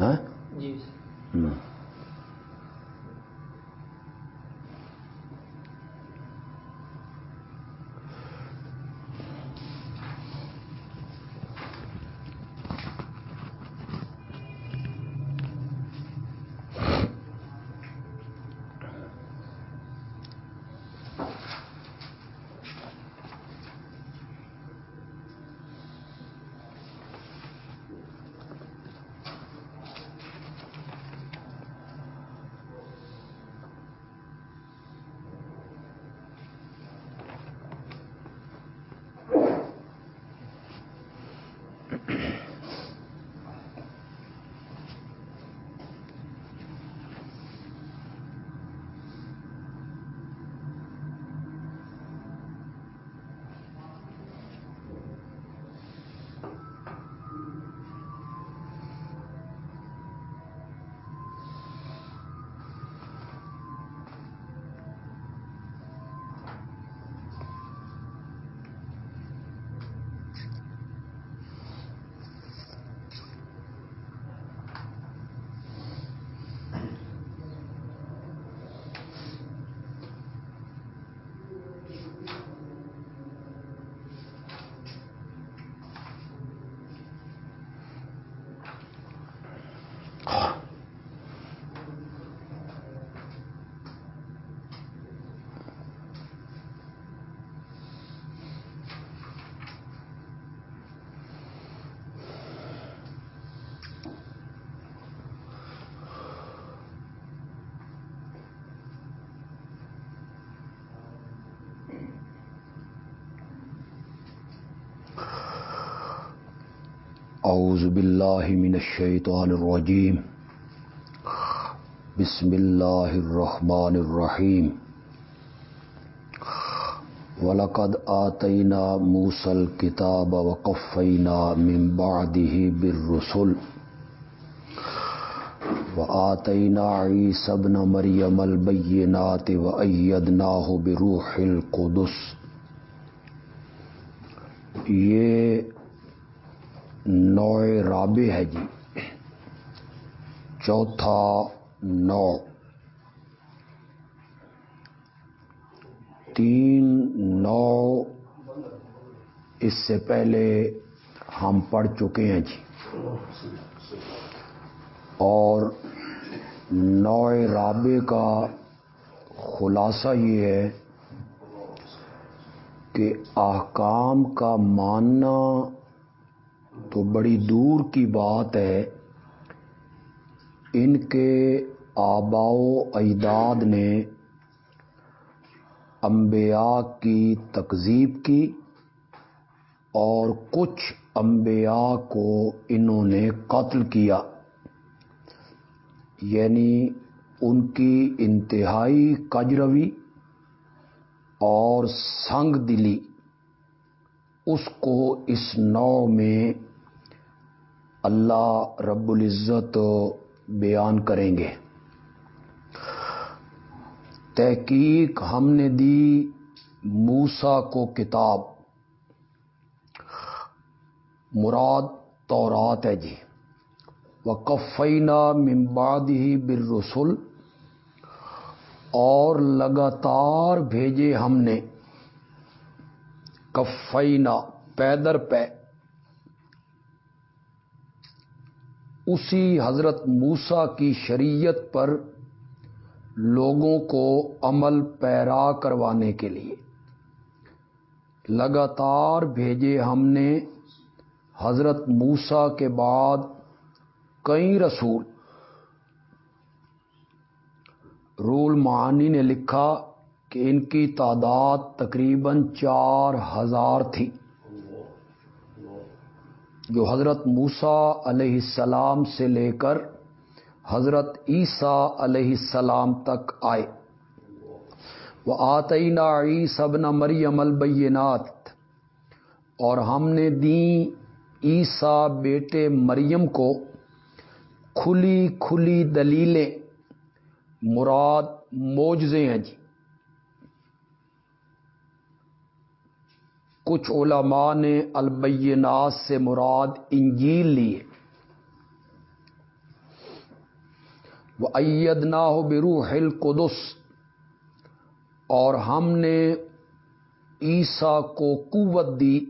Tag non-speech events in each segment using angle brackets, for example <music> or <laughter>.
ہاں؟ جی۔ اعوذ باللہ من الشیطان الرجیم بسم اللہ الرحمن الرحیم وَلَقَدْ آتَيْنَا مُوسَى الْكِتَابَ وَقَفَّيْنَا مِنْ بَعْدِهِ بِالرُّسُلِ. وَآتَيْنَا عِيسَى ابْنَ مَرْيَمَ الْبَيِّنَاتِ وَأَيَّدْنَاهُ بِرُوحِ الْقُدُسِ. یہ نوع رابع ہے جی۔ چوتھا نو۔ تین نو۔ اس سے پہلے ہم پڑھ چکے ہیں جی۔ اور نوع رابع کا خلاصہ یہ ہے کہ احکام کا ماننا تو بڑی دور کی بات ہے ان کے آبا و اجداد نے انبیاء کی تکذیب کی اور کچھ انبیاء کو انہوں نے قتل کیا یعنی ان کی انتہائی کجروی اور سنگ دلی، اس کو اس نو میں اللہ رب العزت بیان کریں گے۔ تحقیق ہم نے دی موسا کو کتاب۔ مراد تورات ہے جی۔ وقفینہ ممباد ہی بالرسل۔ اور لگاتار بھیجے ہم نے۔ کفینا پیدر پہ۔ اسی حضرت موسا کی شریعت پر لوگوں کو عمل پیرا کروانے کے لیے۔ لگاتار بھیجے ہم نے حضرت موسا کے بعد کئی رسول۔ رول معانی نے لکھا کہ ان کی تعداد تقریباً چار ہزار تھی۔ جو حضرت موسا علیہ السلام سے لے کر حضرت عیسیٰ علیہ السلام تک آئے۔ وہ آتئینہ عی سبن مریم البینات اور ہم نے دیں عیسیٰ بیٹے مریم کو کھلی کھلی دلیلیں۔ مراد موجزے ہیں جی۔ کچھ علماء نے البینات سے مراد انجیل لیے وہ عید نہ ہو برو ہل اور ہم نے عیسا کو قوت دی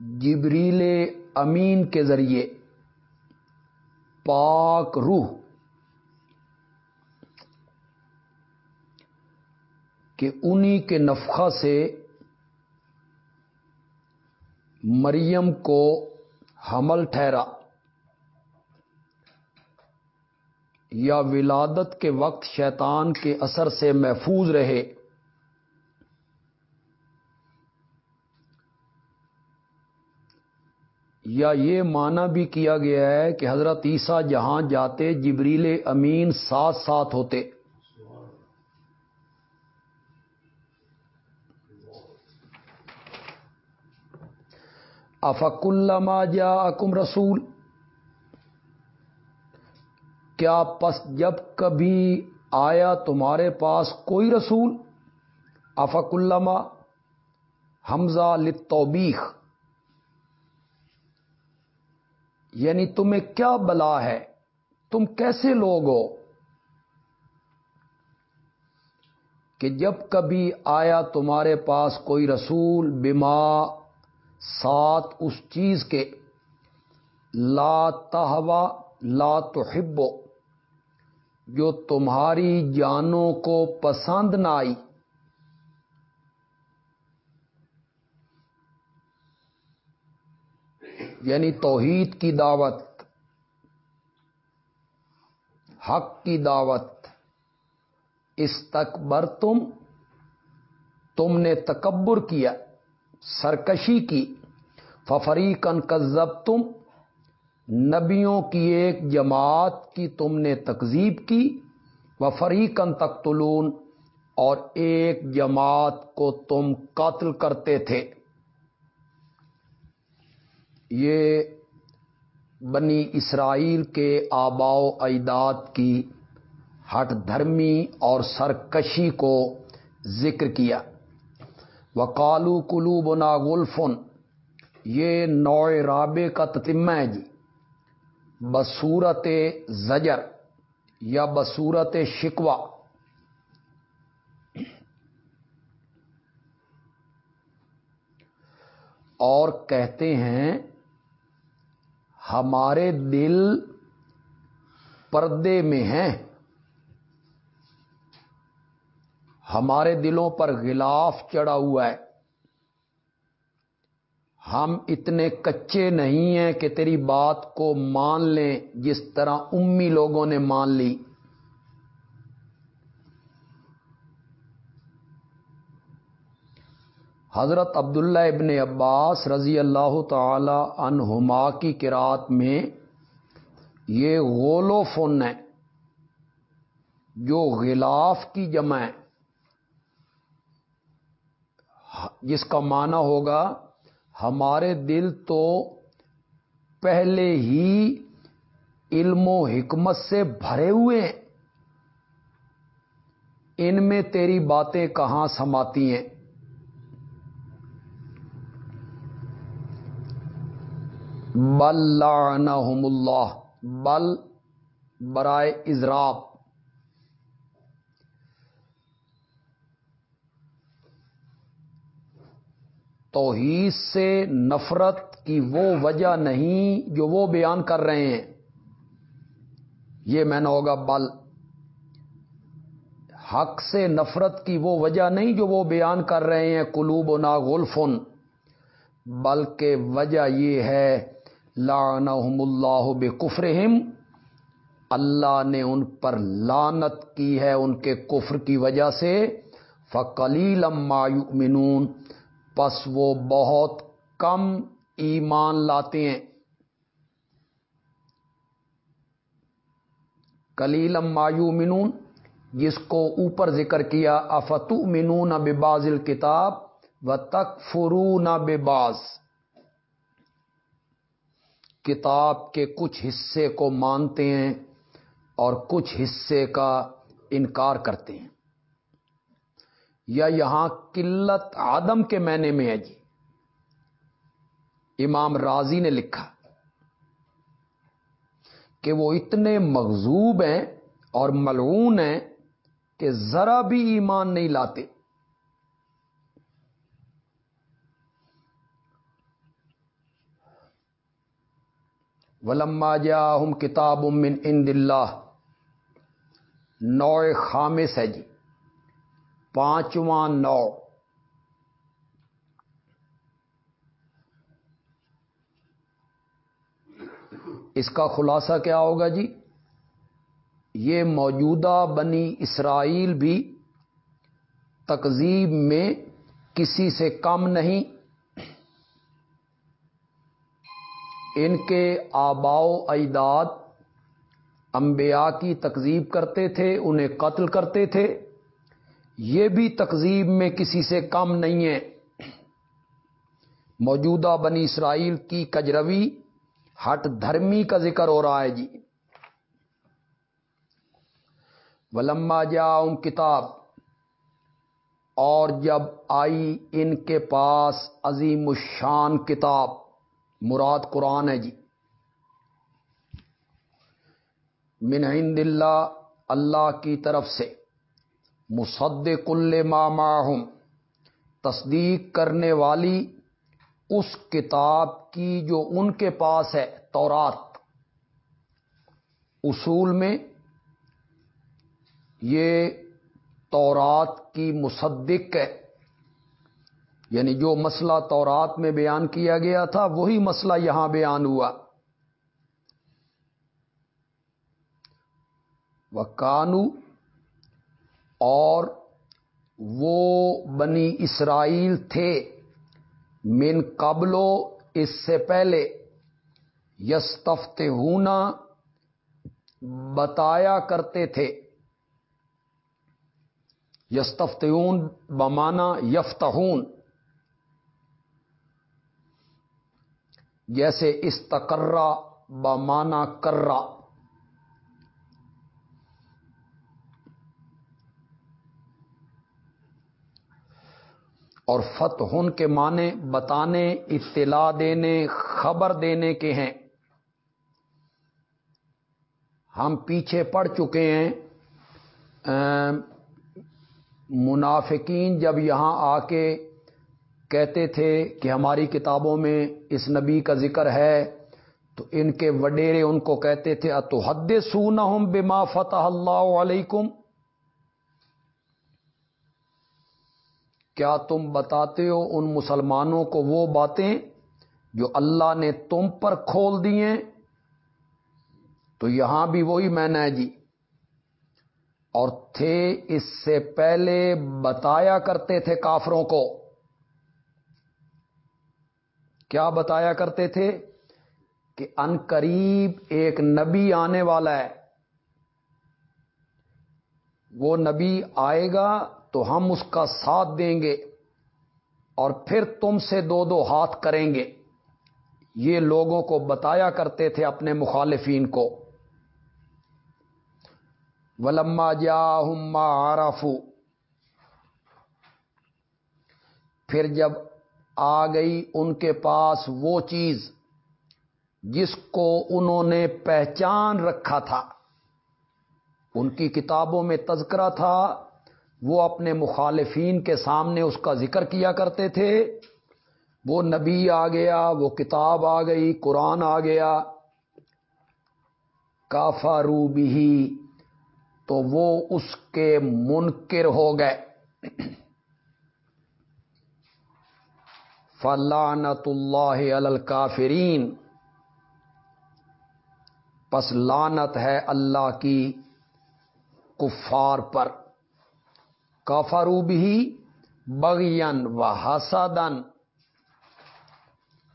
جبریل امین کے ذریعے۔ پاک روح۔ کہ انہی کے نفخہ سے مریم کو حمل ٹھہرا۔ یا ولادت کے وقت شیطان کے اثر سے محفوظ رہے۔ یا یہ معنی بھی کیا گیا ہے کہ حضرت عیسیٰ جہاں جاتے جبریل امین ساتھ ساتھ ہوتے۔ افق اللہ جا اکم رسول۔ کیا پس جب کبھی آیا تمہارے پاس کوئی رسول؟ افق اللہ حمزہ لتوبیخ یعنی تمہیں کیا بلا ہے؟ تم کیسے لوگ ہو؟ کہ جب کبھی آیا تمہارے پاس کوئی رسول، بما ساتھ اس چیز کے لا تہوا، لا تحبو جو تمہاری جانوں کو پسند نہ آئی۔ یعنی توحید کی دعوت، حق کی دعوت۔ اس تکبر تم تم نے تکبر کیا۔ سرکشی کی۔ ففری کن کذب تم نبیوں کی ایک جماعت کی تم نے تکزیب کی۔ و فریقن تختلون اور ایک جماعت کو تم قتل کرتے تھے۔ یہ بنی اسرائیل کے آبا و اجداد کی ہٹ دھرمی اور سرکشی کو ذکر کیا۔ وکالو کلو بنا گلفن یہ نوع رابع کا تتمہ ہے جی. بصورت زجر یا بصورت شکوا اور کہتے ہیں ہمارے دل پردے میں ہیں. ہمارے دلوں پر غلاف چڑھا ہوا ہے۔ ہم اتنے کچے نہیں ہیں کہ تیری بات کو مان لیں جس طرح امی لوگوں نے مان لی۔ حضرت عبداللہ ابن عباس رضی اللہ تعالی عنہما کی کراط میں یہ غول و فن ہے جو غلاف کی جمع ہے۔ جس کا معنی ہوگا ہمارے دل تو پہلے ہی علم و حکمت سے بھرے ہوئے ہیں۔ ان میں تیری باتیں کہاں سماتی ہیں؟ بل لعنہم اللہ، بل برائے اضراب۔ توحید سے نفرت کی وہ وجہ نہیں جو وہ بیان کر رہے ہیں۔ یہ میں نے ہوگا، بل حق سے نفرت کی وہ وجہ نہیں جو وہ بیان کر رہے ہیں قلوب و نا غلفن بلکہ وجہ یہ ہے، لعنہم اللہ بے اللہ نے ان پر لانت کی ہے ان کے کفر کی وجہ سے فقلیل یؤمنون۔ پس وہ بہت کم ایمان لاتے ہیں۔ کلیلم مایو منون جس کو اوپر ذکر کیا افتو منون بازل کتاب و تک فرون باز کتاب کے کچھ حصے کو مانتے ہیں اور کچھ حصے کا انکار کرتے ہیں۔ یا یہاں قلت آدم کے معنی میں ہے جی۔ امام راضی نے لکھا کہ وہ اتنے مغزوب ہیں اور ملعون ہیں کہ ذرا بھی ایمان نہیں لاتے۔ ولما جا ہم کتاب من ان اللہ نو خامس ہے جی۔ پانچواں نو۔ اس کا خلاصہ کیا ہوگا جی؟ یہ موجودہ بنی اسرائیل بھی تقزیب میں کسی سے کم نہیں۔ ان کے آباؤ اجداد انبیاء کی تقزیب کرتے تھے، انہیں قتل کرتے تھے۔ یہ بھی تقزیب میں کسی سے کم نہیں ہے۔ موجودہ بنی اسرائیل کی کجروی ہٹ دھرمی کا ذکر ہو رہا ہے جی۔ ولما جا کتاب، اور جب آئی ان کے پاس عظیم الشان کتاب، مراد قرآن ہے جی۔ من عند اللہ اللہ کی طرف سے۔ مصدق کل معاہم تصدیق کرنے والی اس کتاب کی جو ان کے پاس ہے، تورات۔ اصول میں یہ تورات کی مصدق ہے۔ یعنی جو مسئلہ تورات میں بیان کیا گیا تھا، وہی مسئلہ یہاں بیان ہوا۔ وہ کانو اور وہ بنی اسرائیل تھے۔ من قبلو اس سے پہلے یستفت ہونا بتایا کرتے تھے۔ یستفتون بمانا یفتہون جیسے استقرا بمانا کرا اور فتح کے معنی بتانے، اطلاع دینے، خبر دینے کے ہیں۔ ہم پیچھے پڑ چکے ہیں۔ منافقین جب یہاں آ کے کہتے تھے کہ ہماری کتابوں میں اس نبی کا ذکر ہے، تو ان کے وڈیرے ان کو کہتے تھے تو حد سونا ہوں بما فتح اللہ علیکم؟ کیا تم بتاتے ہو ان مسلمانوں کو وہ باتیں جو اللہ نے تم پر کھول دی ہیں؟ تو یہاں بھی وہی میں نے جی۔ اور تھے اس سے پہلے بتایا کرتے تھے کافروں کو۔ کیا بتایا کرتے تھے؟ کہ ان قریب ایک نبی آنے والا ہے۔ وہ نبی آئے گا تو ہم اس کا ساتھ دیں گے اور پھر تم سے دو دو ہاتھ کریں گے۔ یہ لوگوں کو بتایا کرتے تھے اپنے مخالفین کو۔ ولما جا ہما آرافو پھر جب آ گئی ان کے پاس وہ چیز جس کو انہوں نے پہچان رکھا تھا۔ ان کی کتابوں میں تذکرہ تھا وہ اپنے مخالفین کے سامنے اس کا ذکر کیا کرتے تھے۔ وہ نبی آ گیا، وہ کتاب آ گئی، قرآن آ گیا۔ کافا روبی تو وہ اس کے منکر ہو گئے۔ فلانت اللہ الکافرین۔ پس لانت ہے اللہ کی کفار پر۔ کافارو بھی بغین و حسدن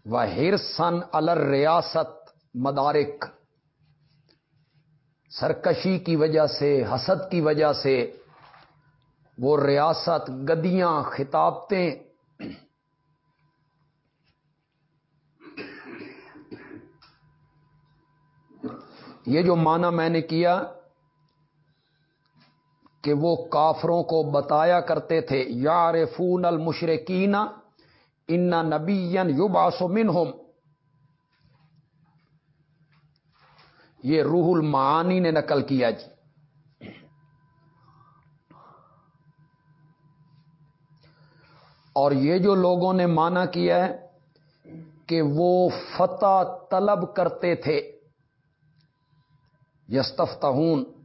و ہرسن الر ریاست مدارک۔ سرکشی کی وجہ سے، حسد کی وجہ سے وہ ریاست گدیاں، خطابتیں یہ جو معنی میں نے کیا کہ وہ کافروں کو بتایا کرتے تھے یار فون المشرقین ان نبی یوباس منہم۔ یہ روح المعانی نے نقل کیا جی۔ اور یہ جو لوگوں نے مانا کیا ہے کہ وہ فتح طلب کرتے تھے۔ یستفتہون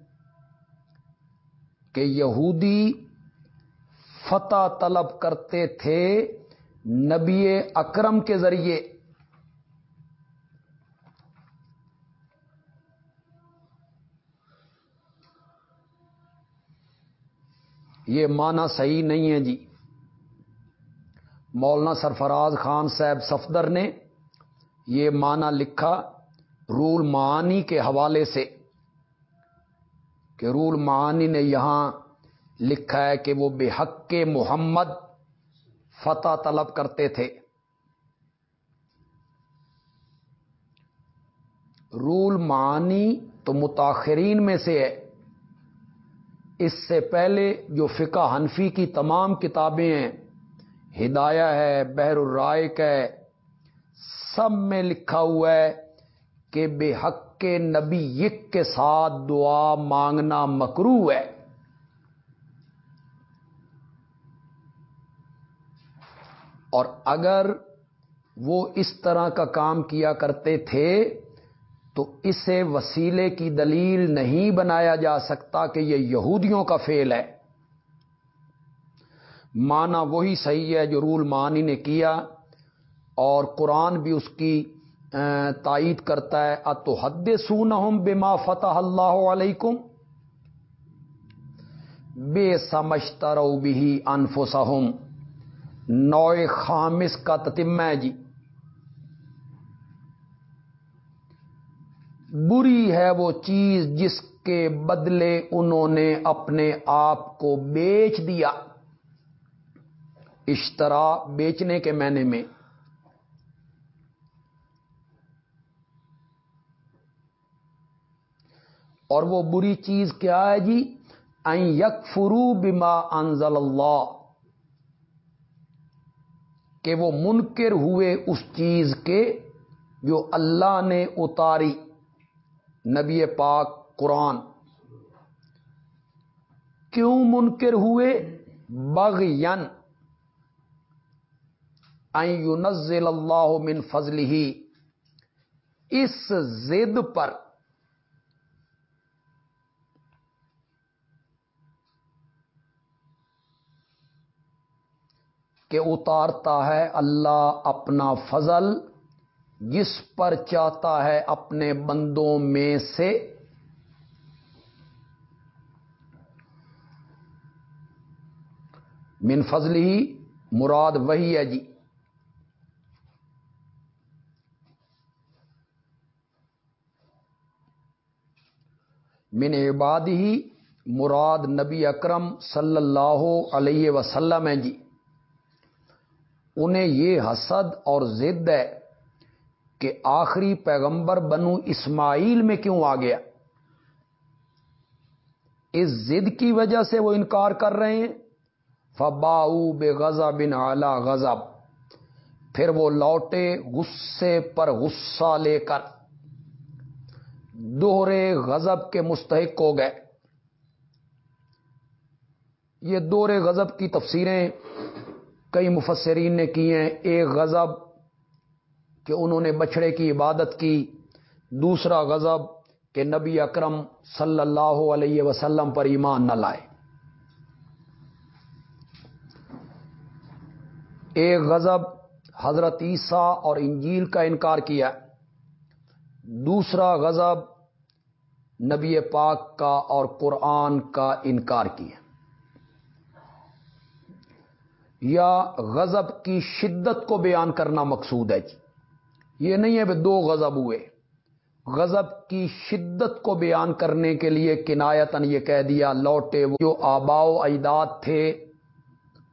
کہ یہودی فتح طلب کرتے تھے نبی اکرم کے ذریعے۔ یہ معنی صحیح نہیں ہے جی۔ مولانا سرفراز خان صاحب صفدر نے یہ معنی لکھا رول معانی کے حوالے سے۔ کہ رول معانی نے یہاں لکھا ہے کہ وہ بے حق کے محمد فتح طلب کرتے تھے۔ رول معانی تو متاخرین میں سے ہے۔ اس سے پہلے جو فقہ حنفی کی تمام کتابیں ہیں، ہدایہ ہے، بحر الرائق ہے، سب میں لکھا ہوا ہے کہ بے حق کے نبی یک کے ساتھ دعا مانگنا مکرو ہے۔ اور اگر وہ اس طرح کا کام کیا کرتے تھے، تو اسے وسیلے کی دلیل نہیں بنایا جا سکتا کہ یہ یہودیوں کا فیل ہے۔ مانا وہی صحیح ہے جو رول مانی نے کیا، اور قرآن بھی اس کی تائید کرتا ہے اتو حد سون بما فتح اللہ علیکم؟ بے سمجھتا رو بھی انفسہم۔ نوئے خامس کا تتمہ جی۔ بری ہے وہ چیز جس کے بدلے انہوں نے اپنے آپ کو بیچ دیا۔ اشترا بیچنے کے معنی میں۔ اور وہ بری چیز کیا ہے جی؟ این یک فرو بما انزل اللہ۔ کہ وہ منکر ہوئے اس چیز کے جو اللہ نے اتاری۔ نبی پاک قرآن۔ کیوں منکر ہوئے؟ بغین یونزل اللہ من فضل ہی اس زد پر کہ اتارتا ہے اللہ اپنا فضل، جس پر چاہتا ہے اپنے بندوں میں سے۔ من فضل ہی مراد وہی ہے جی۔ من عباد ہی مراد نبی اکرم صلی اللہ علیہ وسلم ہے جی۔ انہیں یہ حسد اور ضد ہے کہ آخری پیغمبر بنو اسماعیل میں کیوں آ گیا؟ اس ضد کی وجہ سے وہ انکار کر رہے ہیں۔ فباؤ بے غزہ بن اعلی غزب پھر وہ لوٹے غصے پر غصہ لے کر۔ دوہرے غزب کے مستحق ہو گئے۔ یہ دورے غزب کی تفسیریں کئی مفسرین نے کی ہیں، ایک غزب کہ انہوں نے بچڑے کی عبادت کی، دوسرا غضب کہ نبی اکرم صلی اللہ علیہ وسلم پر ایمان نہ لائے۔ ایک غضب حضرت عیسیٰ اور انجیل کا انکار کیا۔ دوسرا غضب نبی پاک کا اور قرآن کا انکار کیا۔ یا غضب کی شدت کو بیان کرنا مقصود ہے جی۔ یہ نہیں ہے کہ دو غضب ہوئے۔ غضب کی شدت کو بیان کرنے کے لیے کنایتن یہ کہہ دیا، لوٹے جو آبا و اجداد تھے،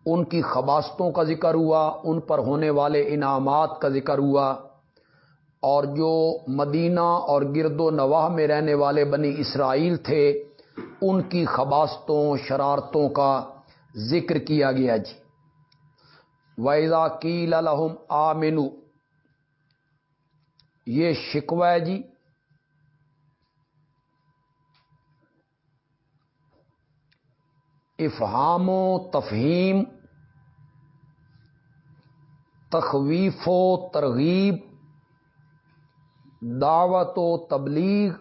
ان کی خباستوں کا ذکر ہوا، ان پر ہونے والے انعامات کا ذکر ہوا۔ اور جو مدینہ اور گرد و نواح میں رہنے والے بنی اسرائیل تھے، ان کی خباستوں، شرارتوں کا ذکر کیا گیا جی۔ ویزا کیل الحم آمنو یہ شکوہ ہے جی۔ افہام و تفہیم، تخویف و ترغیب، دعوت و تبلیغ،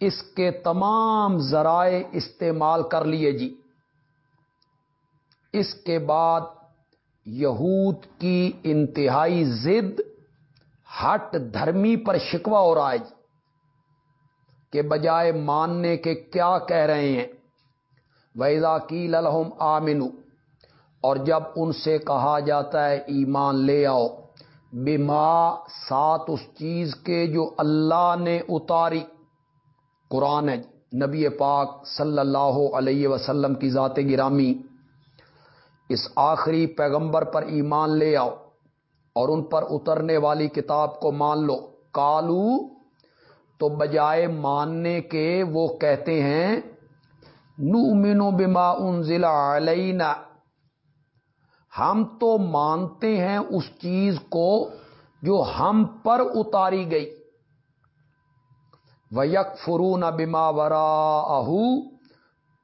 اس کے تمام ذرائع استعمال کر لیے جی۔ اس کے بعد یہود کی انتہائی زد ہٹ دھرمی پر شکوا اور آج جی۔ کے بجائے ماننے کے کیا کہہ رہے ہیں۔ ویزا کی للحم آمنو اور جب ان سے کہا جاتا ہے، ایمان لے آؤ۔ بما ساتھ اس چیز کے جو اللہ نے اتاری۔ قرآن ہے جی۔ نبی پاک صلی اللہ علیہ وسلم کی ذات گرامی۔ اس آخری پیغمبر پر ایمان لے آؤ اور ان پر اترنے والی کتاب کو مان لو۔ کالو تو بجائے ماننے کے وہ کہتے ہیں نو مینو بما ان ضلع علینا۔ ہم تو مانتے ہیں اس چیز کو جو ہم پر اتاری گئی۔ یک فرون بما ورا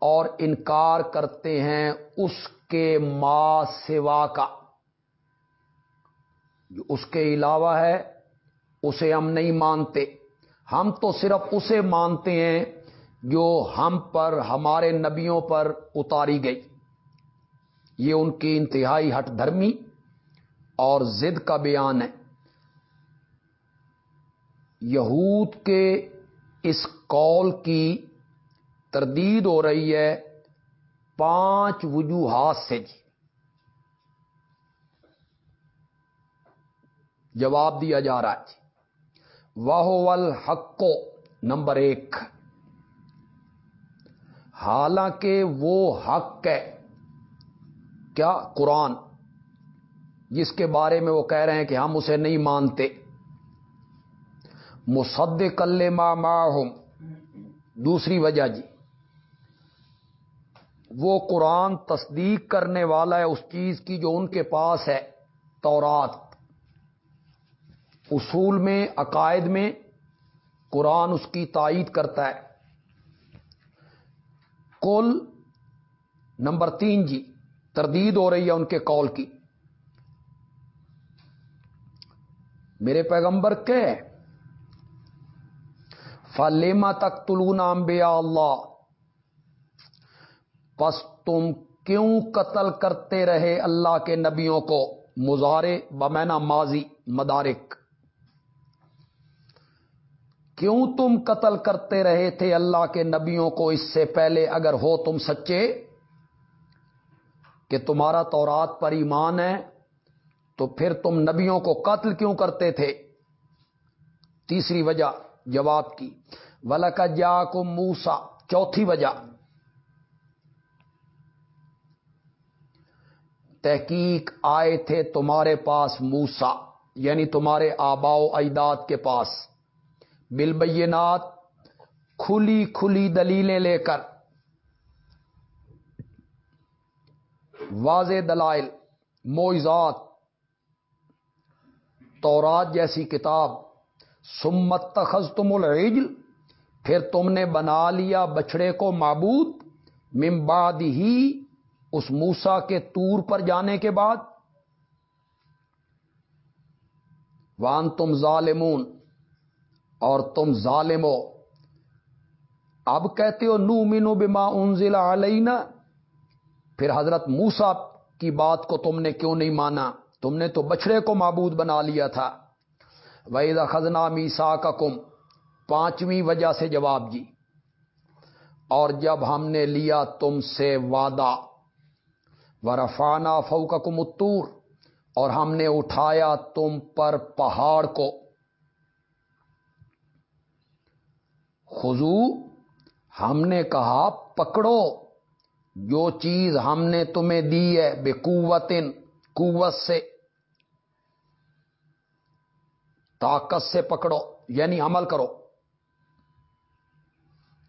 اور انکار کرتے ہیں اس کے ما سوا کا۔ جو اس کے علاوہ ہے، اسے ہم نہیں مانتے۔ ہم تو صرف اسے مانتے ہیں جو ہم پر، ہمارے نبیوں پر اتاری گئی۔ یہ ان کی انتہائی ہٹ دھرمی اور زد کا بیان ہے۔ یہود کے اس قول کی تردید ہو رہی ہے پانچ وجوہات سے جی۔ جواب دیا جا رہا ہے جی۔ واہ حقو نمبر ایک۔ حالانکہ وہ حق ہے۔ کیا قرآن جس کے بارے میں وہ کہہ رہے ہیں کہ ہم اسے نہیں مانتے۔ مصد کل معاہم دوسری وجہ جی۔ وہ قرآن تصدیق کرنے والا ہے اس چیز کی جو ان کے پاس ہے، تورات۔ اصول میں، عقائد میں قرآن اس کی تائید کرتا ہے۔ کل نمبر تین جی تردید ہو رہی ہے ان کے کال کی۔ میرے پیغمبر کے فلیما تک تلو نام اللہ؟ پس تم کیوں قتل کرتے رہے اللہ کے نبیوں کو؟ مزارے بمینا ماضی، مدارک۔ کیوں تم قتل کرتے رہے تھے اللہ کے نبیوں کو؟ اس سے پہلے اگر ہو تم سچے کہ تمہارا تورات پر ایمان ہے، تو پھر تم نبیوں کو قتل کیوں کرتے تھے؟ تیسری وجہ جواب کی۔ ولک جا کو موسا چوتھی وجہ۔ تحقیق آئے تھے تمہارے پاس موسا یعنی تمہارے آباؤ اجداد کے پاس۔ بالبینات، کھلی کھلی دلیلیں لے کر۔ واضح دلائل موئزات تورات جیسی کتاب۔ سمت تخذ تم العجل، پھر تم نے بنا لیا بچڑے کو معبود۔ ممباد ہی اس موسا کے تور پر جانے کے بعد وان تم ظالمون اور تم ظالم ہو اب کہتے ہو نو مینو بما انزلا علینا۔ پھر حضرت موسا کی بات کو تم نے کیوں نہیں مانا؟ تم نے تو بچڑے کو معبود بنا لیا تھا۔ وحید خزنا میسا کا کم پانچویں وجہ سے جواب جی اور جب ہم نے لیا تم سے وعدہ ورفانہ فو کا اور ہم نے اٹھایا تم پر پہاڑ کو۔ خزو ہم نے کہا پکڑو، جو چیز ہم نے تمہیں دی ہے بے قوت قوت سے۔ طاقت سے پکڑو یعنی عمل کرو۔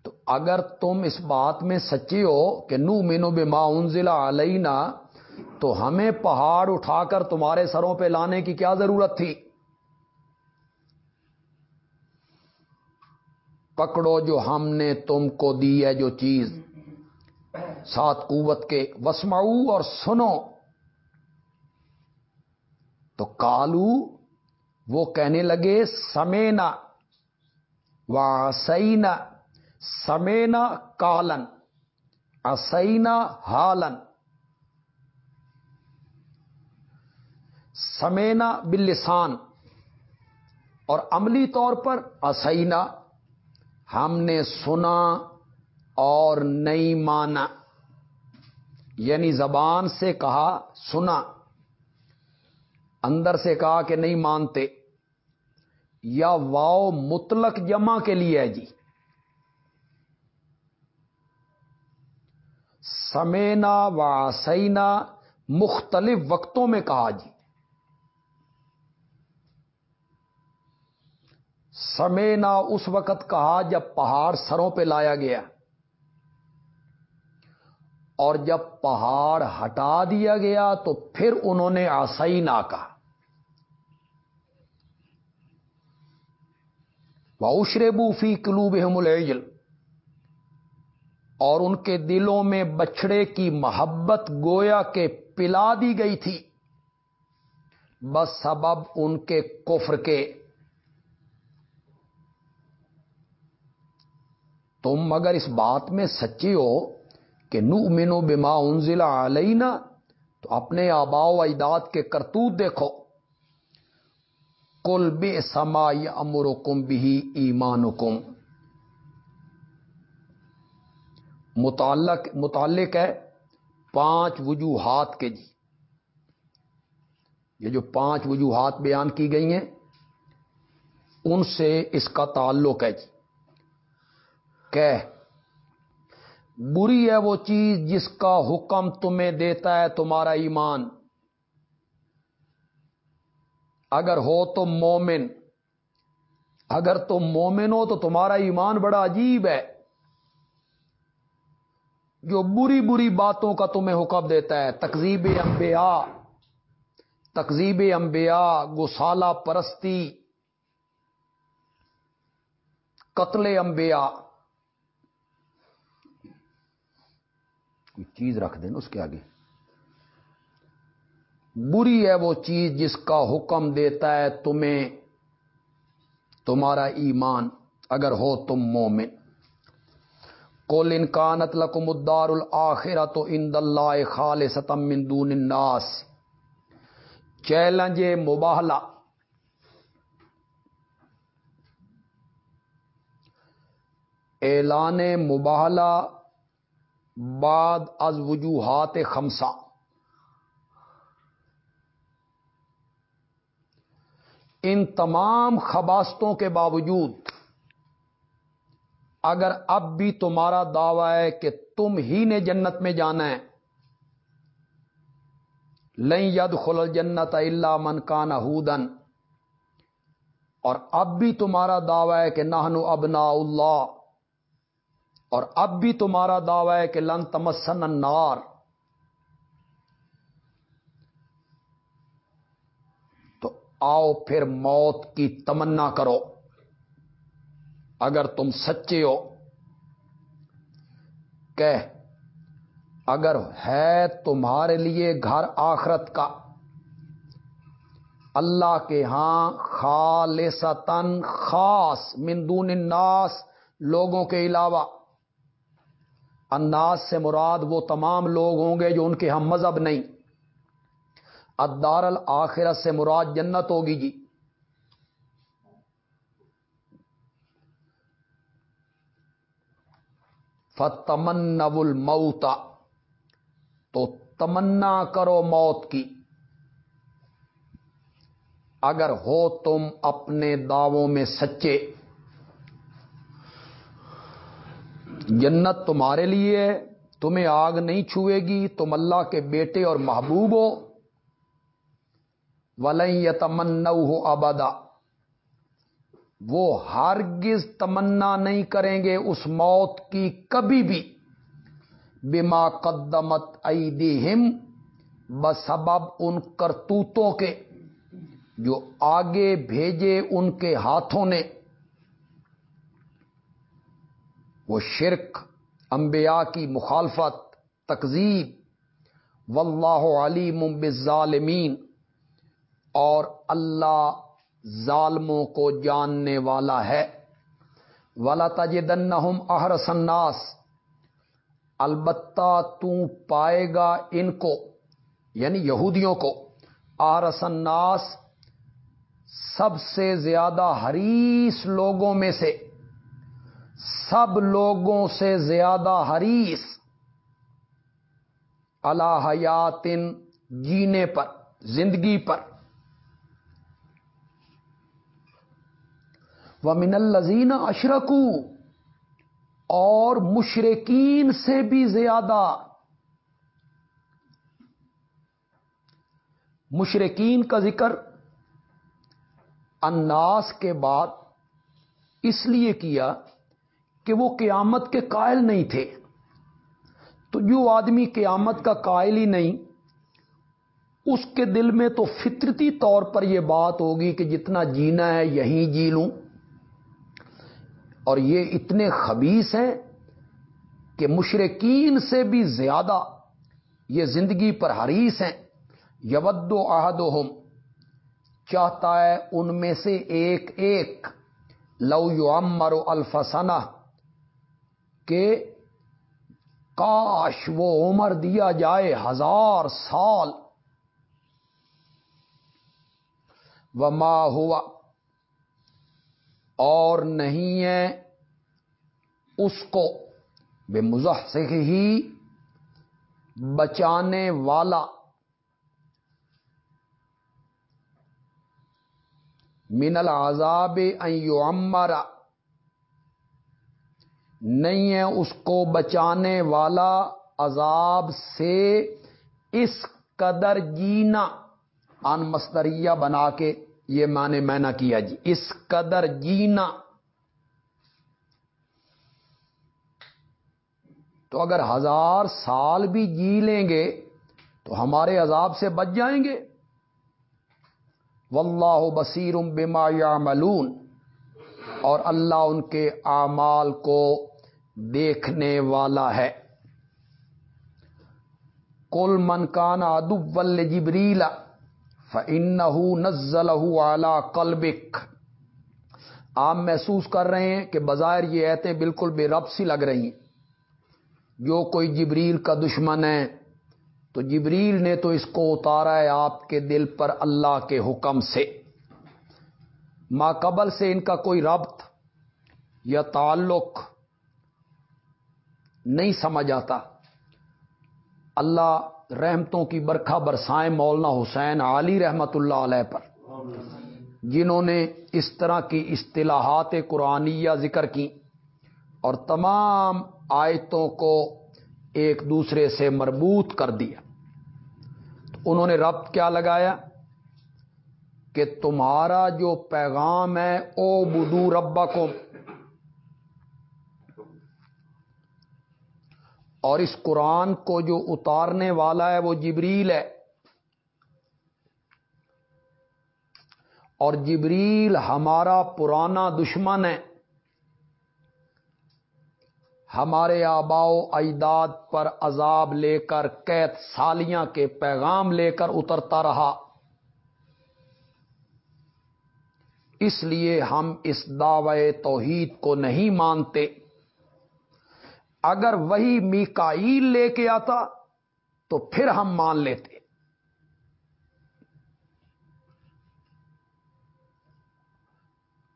تو اگر تم اس بات میں سچی ہو کہ نو مینو بے انزلہ علینا، تو ہمیں پہاڑ اٹھا کر تمہارے سروں پہ لانے کی کیا ضرورت تھی؟ پکڑو جو ہم نے تم کو دی ہے جو چیز۔ سات قوت کے۔ وسماؤ اور سنو۔ تو کالو وہ کہنے لگے، سمینا واسینا سمینا کالن اسینا ہالن سمینا بلسان اور عملی طور پر اسینا ہم نے سنا اور نہیں مانا یعنی زبان سے کہا سنا اندر سے کہا کہ نہیں مانتے یا واؤ مطلق جمع کے لیے ہے جی سمینا و مختلف وقتوں میں کہا جی۔ سمینا اس وقت کہا جب پہاڑ سروں پہ لایا گیا اور جب پہاڑ ہٹا دیا گیا تو پھر انہوں نے آسائی نہ کہا۔ وشرے بوفی کلو بحم اور ان کے دلوں میں بچڑے کی محبت گویا کے پلا دی گئی تھی۔ بس سبب ان کے کفر کے۔ تم اگر اس بات میں سچی ہو کہ نو مینو بما انزلہ علینا، تو اپنے آبا و اجداد کے کرتوت دیکھو۔ کل بے سما امر کم بھی ایمان کم متعلق متعلق ہے پانچ وجوہات کے جی۔ یہ جو پانچ وجوہات بیان کی گئی ہیں، ان سے اس کا تعلق ہے جی۔ کہ بری ہے وہ چیز جس کا حکم تمہیں دیتا ہے تمہارا ایمان۔ اگر ہو تو مومن، اگر تم مومن ہو تو تمہارا ایمان بڑا عجیب ہے۔ جو بری بری باتوں کا تمہیں حکم دیتا ہے۔ تقزیب انبیاء۔ تقزیب انبیاء گسالہ پرستی، قتل انبیاء۔ کوئی چیز رکھ دیں اس کے آگے۔ بری ہے وہ چیز جس کا حکم دیتا ہے تمہیں، تمہارا ایمان۔ اگر ہو تم مومن۔ کول انکانت لکم الدار الآخرہ تو ان اللہ خال ستم دون الناس۔ چیلنج مباہلا اعلان مباہلا بعد از وجوہات خمسہ۔ ان تمام خباستوں کے باوجود اگر اب بھی تمہارا دعوی ہے کہ تم ہی نے جنت میں جانا ہے لئی ید خل جنت اللہ من کا نہودن اور اب بھی تمہارا دعوی ہے کہ نہنو ابنا اللہ۔ اور اب بھی تمہارا دعوی ہے کہ لن تمسن النار۔ آؤ پھر موت کی تمنا کرو۔ اگر تم سچے ہو کہ اگر ہے تمہارے لیے گھر آخرت کا، اللہ کے ہاں خالصتن خاص مندون الناس لوگوں کے علاوہ۔ الناس سے مراد وہ تمام لوگ ہوں گے جو ان کے ہم مذہب نہیں۔ ادار الآخرت سے مراد جنت ہوگی جی۔ فتمن نول موتا تو تمنا کرو موت کی۔ اگر ہو تم اپنے دعووں میں سچے، جنت تمہارے لیے تمہیں آگ نہیں چھوئے گی، تم اللہ کے بیٹے اور محبوب ہو۔ ولی تمنا ہو ابدا وہ ہرگز تمنا نہیں کریں گے اس موت کی کبھی بھی۔ بما قدمت ایدیہم، بسبب ان کرتوتوں کے جو آگے بھیجے ان کے ہاتھوں نے۔ وہ شرک، انبیاء کی مخالفت تقزیب واللہ علیم بالظالمین، اور اللہ ظالموں کو جاننے والا ہے۔ والا تجدن احرسناس البتہ تو پائے گا ان کو یعنی یہودیوں کو۔ آرسناس سب سے زیادہ حریص لوگوں میں سے۔ سب لوگوں سے زیادہ حریص۔ اللہ حیاتن جینے پر، زندگی پر۔ وہ من الزین اشرکو، اور مشرقین سے بھی زیادہ۔ مشرقین کا ذکر اناس کے بعد اس لیے کیا کہ وہ قیامت کے قائل نہیں تھے۔ تو جو آدمی قیامت کا قائل ہی نہیں، اس کے دل میں تو فطرتی طور پر یہ بات ہوگی کہ جتنا جینا ہے یہیں جی لوں۔ اور یہ اتنے خبیص ہیں کہ مشرقین سے بھی زیادہ یہ زندگی پر حریص ہیں۔ یود و عہد چاہتا ہے ان میں سے ایک ایک، لو یو امر الفسنا کہ کاش وہ عمر دیا جائے ہزار سال۔ وما ہوا اور نہیں ہے اس کو بے مزح ہی بچانے والا۔ من العذاب ان امرا نہیں ہے اس کو بچانے والا عذاب سے اس قدر جینا۔ ان مستریہ بنا کے۔ یہ مانے میں نہ کیا جی۔ اس قدر جینا۔ تو اگر ہزار سال بھی جی لیں گے تو ہمارے عذاب سے بچ جائیں گے۔ واللہ بصیر بما یعملون۔ اور اللہ ان کے اعمال کو دیکھنے والا ہے۔ کل من کان ادب جبریلا فن نزل اعلی کلبک آپ محسوس کر رہے ہیں کہ بظاہر یہ ایتیں بالکل بے رب سی لگ رہی ہیں۔ جو کوئی جبریل کا دشمن ہے، تو جبریل نے تو اس کو اتارا ہے آپ کے دل پر اللہ کے حکم سے۔ ما قبل سے ان کا کوئی ربط یا تعلق نہیں سمجھ آتا۔ اللہ رحمتوں کی برکھا برسائیں مولانا حسین علی رحمت اللہ علیہ پر، جنہوں نے اس طرح کی اصطلاحات قرآنیہ ذکر کی اور تمام آیتوں کو ایک دوسرے سے مربوط کر دیا۔ تو انہوں نے ربط کیا لگایا؟ کہ تمہارا جو پیغام ہے او بدو ربا کو اور اس قرآن کو جو اتارنے والا ہے وہ جبریل ہے۔ اور جبریل ہمارا پرانا دشمن ہے۔ ہمارے آباؤ اجداد پر عذاب لے کر، قید سالیاں کے پیغام لے کر اترتا رہا۔ اس لیے ہم اس دعوے توحید کو نہیں مانتے۔ اگر وہی میکائیل لے کے آتا تو پھر ہم مان لیتے۔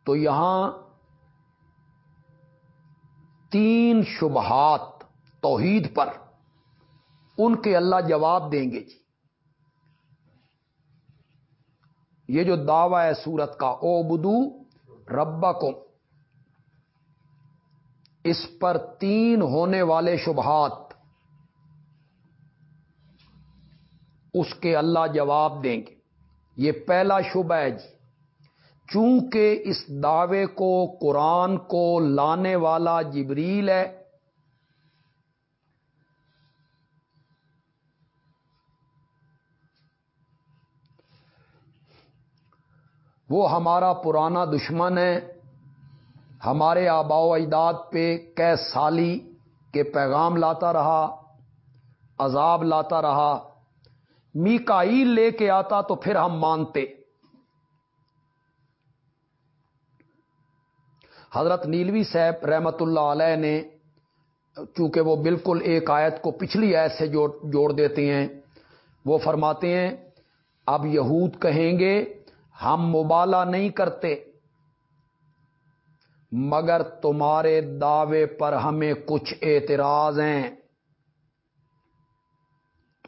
تو یہاں تین شبہات توحید پر ان کے اللہ جواب دیں گے جی۔ یہ جو دعوی ہے سورت کا او بدو ربا کو اس پر تین ہونے والے شبہات اس کے اللہ جواب دیں گے۔ یہ پہلا شبہ ہے جی۔ چونکہ اس دعوے کو قرآن کو لانے والا جبریل ہے، وہ ہمارا پرانا دشمن ہے۔ ہمارے آبا و اجداد پہ کی سالی کے پیغام لاتا رہا، عذاب لاتا رہا، میکائیل لے کے آتا تو پھر ہم مانتے۔ حضرت نیلوی صاحب رحمت اللہ علیہ نے، چونکہ وہ بالکل ایک آیت کو پچھلی آیت سے جوڑ جوڑ دیتے ہیں، وہ فرماتے ہیں، اب یہود کہیں گے، ہم مبالہ نہیں کرتے۔ مگر تمہارے دعوے پر ہمیں کچھ اعتراض ہیں۔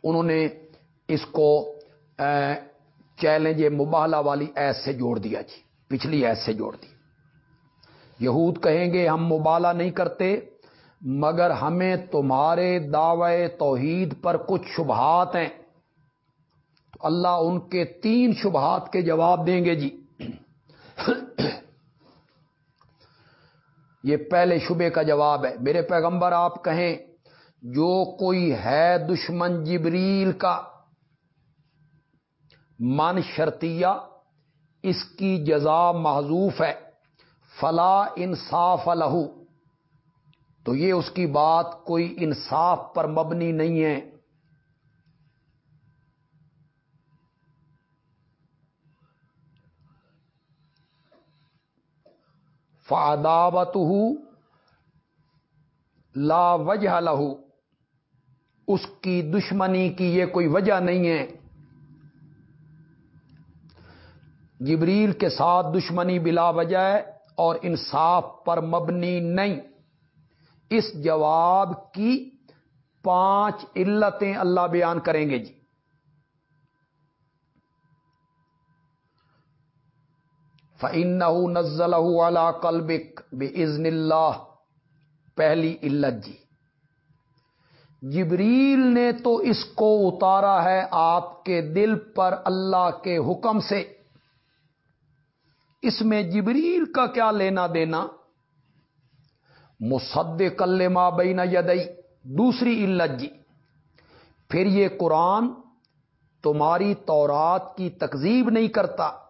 انہوں نے اس کو چیلنج مبالہ والی ایس سے جوڑ دیا جی پچھلی ایس سے جوڑ دی۔ یہود کہیں گے ہم مبالہ نہیں کرتے، مگر ہمیں تمہارے دعوے توحید پر کچھ شبہات ہیں۔ تو اللہ ان کے تین شبہات کے جواب دیں گے جی۔ یہ پہلے شبے کا جواب ہے۔ میرے پیغمبر، آپ کہیں، جو کوئی ہے دشمن جبریل کا من شرطیہ، اس کی جزا محضوف ہے۔ فلا انصاف لہو۔ تو یہ اس کی بات کوئی انصاف پر مبنی نہیں ہے۔ فعداوت لا وجہ لہو اس کی دشمنی کی یہ کوئی وجہ نہیں ہے۔ جبریل کے ساتھ دشمنی بلا وجہ ہے اور انصاف پر مبنی نہیں۔ اس جواب کی پانچ علتیں اللہ بیان کریں گے جی۔ فن نزل والا کلبک بے عزن اللہ پہلی علت جی۔ جبریل نے تو اس کو اتارا ہے آپ کے دل پر اللہ کے حکم سے۔ اس میں جبریل کا کیا لینا دینا؟ مصد کل بین یدئی دوسری علت جی۔ پھر یہ قرآن تمہاری تورات کی تکزیب نہیں کرتا۔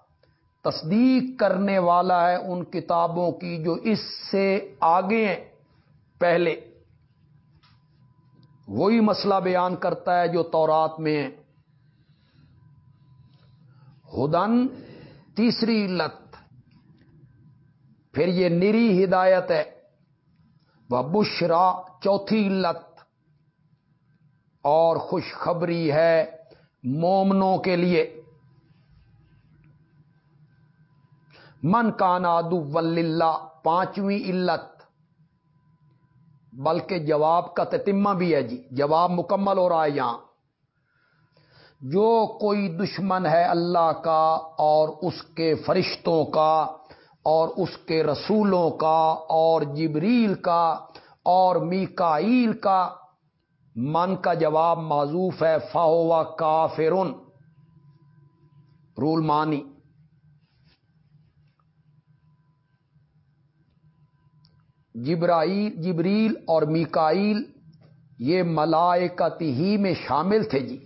تصدیق کرنے والا ہے ان کتابوں کی جو اس سے آگے ہیں۔ پہلے وہی مسئلہ بیان کرتا ہے جو تورات میں ہے۔ ہدن، تیسری علت پھر یہ نری ہدایت ہے۔ وہ بشرا، چوتھی علت اور خوشخبری ہے مومنوں کے لیے۔ من کا نادو وللہ پانچویں علت۔ بلکہ جواب کا تتمہ بھی ہے جی جواب مکمل ہو رہا ہے یہاں۔ جو کوئی دشمن ہے اللہ کا اور اس کے فرشتوں کا اور اس کے رسولوں کا اور جبریل کا اور میکائیل کا، من کا جواب معذوف ہے فاہوا کافرن رول مانی۔ جبرائیل، جبریل اور میکائیل، یہ ملائکتی ہی میں شامل تھے جی۔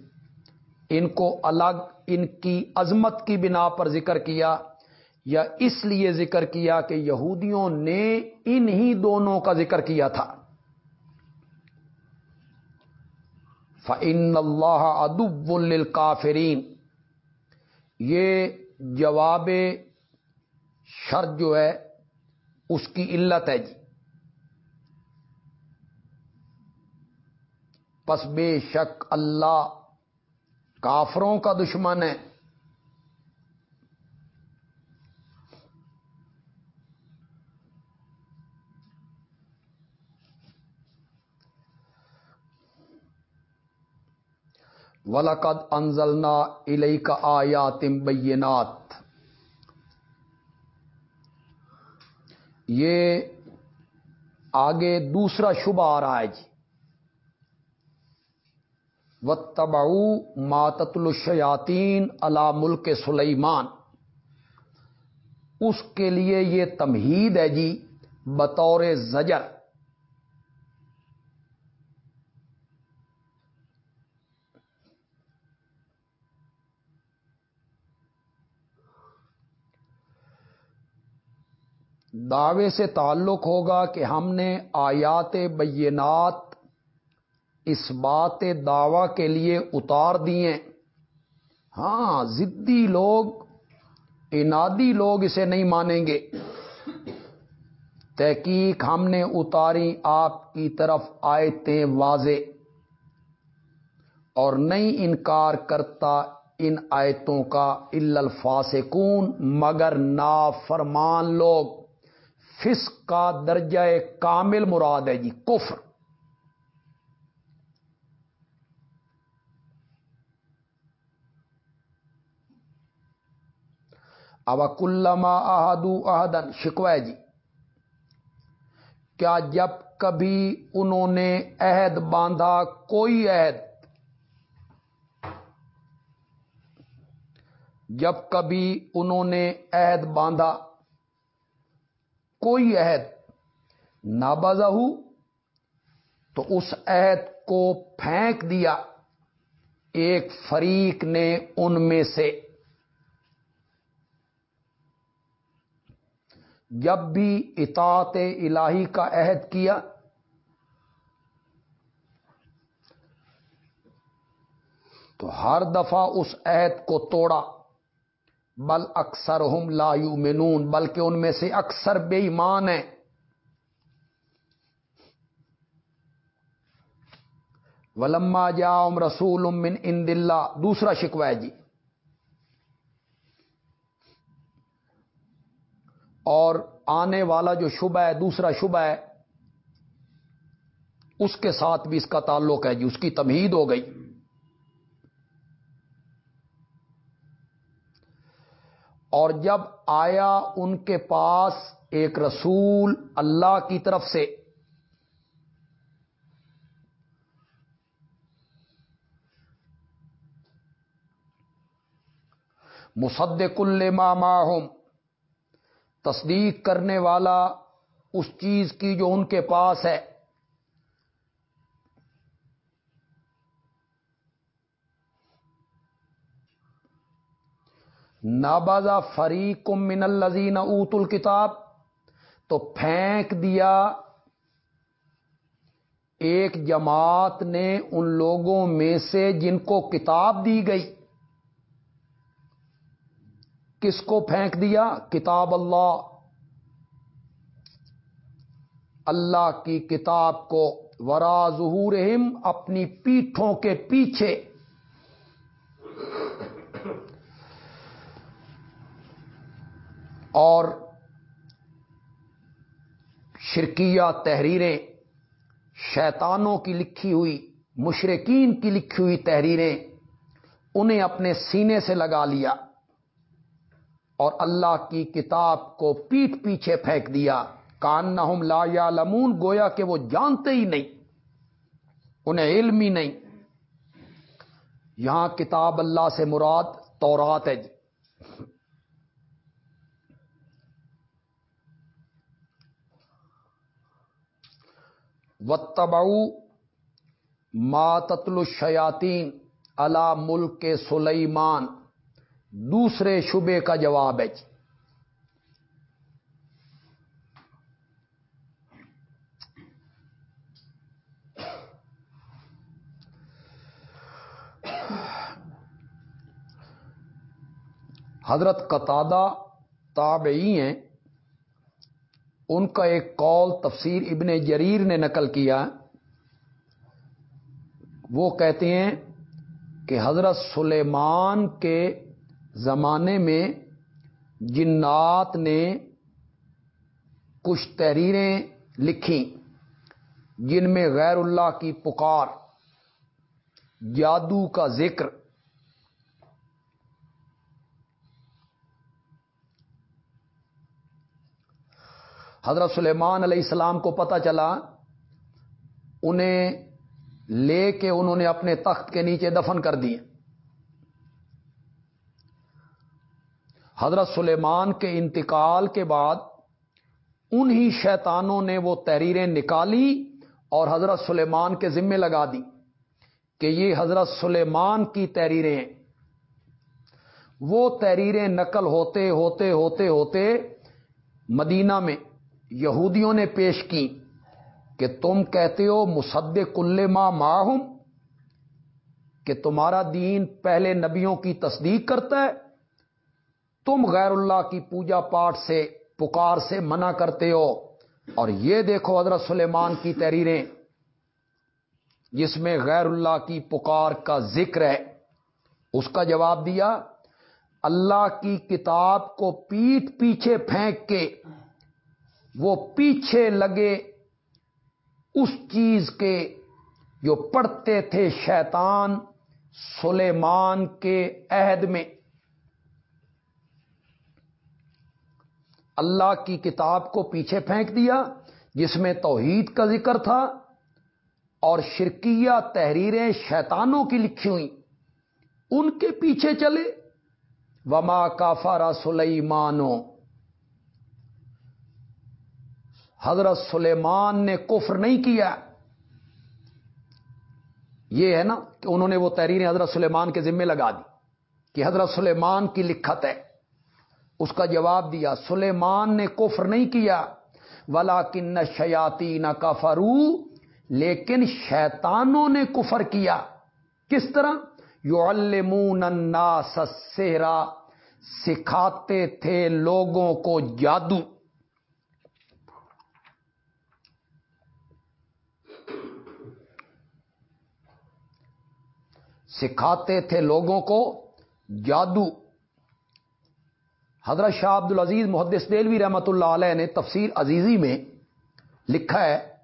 ان کو الگ، ان کی عظمت کی بنا پر ذکر کیا یا اس لیے ذکر کیا کہ یہودیوں نے انہی دونوں کا ذکر کیا تھا۔ فن اللہ ادب الکافرین یہ جواب شر جو ہے، اس کی علت ہے جی۔ پس بے شک اللہ کافروں کا دشمن ہے۔ ولقد انزلنا علیہ کا آیا بینات یہ آگے دوسرا شبہ آ رہا ہے جی۔ و تباؤ ماتت الشیاتین علا ملک سلیمان اس کے لیے یہ تمہید ہے جی بطور زجر۔ دعوے سے تعلق ہوگا کہ ہم نے آیات بینات اس بات دعوی کے لیے اتار دیے ہاں ضدی لوگ، انادی لوگ اسے نہیں مانیں گے۔ تحقیق ہم نے اتاری، آپ کی طرف آیتیں واضح۔ اور نہیں انکار کرتا ان آیتوں کا الفاسقون، مگر نافرمان لوگ۔ فسق کا درجہ کامل مراد ہے جی کفر۔ اوکلما احدو احدن شکوہ جی کیا جب کبھی انہوں نے عہد باندھا کوئی عہد جب کبھی انہوں نے عہد باندھا کوئی عہد نابازا تو اس عہد کو پھینک دیا۔ ایک فریق نے ان میں سے جب بھی اطاعت الہی کا عہد کیا، تو ہر دفعہ اس عہد کو توڑا۔ بل اکثر ہم لا یؤمنون، بلکہ ان میں سے اکثر بے ایمان ہیں۔ ولما جاؤم رسول من ان دلہ دوسرا شکوہ جی۔ اور آنے والا جو شبہ ہے، دوسرا شبہ ہے، اس کے ساتھ بھی اس کا تعلق ہے جی اس کی تمہید ہو گئی۔ اور جب آیا ان کے پاس ایک رسول اللہ کی طرف سے، مصدق الما ماہم تصدیق کرنے والا اس چیز کی جو ان کے پاس ہے۔ نابازا فریق من الزین اوت الکتاب تو پھینک دیا۔ ایک جماعت نے ان لوگوں میں سے جن کو کتاب دی گئی کس کو پھینک دیا؟ کتاب اللہ۔ اللہ کی کتاب کو ورا ظہور اپنی پیٹھوں کے پیچھے۔ اور شرکیہ تحریریں، شیطانوں کی لکھی ہوئی مشرقین کی لکھی ہوئی تحریریں، انہیں اپنے سینے سے لگا لیا۔ اور اللہ کی کتاب کو پیٹ پیچھے پھینک دیا۔ کان نہ لا یا لمون گویا کہ وہ جانتے ہی نہیں، انہیں علم ہی نہیں۔ یہاں کتاب اللہ سے مراد تورات ہے جی۔ وتباؤ ماتل الشیاتین اللہ ملک کے سلیمان دوسرے شبے کا جواب ہے جی۔ حضرت قطادہ تابعی ہیں۔ ان کا ایک قول تفسیر ابن جریر نے نقل کیا۔ وہ کہتے ہیں کہ حضرت سلیمان کے زمانے میں جنات نے کچھ تحریریں لکھی جن میں غیر اللہ کی پکار، جادو کا ذکر، حضرت سلیمان علیہ السلام کو پتہ چلا، انہیں لے کے انہوں نے اپنے تخت کے نیچے دفن کر دیے۔ حضرت سلیمان کے انتقال کے بعد انہی شیطانوں نے وہ تحریریں نکالی اور حضرت سلیمان کے ذمے لگا دی کہ یہ حضرت سلیمان کی تحریریں ہیں۔ وہ تحریریں نقل ہوتے ہوتے ہوتے ہوتے مدینہ میں یہودیوں نے پیش کی کہ تم کہتے ہو مصد کل ماں ماہم کہ تمہارا دین پہلے نبیوں کی تصدیق کرتا ہے تم غیر اللہ کی پوجا پاٹ سے پکار سے منع کرتے ہو۔ اور یہ دیکھو حضرت سلیمان کی تحریریں، جس میں غیر اللہ کی پکار کا ذکر ہے۔ اس کا جواب دیا، اللہ کی کتاب کو پیٹ پیچھے پھینک کے وہ پیچھے لگے اس چیز کے جو پڑھتے تھے شیطان سلیمان کے عہد میں۔ اللہ کی کتاب کو پیچھے پھینک دیا، جس میں توحید کا ذکر تھا اور شرکیہ تحریریں شیطانوں کی لکھی ہوئی ان کے پیچھے چلے۔ وما کافارا سلیمانو۔ حضرت سلیمان نے کفر نہیں کیا۔ یہ ہے نا کہ انہوں نے وہ تحریریں حضرت سلیمان کے ذمے لگا دی، کہ حضرت سلیمان کی لکھت ہے۔ اس کا جواب دیا، سلیمان نے کفر نہیں کیا ولا کن شیاتی نہ کفرو لیکن شیطانوں نے کفر کیا۔ کس طرح؟ یو المون سہرا سکھاتے تھے لوگوں کو جادو۔ سکھاتے تھے لوگوں کو جادو۔ حضرت شاہ عبد العزیز محدث دلوی رحمت اللہ علیہ نے تفسیر عزیزی میں لکھا ہے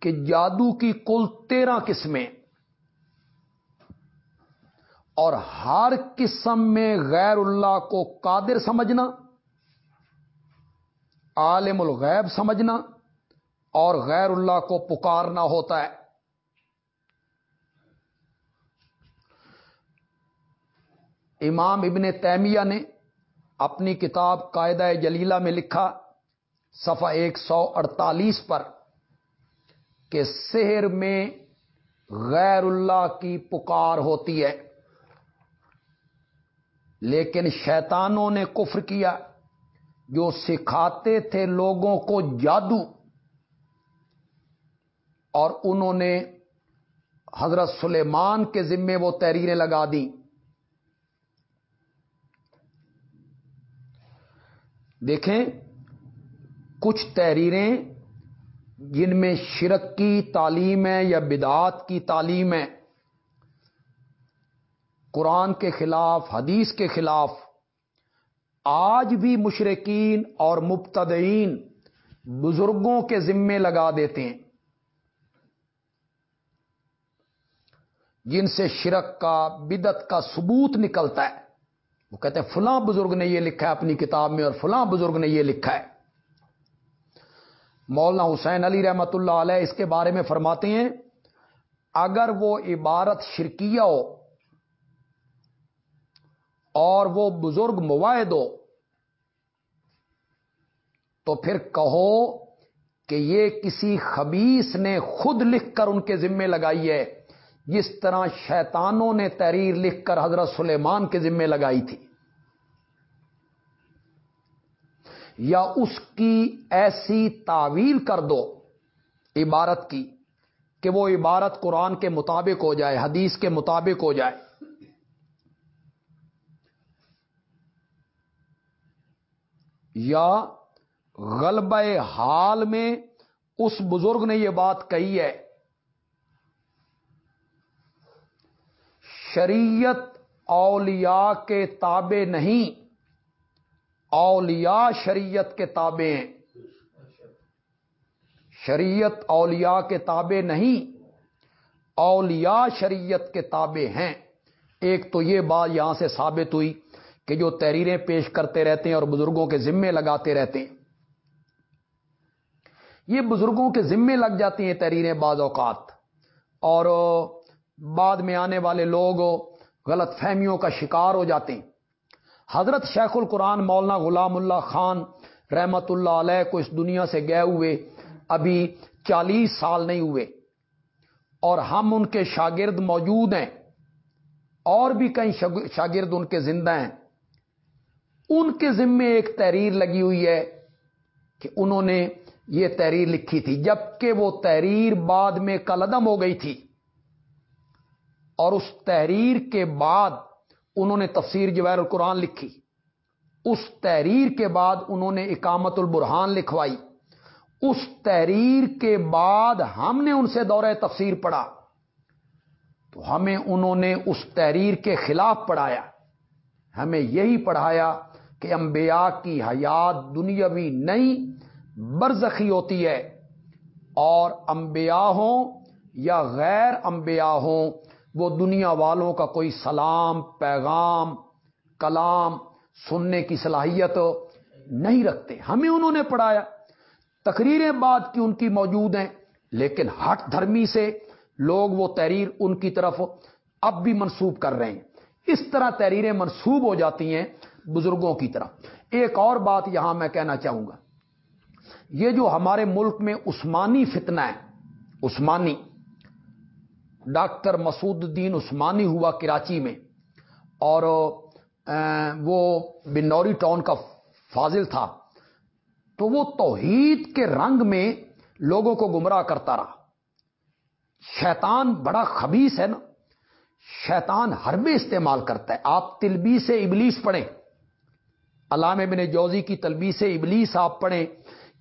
کہ جادو کی کل تیرہ قسمیں اور ہر قسم میں غیر اللہ کو قادر سمجھنا، عالم الغیب سمجھنا اور غیر اللہ کو پکارنا ہوتا ہے۔ امام ابن تیمیہ نے اپنی کتاب قاعدہ جلیلہ میں لکھا، صفحہ ایک سو اڑتالیس پر، کہ سحر میں غیر اللہ کی پکار ہوتی ہے، لیکن شیطانوں نے کفر کیا، جو سکھاتے تھے لوگوں کو جادو، اور انہوں نے حضرت سلیمان کے ذمے وہ تحریریں لگا دیں۔ دیکھیں، کچھ تحریریں جن میں شرک کی تعلیم ہے یا بدعات کی تعلیم ہے، قرآن کے خلاف، حدیث کے خلاف، آج بھی مشرقین اور مبتدئین بزرگوں کے ذمے لگا دیتے ہیں۔ جن سے شرک کا بدت کا ثبوت نکلتا ہے۔ وہ کہتے ہیں فلاں بزرگ نے یہ لکھا ہے اپنی کتاب میں اور فلاں بزرگ نے یہ لکھا ہے۔ مولانا حسین علی رحمت اللہ علیہ اس کے بارے میں فرماتے ہیں، اگر وہ عبارت شرکیہ ہو اور وہ بزرگ مواعد ہو، تو پھر کہو کہ یہ کسی خبیص نے خود لکھ کر ان کے ذمے لگائی ہے۔ جس طرح شیطانوں نے تحریر لکھ کر حضرت سلیمان کے ذمے لگائی تھی، یا اس کی ایسی تعویل کر دو عبارت کی کہ وہ عبارت قرآن کے مطابق ہو جائے، حدیث کے مطابق ہو جائے۔ یا غلبہ حال میں اس بزرگ نے یہ بات کہی ہے شریعت اولیاء کے تابع نہیں۔ اولیاء شریعت کے تابع ہیں۔ شریعت اولیاء کے تابع نہیں، اولیاء شریعت کے تابع ہیں۔ ایک تو یہ بات یہاں سے ثابت ہوئی کہ جو تحریریں پیش کرتے رہتے ہیں اور بزرگوں کے ذمے لگاتے رہتے ہیں۔ یہ بزرگوں کے ذمے لگ جاتی ہیں تحریریں بعض اوقات۔ اور بعد میں آنے والے لوگ غلط فہمیوں کا شکار ہو جاتے ہیں۔ حضرت شیخ القرآن مولانا غلام اللہ خان رحمت اللہ علیہ کو اس دنیا سے گئے ہوئے ابھی چالیس سال نہیں ہوئے۔ اور ہم ان کے شاگرد موجود ہیں۔ اور بھی کئی شاگرد ان کے زندہ ہیں۔ ان کے ذمے ایک تحریر لگی ہوئی ہے کہ انہوں نے یہ تحریر لکھی تھی۔ جبکہ وہ تحریر بعد میں کلدم ہو گئی تھی۔ اور اس تحریر کے بعد انہوں نے تفسیر جویر القرآن لکھی۔ اس تحریر کے بعد انہوں نے اکامت البرحان لکھوائی۔ اس تحریر کے بعد ہم نے ان سے دورہ تفسیر پڑھا۔ تو ہمیں انہوں نے اس تحریر کے خلاف پڑھایا۔ ہمیں یہی پڑھایا کہ انبیاء کی حیات دنیاوی نہیں، برزخی ہوتی ہے اور انبیاء ہوں یا غیر انبیاء ہوں وہ دنیا والوں کا کوئی سلام، پیغام، کلام، سننے کی صلاحیت نہیں رکھتے۔ ہمیں انہوں نے پڑھایا۔ تقریریں بات کی ان کی موجود ہیں، لیکن ہٹ دھرمی سے لوگ وہ تحریر ان کی طرف اب بھی منسوب کر رہے ہیں۔ اس طرح تحریریں منسوب ہو جاتی ہیں بزرگوں کی طرح ایک اور بات یہاں میں کہنا چاہوں گا۔ یہ جو ہمارے ملک میں عثمانی فتنہ ہے، عثمانی ڈاکٹر مسعود الدین عثمانی ہوا کراچی میں، اور وہ بنوری ٹاؤن کا فاضل تھا۔ تو وہ توحید کے رنگ میں لوگوں کو گمراہ کرتا رہا۔ شیطان بڑا خبیص ہے نا۔ شیطان حربے استعمال کرتا ہے۔ آپ تلبی سے ابلیس پڑھیں۔ علام ابن جوزی کی تلبی سے ابلیس آپ پڑھیں۔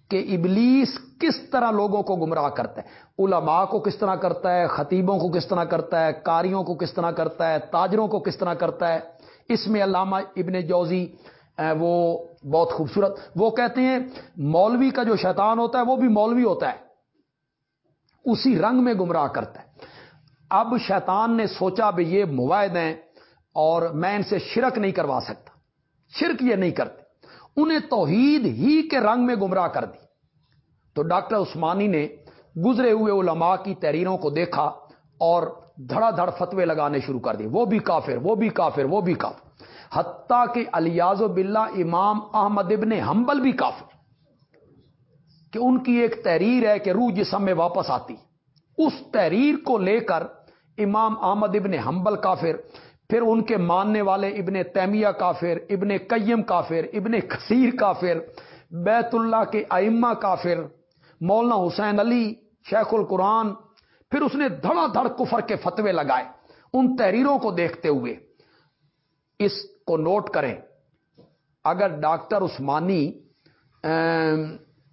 کہ ابلیس کس طرح لوگوں کو گمراہ کرتا ہے؟ علماء کو کس طرح کرتا ہے؟ خطیبوں کو کس طرح کرتا ہے؟ کاریوں کو کس طرح کرتا ہے؟ تاجروں کو کس طرح کرتا ہے؟ اس میں علامہ ابن جوزی وہ بہت خوبصورت۔ وہ کہتے ہیں، مولوی کا جو شیطان ہوتا ہے، وہ بھی مولوی ہوتا ہے۔ اسی رنگ میں گمراہ کرتا ہے۔ اب شیطان نے سوچا بھی یہ مواد ہیں اور میں ان سے شرک نہیں کروا سکتا۔ شرک یہ نہیں کرتے۔ انہیں توحید ہی کے رنگ میں گمراہ کر دی۔ تو ڈاکٹر عثمانی نے گزرے ہوئے علماء کی تحریروں کو دیکھا اور دھڑا دھڑ فتوے لگانے شروع کر دیے۔ وہ بھی کافر، وہ بھی کافر، وہ بھی کافر۔ حتیٰ کہ الیاز بلّہ امام احمد ابن حنبل بھی کافر۔ کہ ان کی ایک تحریر ہے کہ روح جسم میں واپس آتی۔ اس تحریر کو لے کر امام احمد ابن حنبل کافر، پھر ان کے ماننے والے ابن تیمیہ کافر، ابن قیم کافر، ابن کثیر کافر، بیت اللہ کے ائمہ کافر مولانا حسین علی، شیخ القرآن، پھر اس نے دھڑا دھڑ کفر کے فتوے لگائے ان تحریروں کو دیکھتے ہوئے۔ اس کو نوٹ کریں۔ اگر ڈاکٹر عثمانی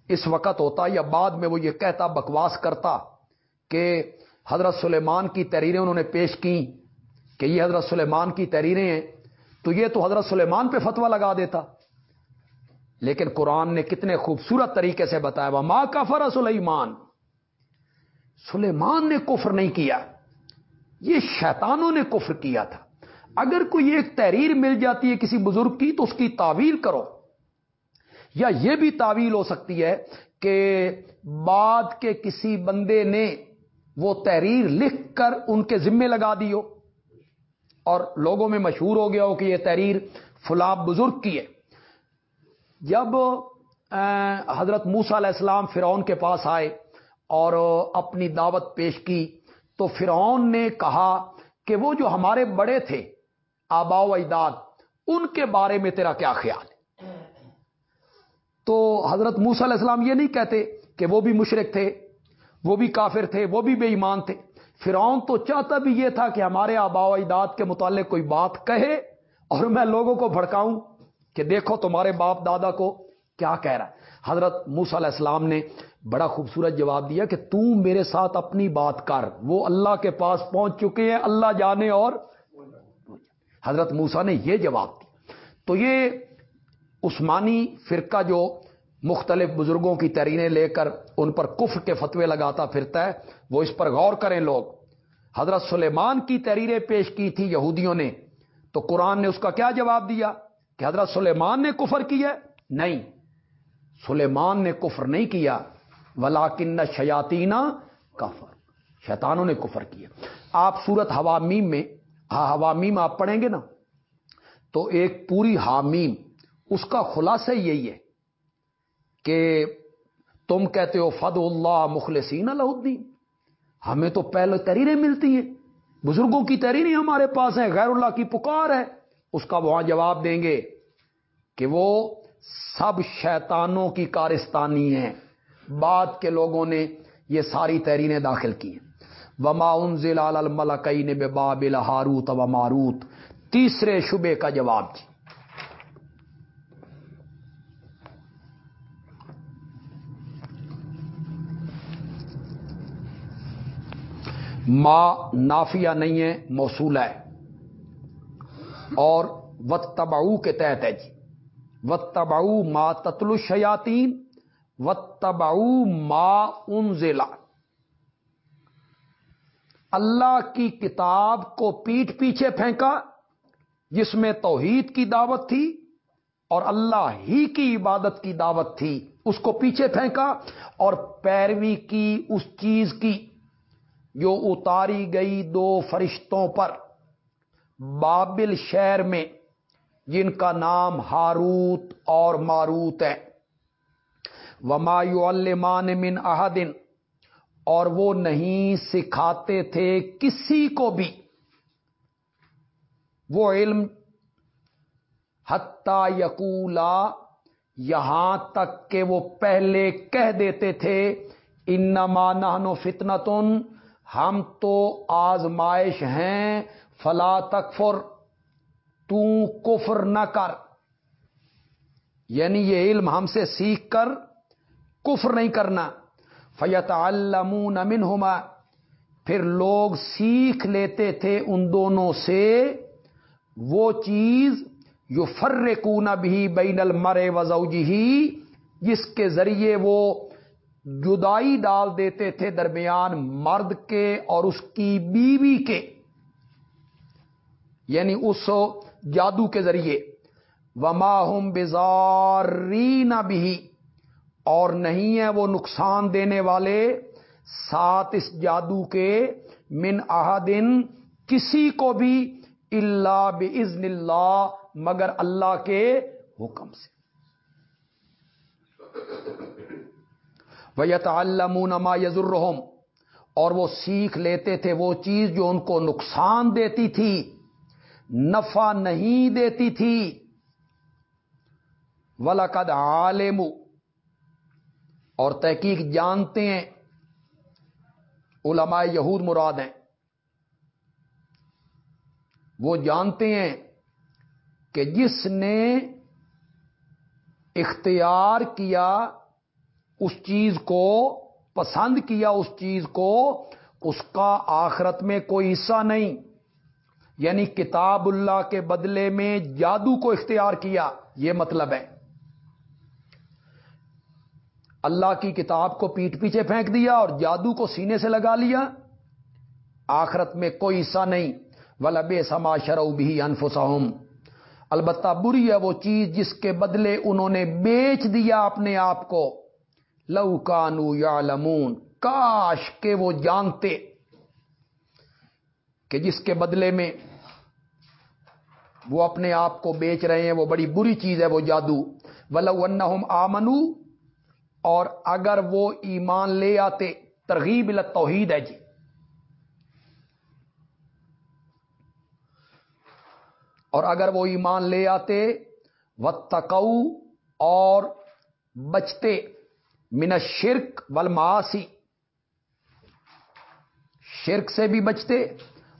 اس وقت ہوتا یا بعد میں وہ یہ کہتا، بکواس کرتا کہ حضرت سلیمان کی تحریریں انہوں نے پیش کی، کہ یہ حضرت سلیمان کی تحریریں ہیں، تو یہ تو حضرت سلیمان پہ فتوا لگا دیتا۔ لیکن قرآن نے کتنے خوبصورت طریقے سے بتایا وہ ماں کفر سلیمان۔ سلیمان نے کفر نہیں کیا، یہ شیطانوں نے کفر کیا تھا۔ اگر کوئی ایک تحریر مل جاتی ہے کسی بزرگ کی، تو اس کی تعویل کرو۔ یا یہ بھی تعویل ہو سکتی ہے کہ بعد کے کسی بندے نے وہ تحریر لکھ کر ان کے ذمے لگا دی ہو۔ اور لوگوں میں مشہور ہو گیا ہو کہ یہ تحریر فلاں بزرگ کی ہے۔ جب حضرت موسا علیہ السلام فرعون کے پاس آئے اور اپنی دعوت پیش کی، تو فرعون نے کہا کہ وہ جو ہمارے بڑے تھے آبا و اجداد، ان کے بارے میں تیرا کیا خیال ہے؟ تو حضرت موسا علیہ السلام یہ نہیں کہتے کہ وہ بھی مشرق تھے، وہ بھی کافر تھے، وہ بھی بے ایمان تھے۔ فرعون تو چاہتا بھی یہ تھا کہ ہمارے آبا و اجداد کے متعلق کوئی بات کہے اور میں لوگوں کو بھڑکاؤں۔ کہ دیکھو تمہارے باپ دادا کو کیا کہہ رہا ہے۔ حضرت موس علیہ السلام نے بڑا خوبصورت جواب دیا کہ تم میرے ساتھ اپنی بات کر، وہ اللہ کے پاس پہنچ چکے ہیں، اللہ جانے اور حضرت موسا نے یہ جواب دیا۔ تو یہ عثمانی فرقہ جو مختلف بزرگوں کی ترینیں لے کر ان پر کفر کے فتوے لگاتا پھرتا ہے، وہ اس پر غور کریں لوگ۔ حضرت سلیمان کی تحریریں پیش کی تھی یہودیوں نے، تو قرآن نے اس کا کیا جواب دیا؟ کہ حضرت سلیمان نے کفر کیا نہیں۔ سلیمان نے کفر نہیں کیا ولاکن شیاتینا کفر۔ شیطانوں نے کفر کیا آپ سورت حوامیم میں ہاں حوامیم آپ پڑھیں گے نا؟ تو ایک پوری حامیم، اس کا خلاصہ یہی ہے کہ تم کہتے ہو فد اللہ مخلصین الدین ہمیں تو پہلے تحریریں ملتی ہیں۔ بزرگوں کی تحریریں ہمارے پاس ہیں، غیر اللہ کی پکار ہے۔ اس کا وہاں جواب دیں گے کہ وہ سب شیطانوں کی کارستانی ہیں۔ بعد کے لوگوں نے یہ ساری تحریریں داخل کی ہیں۔ وما ان ضلع الملکئی نے بے بابل ہاروت و ماروت۔ تیسرے شبے کا جواب جی۔ ما نافیہ نہیں ہے موصولہ ہے۔ اور و تباؤ کے تحت ہے جی۔ و تباؤ ما تتل شیاتین و تباؤ ما انزلہ اللہ کی کتاب کو پیٹ پیچھے پھینکا، جس میں توحید کی دعوت تھی اور اللہ ہی کی عبادت کی دعوت تھی، اس کو پیچھے پھینکا اور پیروی کی اس چیز کی جو اتاری گئی دو فرشتوں پر۔ بابل شہر میں جن کا نام ہاروت اور ماروت ہے۔ ومایو المان من احدن اور وہ نہیں سکھاتے تھے کسی کو بھی۔ وہ علم حتی یقولا یہاں تک کہ وہ پہلے کہہ دیتے تھے، انما نحنو فتنتن، ہم تو آزمائش ہیں فلا تکفر، تو کفر نہ کر۔ یعنی یہ علم ہم سے سیکھ کر کفر نہیں کرنا۔ فیت المون منہما، پھر لوگ سیکھ لیتے تھے ان دونوں سے۔ وہ چیز یو فر بھی بین المرے وزوجی جس کے ذریعے وہ جدائی ڈال دیتے تھے درمیان مرد کے اور اس کی بیوی کے۔ یعنی اس جادو کے ذریعے۔ وما ہم بزارین بھی اور نہیں ہے وہ نقصان دینے والے۔ ساتھ اس جادو کے من احدن کسی کو بھی اللہ بزن اللہ مگر اللہ کے حکم سے۔ ویت ما یزرحم اور وہ سیکھ لیتے تھے وہ چیز جو ان کو نقصان دیتی تھی۔ نفع نہیں دیتی تھی۔ ولقد عالم۔ اور تحقیق جانتے ہیں۔ علماء یہود مراد ہیں۔ وہ جانتے ہیں کہ جس نے اختیار کیا اس چیز کو، پسند کیا اس چیز کو، اس کا آخرت میں کوئی حصہ نہیں۔ یعنی کتاب اللہ کے بدلے میں جادو کو اختیار کیا، یہ مطلب ہے۔ اللہ کی کتاب کو پیٹ پیچھے پھینک دیا اور جادو کو سینے سے لگا لیا۔ آخرت میں کوئی حصہ نہیں۔ ولب سما شرو بھی انفسہم البتہ بری ہے وہ چیز جس کے بدلے انہوں نے بیچ دیا اپنے آپ کو۔ لو کانو یا لمون کاش کے وہ جانتے کہ جس کے بدلے میں وہ اپنے آپ کو بیچ رہے ہیں، وہ بڑی بری چیز ہے، وہ جادو۔ ولو آمنو اور اگر وہ ایمان لے آتے، ترغیب توحید ہے جی۔ اور اگر وہ ایمان لے آتے و تکو اور بچتے۔ من شرک ولماسی شرک سے بھی بچتے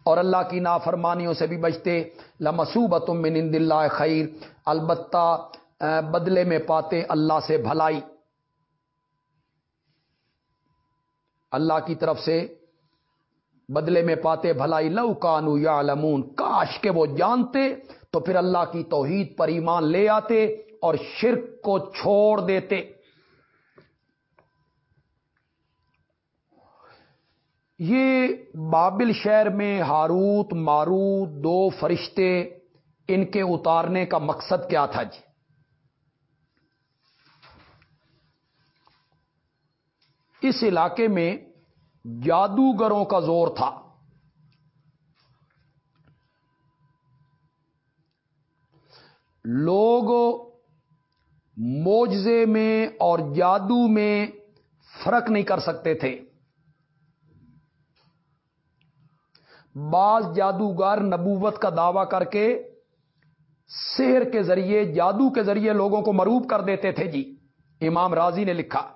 اور اللہ کی نافرمانیوں سے بھی بچتے۔ لمسوبت من ان اللہ خیر۔ البتہ بدلے میں پاتے اللہ سے بھلائی۔ اللہ کی طرف سے بدلے میں پاتے بھلائی۔ لو کانو یا لمون کاش کے وہ جانتے تو پھر اللہ کی توحید پر ایمان لے آتے اور شرک کو چھوڑ دیتے۔ یہ بابل شہر میں ہاروت، ماروت دو فرشتے ان کے اتارنے کا مقصد کیا تھا جی؟ اس علاقے میں جادوگروں کا زور تھا۔ لوگ موجے میں اور جادو میں فرق نہیں کر سکتے تھے۔ بعض جادوگر نبوت کا دعوی کر کے سحر کے ذریعے، جادو کے ذریعے لوگوں کو مروب کر دیتے تھے جی۔ امام راضی نے لکھا۔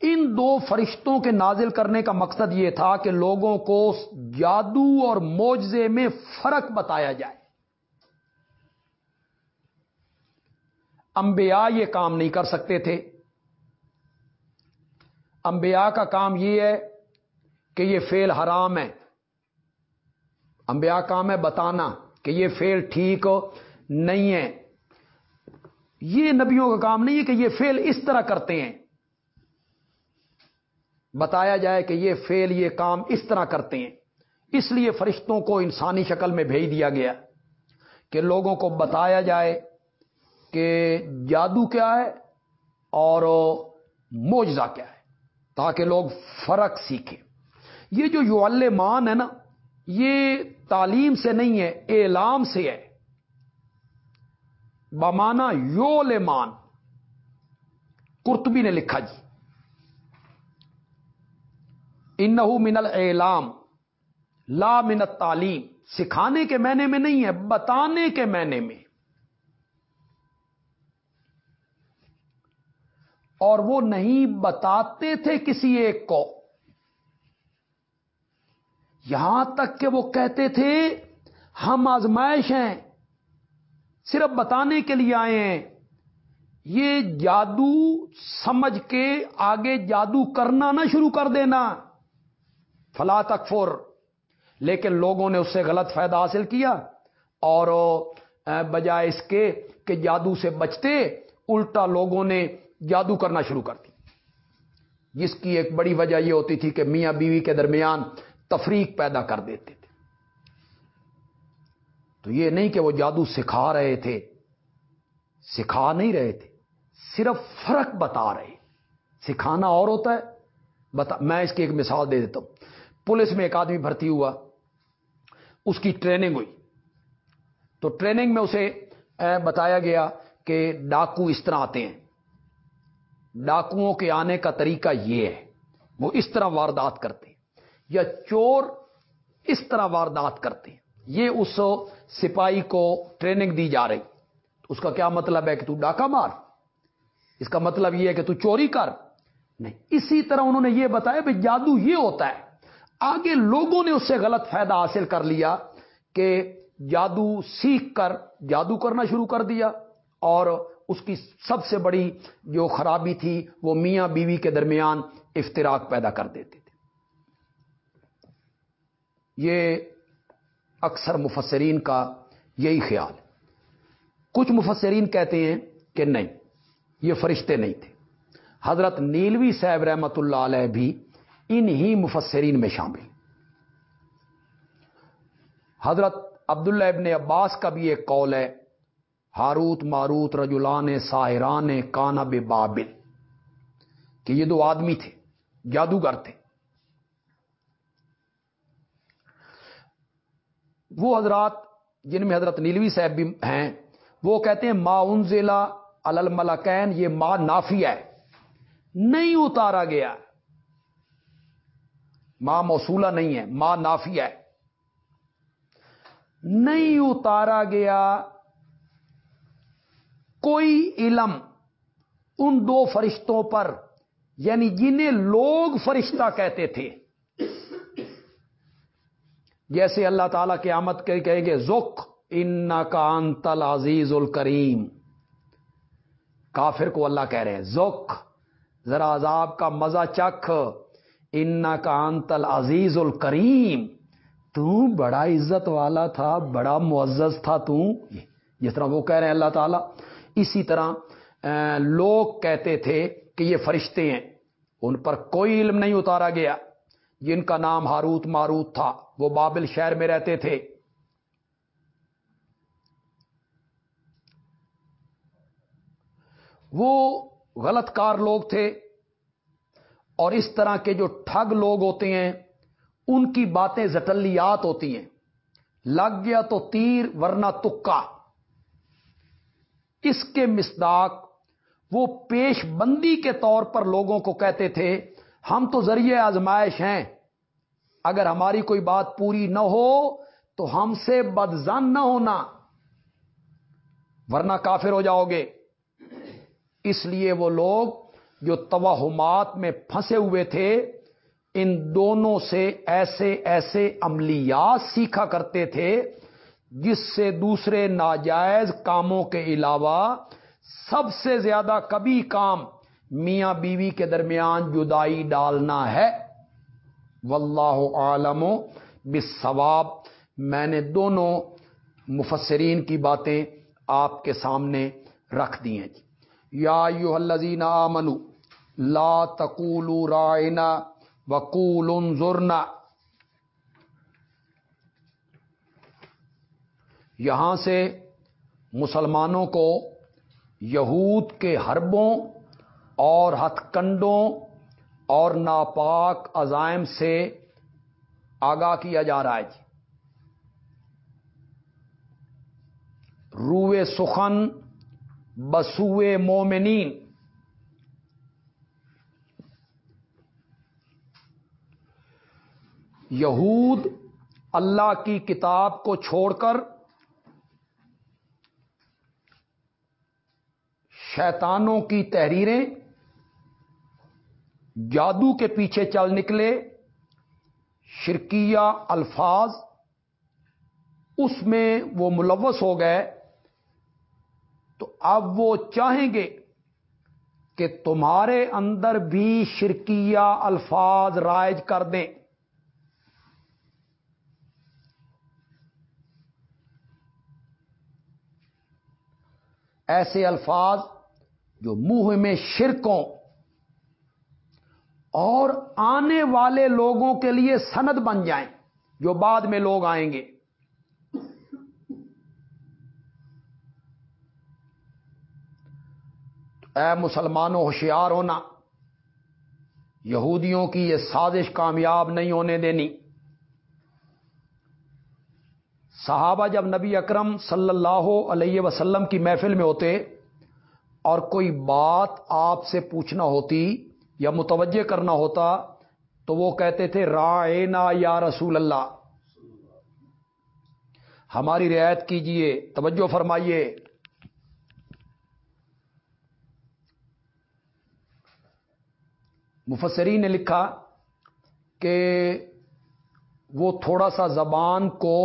ان دو فرشتوں کے نازل کرنے کا مقصد یہ تھا کہ لوگوں کو جادو اور موجے میں فرق بتایا جائے۔ انبیاء یہ کام نہیں کر سکتے تھے۔ انبیاء کا کام یہ ہے کہ یہ فیل حرام ہے۔ انبیاء کام ہے بتانا کہ یہ فیل ٹھیک نہیں ہے۔ یہ نبیوں کا کام نہیں ہے کہ یہ فیل اس طرح کرتے ہیں۔ بتایا جائے کہ یہ فیل یہ کام اس طرح کرتے ہیں۔ اس لیے فرشتوں کو انسانی شکل میں بھیج دیا گیا کہ لوگوں کو بتایا جائے کہ جادو کیا ہے اور موجزہ کیا ہے۔ تاکہ لوگ فرق سیکھیں۔ یہ جو یو ہے نا، یہ تعلیم سے نہیں ہے، اعلام سے ہے۔ بمانا یو مان کرتبی نے لکھا جی۔ ان من اعلام لا من تعلیم سکھانے کے معنی میں نہیں ہے، بتانے کے معنی میں۔ اور وہ نہیں بتاتے تھے کسی ایک کو۔ یہاں تک کہ وہ کہتے تھے، ہم آزمائش ہیں، صرف بتانے کے لیے آئے ہیں۔ یہ جادو سمجھ کے آگے جادو کرنا نہ شروع کر دینا۔ فلا تکفر۔ لیکن لوگوں نے اس سے غلط فائدہ حاصل کیا اور بجائے اس کے کہ جادو سے بچتے، الٹا لوگوں نے جادو کرنا شروع کر دی۔ جس کی ایک بڑی وجہ یہ ہوتی تھی کہ میاں بیوی کے درمیان تفریق پیدا کر دیتے تھے۔ تو یہ نہیں کہ وہ جادو سکھا رہے تھے، سکھا نہیں رہے تھے، صرف فرق بتا رہے۔ سکھانا اور ہوتا ہے۔ بتا، میں اس کی ایک مثال دے دیتا ہوں۔ پولیس میں ایک آدمی بھرتی ہوا، اس کی ٹریننگ ہوئی۔ تو ٹریننگ میں اسے بتایا گیا کہ ڈاکو اس طرح آتے ہیں۔ ڈاکوؤں کے آنے کا طریقہ یہ ہے، وہ اس طرح واردات کرتے ہیں، یا چور اس طرح واردات کرتے ہیں۔ یہ اس سپاہی کو ٹریننگ دی جا رہی۔ اس کا کیا مطلب ہے کہ تو ڈاکہ مار؟ اس کا مطلب یہ ہے کہ تو چوری کر۔ نہیں، اسی طرح انہوں نے یہ بتایا بھائی جادو یہ ہوتا ہے۔ آگے لوگوں نے اس سے غلط فائدہ حاصل کر لیا کہ جادو سیکھ کر جادو کرنا شروع کر دیا اور اس کی سب سے بڑی جو خرابی تھی وہ میاں بیوی کے درمیان افطراک پیدا کر دیتے تھے یہ اکثر مفسرین کا یہی خیال کچھ مفسرین کہتے ہیں کہ نہیں، یہ فرشتے نہیں تھے۔ حضرت نیلوی صاحب رحمت اللہ علیہ بھی انہی مفسرین میں شامل حضرت عبداللہ ابن عباس کا بھی ایک قول ہے ہاروت ماروت رجولان ساحران کانا بے بابل، کہ یہ دو آدمی تھے، جادوگر تھے۔ وہ حضرات جن میں حضرت نیلوی صاحب بھی ہیں، وہ کہتے ہیں، ما انزلہ الملکین، یہ ما نافیہ ہے۔ نہیں اتارا گیا۔ ماں موصولہ نہیں ہے ماں نافیہ ہے۔ نہیں اتارا گیا۔ کوئی علم ان دو فرشتوں پر یعنی جنہیں لوگ فرشتہ کہتے تھے۔ جیسے اللہ تعالی کے آمد کے کہیں گے زخ ان کا انتل عزیز الکریم۔ کافر کو اللہ کہہ رہے ہیں زخ ذرا عذاب کا مزہ چکھ۔ ان کا انتل عزیز الکریم۔ تو بڑا عزت والا تھا، بڑا معزز تھا تو۔ جس طرح وہ کہہ رہے ہیں اللہ تعالیٰ۔ اسی طرح لوگ کہتے تھے کہ یہ فرشتے ہیں، ان پر کوئی علم نہیں اتارا گیا۔ جن کا نام ہاروت ماروت تھا، وہ بابل شہر میں رہتے تھے۔ وہ غلط کار لوگ تھے، اور اس طرح کے جو ٹھگ لوگ ہوتے ہیں، ان کی باتیں زٹلیات ہوتی ہیں۔ لگ گیا تو تیر، ورنہ تکا۔ اس کے مصداق وہ پیش بندی کے طور پر لوگوں کو کہتے تھے، ہم تو ذریعے آزمائش ہیں، اگر ہماری کوئی بات پوری نہ ہو تو ہم سے بدزن نہ ہونا، ورنہ کافر ہو جاؤ گے۔ اس لیے وہ لوگ جو توہمات میں پھنسے ہوئے تھے، ان دونوں سے ایسے ایسے عملیات سیکھا کرتے تھے جس سے دوسرے ناجائز کاموں کے علاوہ سب سے زیادہ کبھی کام میاں بیوی کے درمیان جدائی ڈالنا ہے۔ واللہ عالم بالثواب میں نے دونوں مفسرین کی باتیں آپ کے سامنے رکھ دی ہیں۔ جی یا یو الزین آمنو لا تقول رائنا وقول انظرنا۔ یہاں سے مسلمانوں کو یہود کے حربوں اور ہتھ کنڈوں اور ناپاک عزائم سے آگاہ کیا جا رہا ہے جی۔ روئے سخن، بسوئے مومنین۔ یہود اللہ کی کتاب کو چھوڑ کر شیطانوں کی تحریریں، جادو کے پیچھے چل نکلے، شرکیہ الفاظ، اس میں وہ ملوث ہو گئے، تو اب وہ چاہیں گے کہ تمہارے اندر بھی شرکیہ الفاظ رائج کر دیں۔ ایسے الفاظ جو منہ میں شرکوں اور آنے والے لوگوں کے لیے سند بن جائیں، جو بعد میں لوگ آئیں گے۔ اے مسلمانوں، ہوشیار ہونا۔ یہودیوں کی یہ سازش کامیاب نہیں ہونے دینی۔ صحابہ جب نبی اکرم صلی اللہ علیہ وسلم کی محفل میں ہوتے اور کوئی بات آپ سے پوچھنا ہوتی یا متوجہ کرنا ہوتا تو وہ کہتے تھے، رائنا یا رسول اللہ۔ ہماری رعایت کیجیے، توجہ فرمائیے۔ مفسری نے لکھا کہ وہ تھوڑا سا زبان کو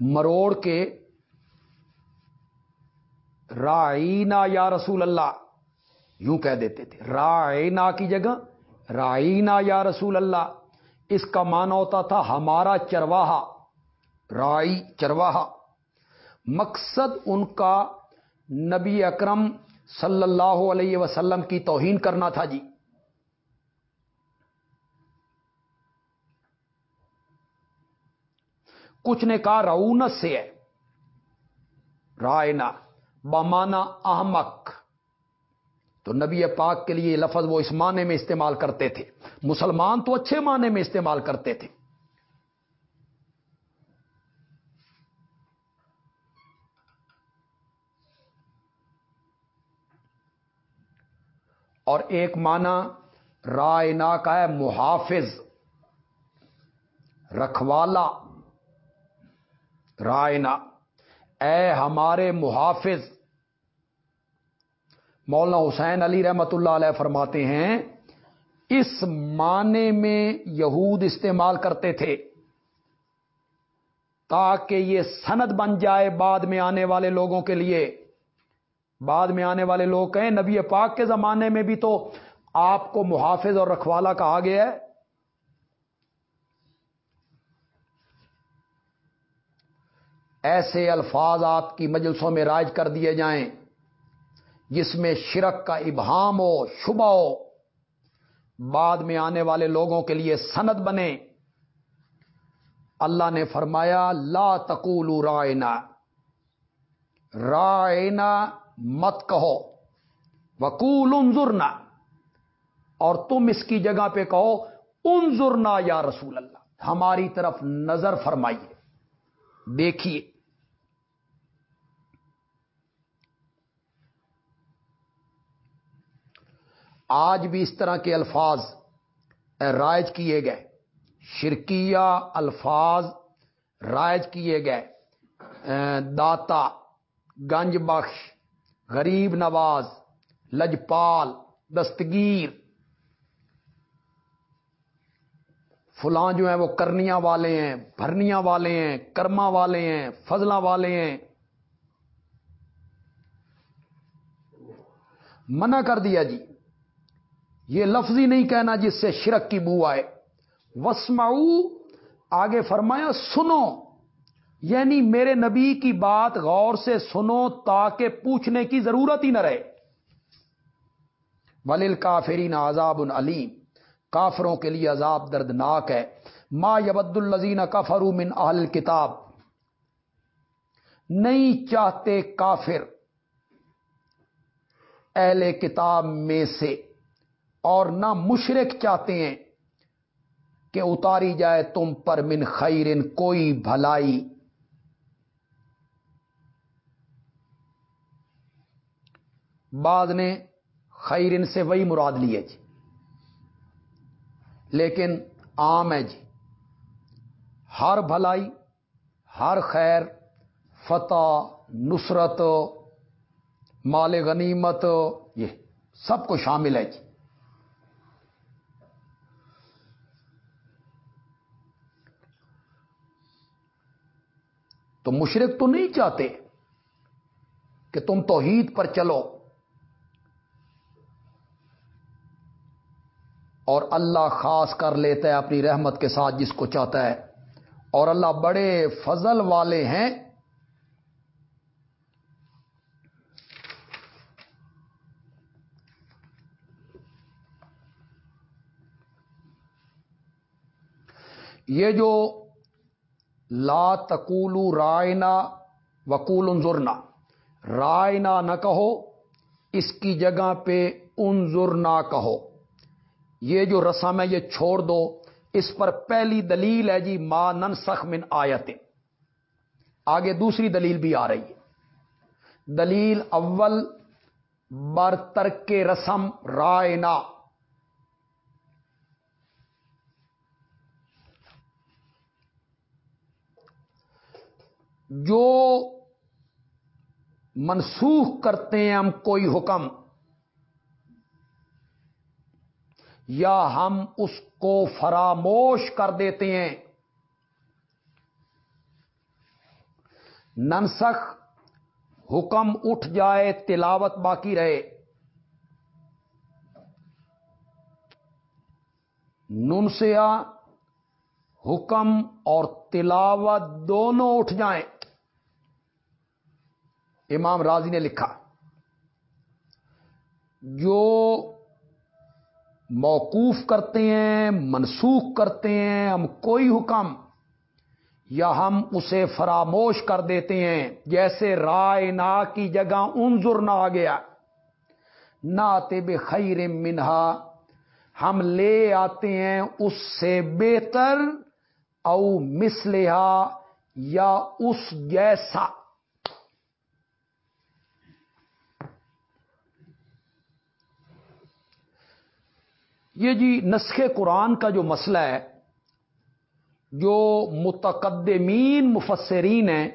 مروڑ کے رائنا یا رسول اللہ یوں کہہ دیتے تھے رائنا کی جگہ رائنا یا رسول اللہ اس کا معنی ہوتا تھا ہمارا چرواہا، رائی چرواہا۔ مقصد ان کا نبی اکرم صلی اللہ علیہ وسلم کی توہین کرنا تھا جی۔ کچھ نے کہا رونت سے ہے۔ رائنا بامانا احمق۔ تو نبی پاک کے لیے یہ لفظ وہ اس معنی میں استعمال کرتے تھے۔ مسلمان تو اچھے معنی میں استعمال کرتے تھے۔ اور ایک معنی رائنا کا ہے محافظ۔ رکھوالا۔ رائنا اے ہمارے محافظ۔ مولانا حسین علی رحمت اللہ علیہ فرماتے ہیں، اس معنی میں یہود استعمال کرتے تھے تاکہ یہ سند بن جائے بعد میں آنے والے لوگوں کے لیے۔ بعد میں آنے والے لوگ کہیں، نبی پاک کے زمانے میں بھی تو آپ کو محافظ اور رکھوالا کہا گیا ہے۔ ایسے الفاظ آپ کی مجلسوں میں رائج کر دیے جائیں۔ جس میں شرک کا ابہام ہو، شبہ ہو، بعد میں آنے والے لوگوں کے لیے سند بنے۔ اللہ نے فرمایا، لا تقول رائنا۔ رائنا مت کہو۔ وکول انظرنا۔ اور تم اس کی جگہ پہ کہو، انظرنا یا رسول اللہ۔ ہماری طرف نظر فرمائیے، دیکھیے۔ آج بھی اس طرح کے الفاظ رائج کیے گئے۔ شرکیہ الفاظ رائج کیے گئے۔ داتا، گنج بخش، غریب نواز، لجپال، دستگیر۔ فلاں جو ہیں وہ کرنیاں والے ہیں، بھرنیاں والے ہیں کرما والے ہیں فضلہ والے ہیں۔ منع کر دیا جی۔ یہ لفظ ہی نہیں کہنا جس سے شرک کی بو آئے۔ وسماؤ آگے فرمایا، سنو۔ یعنی میرے نبی کی بات غور سے سنو تاکہ پوچھنے کی ضرورت ہی نہ رہے۔ ولیل کافرین عذاب العلیم کافروں کے لیے عذاب دردناک ہے۔ ما یبد الزین کفرو من اہل کتاب نہیں چاہتے کافر۔ اہل کتاب میں سے اور نہ مشرق چاہتے ہیں کہ اتاری جائے تم پر من خیرن کوئی بھلائی۔ بعد نے خیرن سے وہی مراد لیے جی۔ لیکن عام ہے جی۔ ہر بھلائی، ہر خیر، فتح، نصرت، مال غنیمت، یہ سب کو شامل ہے جی۔ تو مشرق تو نہیں چاہتے کہ تم توحید پر چلو اور اللہ خاص کر لیتا ہے اپنی رحمت کے ساتھ جس کو چاہتا ہے اور اللہ بڑے فضل والے ہیں یہ جو لا تقولو رائنا وکول انظرنا۔ رائنا نہ کہو، اس کی جگہ پہ انظرنا کہو۔ یہ جو رسم ہے، یہ چھوڑ دو۔ اس پر پہلی دلیل ہے جی ما نن سخ من آیت۔ آگے دوسری دلیل بھی آ رہی ہے۔ دلیل اول بر ترک رسم رائنا۔ جو منسوخ کرتے ہیں ہم کوئی حکم، یا ہم اس کو فراموش کر دیتے ہیں۔ ننسخ، حکم اٹھ جائے، تلاوت باقی رہے۔ ننسیا، حکم اور تلاوت دونوں اٹھ جائیں۔ امام راضی نے لکھا، جو موقوف کرتے ہیں، منسوخ کرتے ہیں، ہم کوئی حکم یا ہم اسے فراموش کر دیتے ہیں، جیسے رائے نا کی جگہ انظر نہ آ گیا نہ آتے بے خیر منہا، ہم لے آتے ہیں اس سے بہتر، او مسلحا یا اس جیسا۔ یہ جی نسخ قرآن کا جو مسئلہ ہے، جو متقدمین، مفسرین ہیں،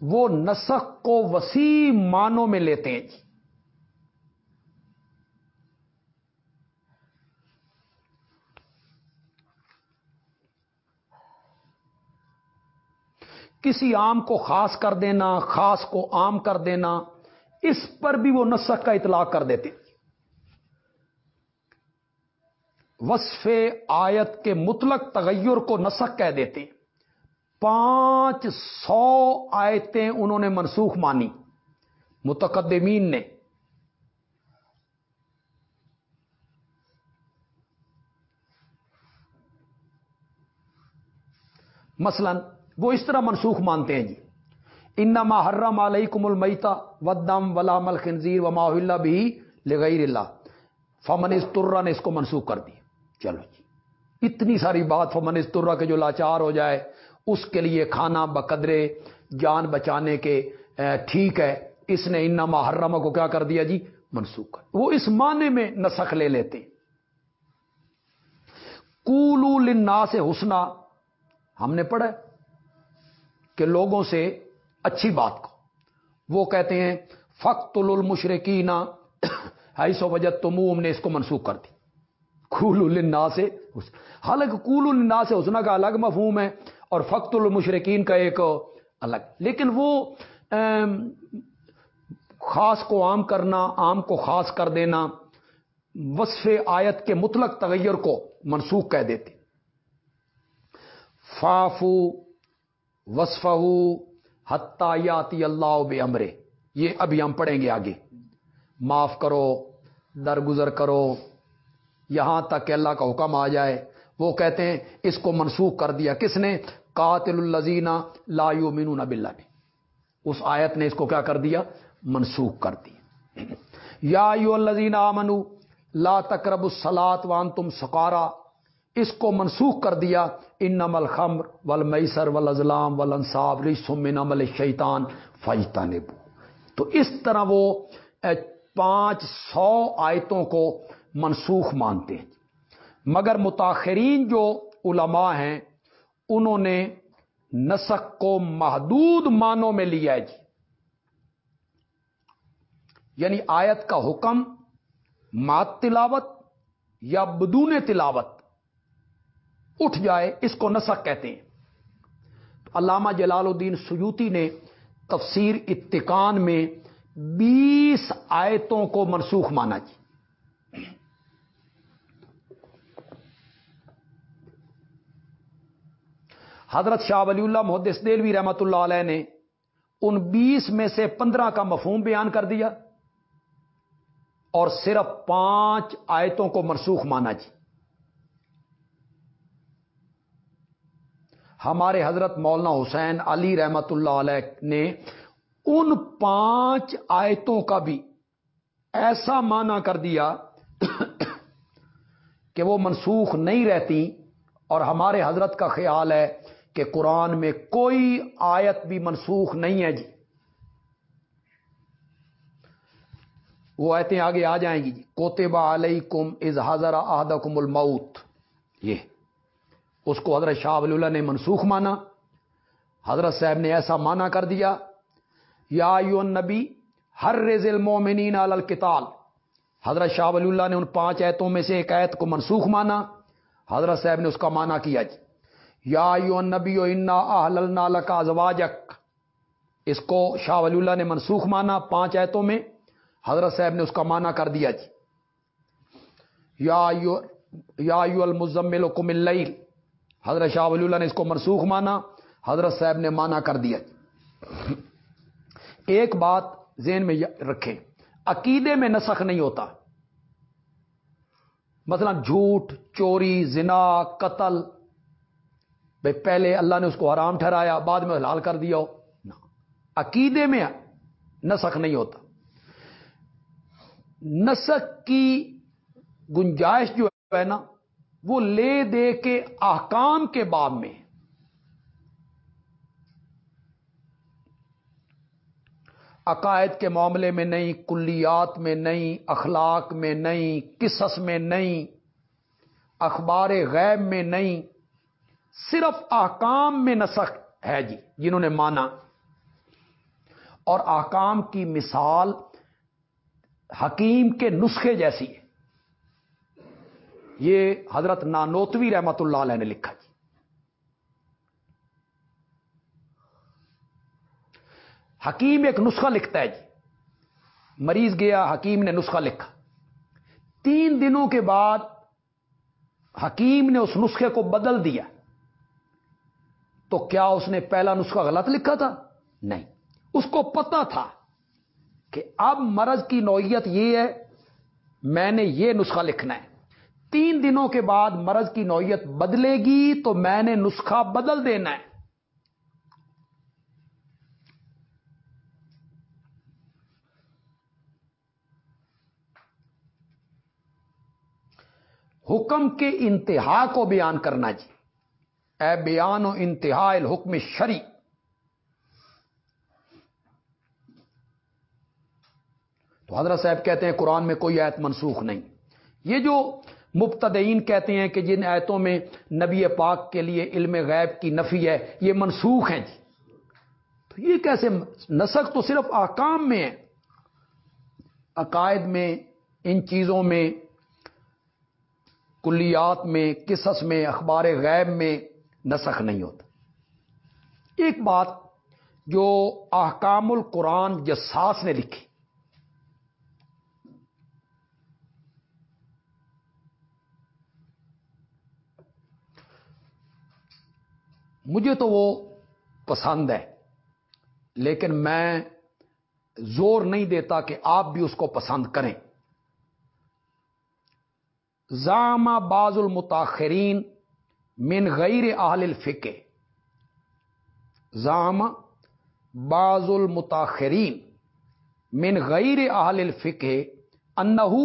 وہ نسخ کو وسیع معنوں میں لیتے ہیں جی۔ کسی عام کو خاص کر دینا، خاص کو عام کر دینا، اس پر بھی وہ نسخ کا اطلاق کر دیتے ہیں۔ وصف آیت کے مطلق تغیر کو نسخ کہہ دیتے پانچ سو آیتیں انہوں نے منسوخ مانی۔ متقدمین نے۔ مثلا وہ اس طرح منسوخ مانتے ہیں جی۔ انما حرم علیکم المیتا ودم ولام الخنزیر وما اللہ بھی لغیر اللہ۔ فمن استرا نے اس کو منسوخ کر دی چلو جی۔ اتنی ساری بات فمن استرا کے جو لاچار ہو جائے، اس کے لیے کھانا بقدرے، جان بچانے کے ٹھیک ہے۔ اس نے انما حرم کو کیا کر دیا جی؟ منسوخ کر۔ وہ اس معنی میں نسخ لے لیتے کولو لنا سے حسنا۔ ہم نے پڑھا کہ لوگوں سے اچھی بات کو۔ وہ کہتے ہیں فخت المشرقین ہائی <coughs> سو وجہ تموم نے اس کو منسوخ کر دی کول النا سے حالانکہ کول النا سے حسنا کا الگ مفہوم ہے اور فخت المشرقین کا ایک الگ. لیکن وہ خاص کو عام کرنا، عام کو خاص کر دینا وصف آیت کے مطلق تغیر کو منسوخ کہہ دیتے فافو وصف حتیاتی اللہ بے امرے یہ ابھی ہم پڑھیں گے آگے. معاف کرو، درگزر کرو یہاں تک کہ اللہ کا حکم آ جائے۔ وہ کہتے ہیں، اس کو منسوخ کر دیا۔ کس نے؟ قاتل الزینہ لا یؤمنون باللہ۔ نے اس آیت نے اس کو کیا کر دیا؟ منسوخ کر دیا یا یو الزین آمنو، لا تقرب السلات وان تم سکارا اس کو منسوخ کر دیا۔ ان نمل خمر ول میسر ول ازلام ول انصاب رسم نمل تو اس طرح وہ پانچ سو آیتوں کو منسوخ مانتے ہیں۔ مگر متاخرین جو علماء ہیں، انہوں نے نسق کو محدود معنوں میں لیا ہے جی۔ یعنی آیت کا حکم مات تلاوت یا بدون تلاوت اٹھ جائے، اس کو نسق کہتے ہیں۔ تو علامہ جلال الدین سیوتی نے تفسیر اتقان میں بیس آیتوں کو منسوخ مانا جی۔ حضرت شاہ ولی اللہ محدث دلوی رحمت اللہ علیہ نے ان بیس میں سے پندرہ کا مفہوم بیان کر دیا اور صرف پانچ آیتوں کو منسوخ مانا جی۔ ہمارے حضرت مولانا حسین علی رحمت اللہ علیہ نے ان پانچ آیتوں کا بھی ایسا مانا کر دیا کہ وہ منسوخ نہیں رہتی اور ہمارے حضرت کا خیال ہے کہ قرآن میں کوئی آیت بھی منسوخ نہیں ہے جی۔ وہ آیتیں آگے آ جائیں گی جی۔ کوتبہ علیہ کم از حضر آہد کم المعت یہ اس کو حضرت شاہ ولی اللہ نے منسوخ مانا۔ حضرت صاحب نے ایسا مانا کر دیا۔ یا نبی ہر رز المومنین الکتال حضرت شاہ ولی اللہ نے ان پانچ ایتوں میں سے ایک ایت کو منسوخ مانا۔ حضرت صاحب نے اس کا مانا کیا جی۔ یا یو نبی و انا کا ازواجک. اس کو شاہ ولی اللہ نے منسوخ مانا پانچ ایتوں میں. حضرت صاحب نے اس کا مانا کر دیا جی. یا یو المزمل کم اللیل. حضرت شاہ ولی اللہ نے اس کو منسوخ مانا. حضرت صاحب نے مانا کر دیا جی. ایک بات ذہن میں رکھیں. عقیدے میں نسخ نہیں ہوتا. مثلا جھوٹ، چوری، زنا، قتل بھائی پہلے اللہ نے اس کو حرام ٹھہرایا، بعد میں حلال کر دیا ہو۔ عقیدے میں نسخ نہیں ہوتا۔ نسخ کی گنجائش جو ہے نا، وہ لے دے کے احکام کے باب میں۔ عقائد کے معاملے میں نہیں، کلیات میں نہیں، اخلاق میں نہیں، قصص میں نہیں، اخبار غیب میں نہیں۔ صرف آکام میں نسخ ہے جی جنہوں نے مانا۔ اور آکام کی مثال حکیم کے نسخے جیسی ہے۔ یہ حضرت نانوتوی رحمت اللہ علیہ نے لکھا جی۔ حکیم ایک نسخہ لکھتا ہے جی۔ مریض گیا، حکیم نے نسخہ لکھا۔ تین دنوں کے بعد حکیم نے اس نسخے کو بدل دیا۔ تو کیا اس نے پہلا نسخہ غلط لکھا تھا؟ نہیں۔ اس کو پتا تھا کہ اب مرض کی نوعیت یہ ہے میں نے یہ نسخہ لکھنا ہے۔ تین دنوں کے بعد مرض کی نوعیت بدلے گی تو میں نے نسخہ بدل دینا ہے۔ حکم کے انتہا کو بیان کرنا جی۔ اے بیان و انتہا الحکم شری تو حضرت صاحب کہتے ہیں قرآن میں کوئی آیت منسوخ نہیں۔ یہ جو مبتدئین کہتے ہیں کہ جن آیتوں میں نبی پاک کے لیے علم غیب کی نفی ہے، یہ منسوخ ہیں جی۔ تو یہ کیسے نسق تو صرف آکام میں ہے عقائد میں، ان چیزوں میں، کلیات میں، قصص میں، اخبار غیب میں نسخ نہیں ہوتا۔ ایک بات جو احکام القرآن جساس نے لکھی، مجھے تو وہ پسند ہے، لیکن میں زور نہیں دیتا کہ آپ بھی اس کو پسند کریں۔ زامہ باز المتاخرین من غیر اہل الفقے زامہ باز المتاخرین. من غیر اہل الفقے انہو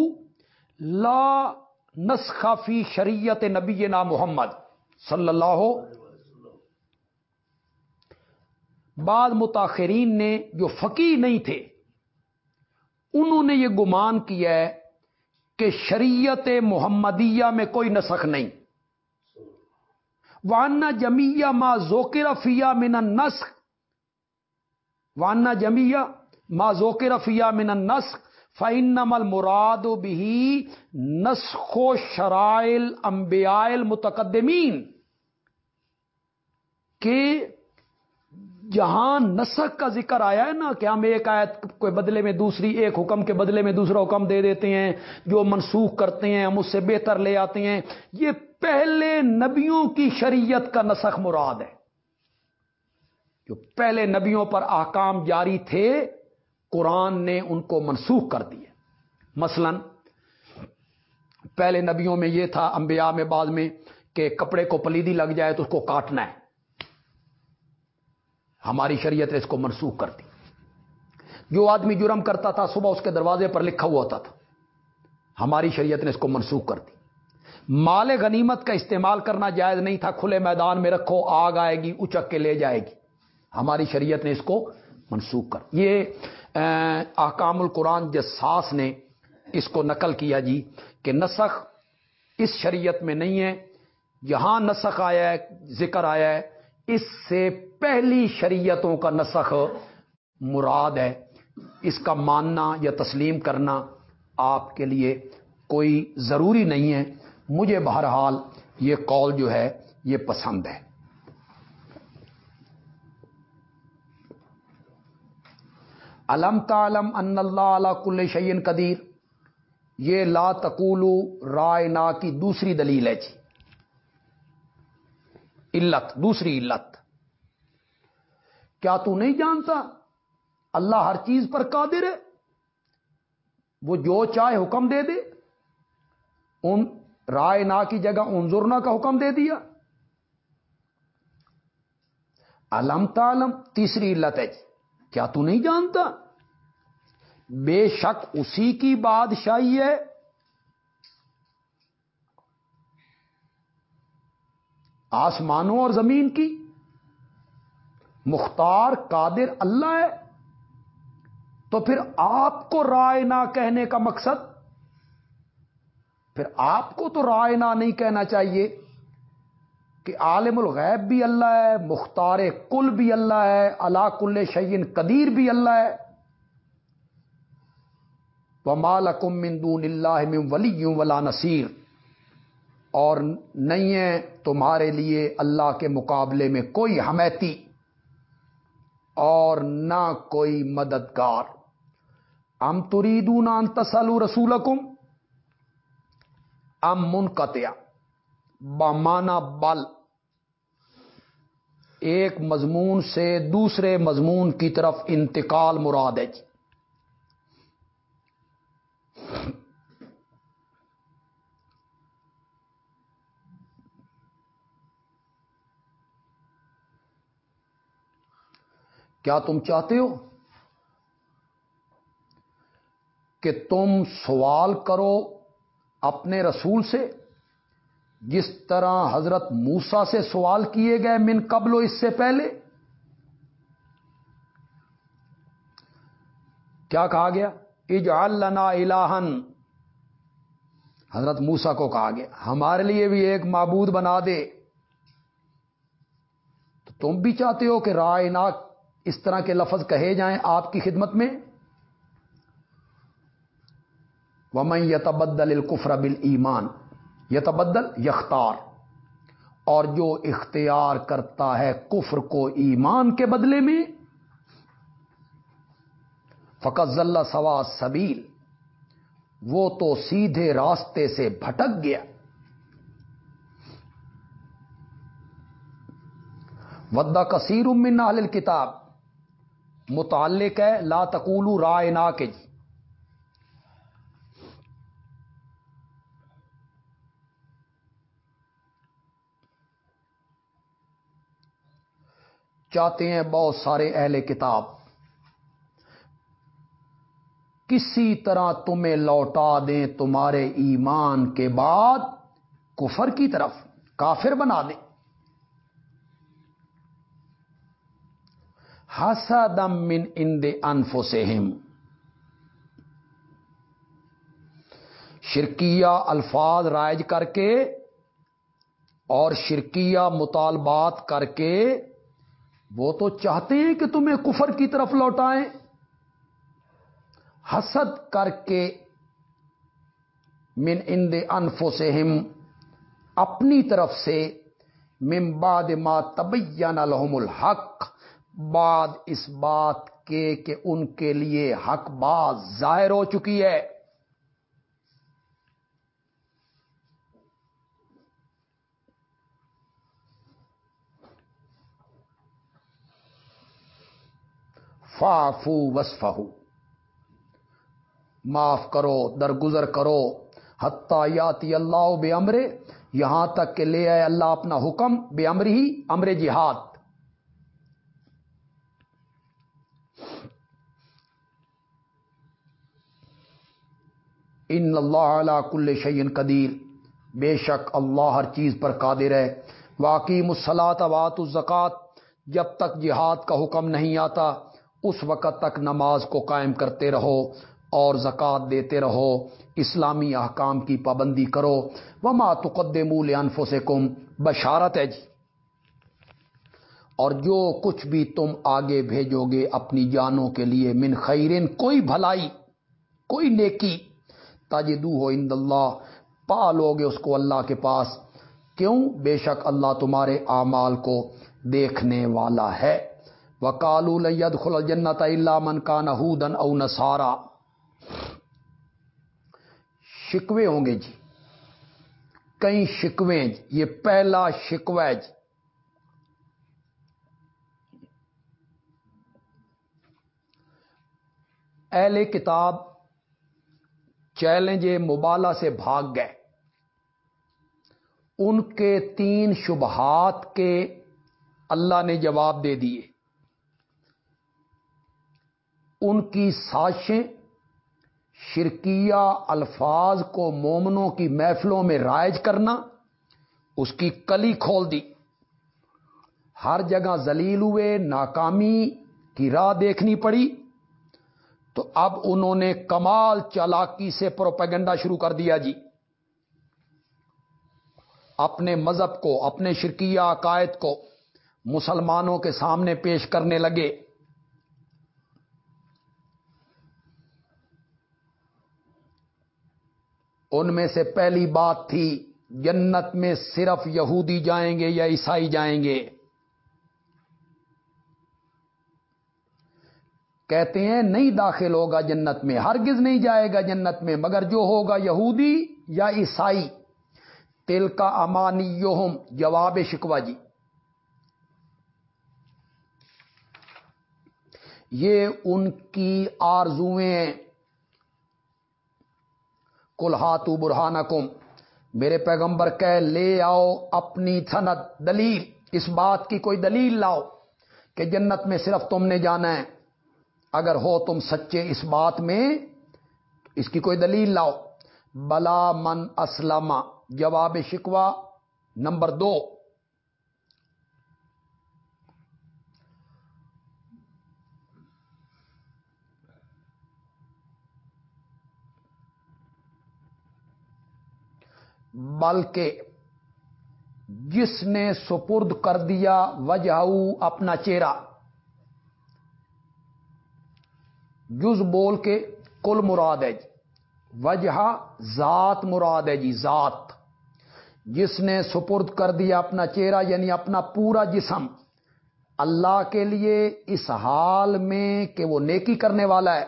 لا نسخافی شریعت نبی نا محمد صلی اللہ بعض متاخرین نے جو فقی نہیں تھے، انہوں نے یہ گمان کیا ہے کہ شریعت محمدیہ میں کوئی نسخ نہیں۔ وانا جمیہ ما ذوق رفیہ من نسخ وانا جمیہ ما ذوق رفیہ من نسخ فعن المراد بھی نسخ و شرائل امبیائل متقدمین کہ جہاں نسق کا ذکر آیا ہے نا کہ ہم ایک آیت کے بدلے میں دوسری، ایک حکم کے بدلے میں دوسرا حکم دے دیتے ہیں، جو منسوخ کرتے ہیں، ہم اس سے بہتر لے آتے ہیں، یہ پہلے نبیوں کی شریعت کا نسخ مراد ہے۔ جو پہلے نبیوں پر آکام جاری تھے، قرآن نے ان کو منسوخ کر دیے۔ مثلا، پہلے نبیوں میں یہ تھا، انبیاء میں بعد میں، کہ کپڑے کو پلیدی لگ جائے تو اس کو کاٹنا ہے۔ ہماری شریعت نے اس کو منسوخ کر دی۔ جو آدمی جرم کرتا تھا، صبح اس کے دروازے پر لکھا ہوا ہوتا تھا۔ ہماری شریعت نے اس کو منسوخ کر دی۔ مال غنیمت کا استعمال کرنا جائز نہیں تھا، کھلے میدان میں رکھو، آگ آئے گی، اچک کے لے جائے گی۔ ہماری شریعت نے اس کو منسوخ کر۔ یہ احکام القرآن جساس نے اس کو نقل کیا جی کہ نسخ اس شریعت میں نہیں ہے جہاں نسخ آیا ہے، ذکر آیا ہے۔ اس سے پہلی شریعتوں کا نسخ مراد ہے۔ اس کا ماننا یا تسلیم کرنا آپ کے لیے کوئی ضروری نہیں ہے۔ مجھے بہرحال یہ کال جو ہے یہ پسند ہے۔ علم تعلم ان اللہ علی کل شعین قدیر۔ یہ لا تقولو رائے نا کی دوسری دلیل ہے جی۔ علت، دوسری علت۔ کیا تو نہیں جانتا؟ اللہ ہر چیز پر قادر ہے۔ وہ جو چاہے حکم دے دے۔ ان رائے نا کی جگہ انظرنا کا حکم دے دیا۔ علم تعلم، تیسری علت ہے جی۔ کیا تو نہیں جانتا؟ بے شک اسی کی بادشاہی ہے۔ آسمانوں اور زمین کی۔ مختار، قادر، اللہ ہے۔ تو پھر آپ کو رائے نہ کہنے کا مقصد پھر آپ کو تو رائے نہ نہیں کہنا چاہیے کہ عالم الغیب بھی اللہ ہے، مختار کل بھی اللہ ہے اللہ کل شعین قدیر بھی اللہ ہے۔ وہ مالکم مندون اللہ ولی ولا نصیر۔ اور نہیں ہے تمہارے لیے اللہ کے مقابلے میں کوئی حمیتی اور نہ کوئی مددگار۔ ام تریدون ان تسلو رسولکم؟ ام منقطع بامانا بل۔ ایک مضمون سے دوسرے مضمون کی طرف انتقال مراد ہے جی۔ کیا تم چاہتے ہو کہ تم سوال کرو اپنے رسول سے، جس طرح حضرت موسا سے سوال کیے گئے من قبل و اس سے پہلے، کیا کہا گیا؟ اجعل لنا الہن حضرت موسا کو کہا گیا، ہمارے لیے بھی ایک معبود بنا دے۔ تو تم بھی چاہتے ہو کہ رائے ناک اس طرح کے لفظ کہے جائیں آپ کی خدمت میں؟ ومن یتبدل القفر بل ایمان یتبدل یختار اور جو اختیار کرتا ہے کفر کو ایمان کے بدلے میں فقط ذلہ سوا سبیل وہ تو سیدھے راستے سے بھٹک گیا۔ ودا کثیر من اہل کتاب متعلق ہے، لا تقولو رائے نا کے جی چاہتے ہیں بہت سارے اہل کتاب۔ کسی طرح تمہیں لوٹا دیں تمہارے ایمان کے بعد کفر کی طرف، کافر بنا دیں۔ حسدم من اند انفسہم۔ شرکیہ الفاظ رائج کر کے اور شرکیہ مطالبات کر کے وہ تو چاہتے ہیں کہ تمہیں کفر کی طرف لوٹائیں۔ حسد کر کے من اند انفسہم، اپنی طرف سے، من بعد ما تبین لهم الحق، بعد اس بات کے کہ ان کے لیے حق بات ظاہر ہو چکی ہے۔ فافو وسفہ معاف کرو، درگزر کرو۔ حتیاتی اللہ بے امرے یہاں تک کہ لے آئے اللہ اپنا حکم بے امر ہی امر جہاد۔ ان اللہ علی کل شعین قدیر۔ بے شک اللہ ہر چیز پر قادر ہے۔ واقعی مسلاط وات الزکات جب تک جہاد کا حکم نہیں آتا اس وقت تک نماز کو قائم کرتے رہو اور زکوٰۃ دیتے رہو، اسلامی احکام کی پابندی کرو۔ وما تقدم انفو سے کم بشارت ہے جی۔ اور جو کچھ بھی تم آگے بھیجو گے اپنی جانوں کے لیے من خیرن، کوئی بھلائی، کوئی نیکی۔ تاجدو ہو اند اللہ پا لو گے اس کو اللہ کے پاس۔ کیوں؟ بے شک اللہ تمہارے اعمال کو دیکھنے والا ہے۔ وکالو لید خل جنت اللہ من کا نہودن او نسارا شکوے ہوں گے جی. کئی شکوے جی. یہ پہلا شکوہ جی. اہل کتاب چیلنج مبالہ سے بھاگ گئے. ان کے تین شبہات کے اللہ نے جواب دے دیے. ان کی سازشیں شرکیہ الفاظ کو مومنوں کی محفلوں میں رائج کرنا، اس کی کلی کھول دی۔ ہر جگہ زلیل ہوئے، ناکامی کی راہ دیکھنی پڑی۔ تو اب انہوں نے کمال چالاکی سے پروپیگنڈا شروع کر دیا جی۔ اپنے مذہب کو، اپنے شرکیہ عقائد کو مسلمانوں کے سامنے پیش کرنے لگے۔ ان میں سے پہلی بات تھی، جنت میں صرف یہودی جائیں گے یا عیسائی جائیں گے؟ کہتے ہیں، نہیں داخل ہوگا جنت میں، ہرگز نہیں جائے گا جنت میں، مگر جو ہوگا یہودی یا عیسائی؟ تل کا امانی جواب شکوا جی۔ یہ ان کی آرزویں کلہاتو کم میرے پیغمبر کہ لے آؤ اپنی تھنت دلیل۔ اس بات کی کوئی دلیل لاؤ کہ جنت میں صرف تم نے جانا ہے۔ اگر ہو تم سچے اس بات میں اس کی کوئی دلیل لاؤ۔ بلا من اسلم۔ جواب شکوا نمبر دو۔ بلکہ جس نے سپرد کر دیا وجہ اپنا چہرہ۔ جز بول کے کل مراد ہے جی۔ وجہ ذات مراد ہے جی ذات۔ جس نے سپرد کر دیا اپنا چہرہ یعنی اپنا پورا جسم۔ اللہ کے لیے اس حال میں کہ وہ نیکی کرنے والا ہے۔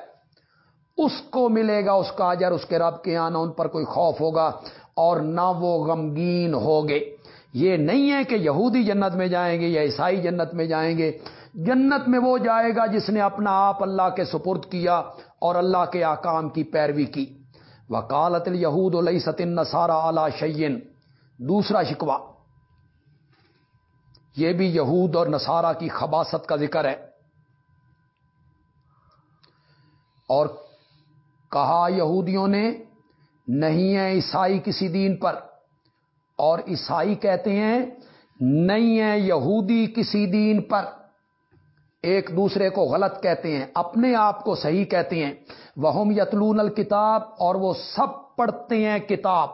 اس کو ملے گا، اس کا اجر، اس کے رب کے آنا، ان پر کوئی خوف ہوگا۔ اور نہ وہ غمگین ہوگے۔ یہ نہیں ہے کہ یہودی جنت میں جائیں گے یا عیسائی جنت میں جائیں گے۔ جنت میں وہ جائے گا جس نے اپنا آپ اللہ کے سپرد کیا اور اللہ کے آکام کی پیروی کی۔ وکالت یہود علیہ ستن نسارا اعلی شعین دوسرا شکوا یہ بھی یہود اور نصارہ کی خباست کا ذکر ہے۔ اور کہا یہودیوں نے نہیں ہے عیسائی کسی دین پر۔ اور عیسائی کہتے ہیں، نہیں ہے یہودی کسی دین پر۔ ایک دوسرے کو غلط کہتے ہیں، اپنے آپ کو صحیح کہتے ہیں۔ وہ یتلون الکتاب اور وہ سب پڑھتے ہیں کتاب۔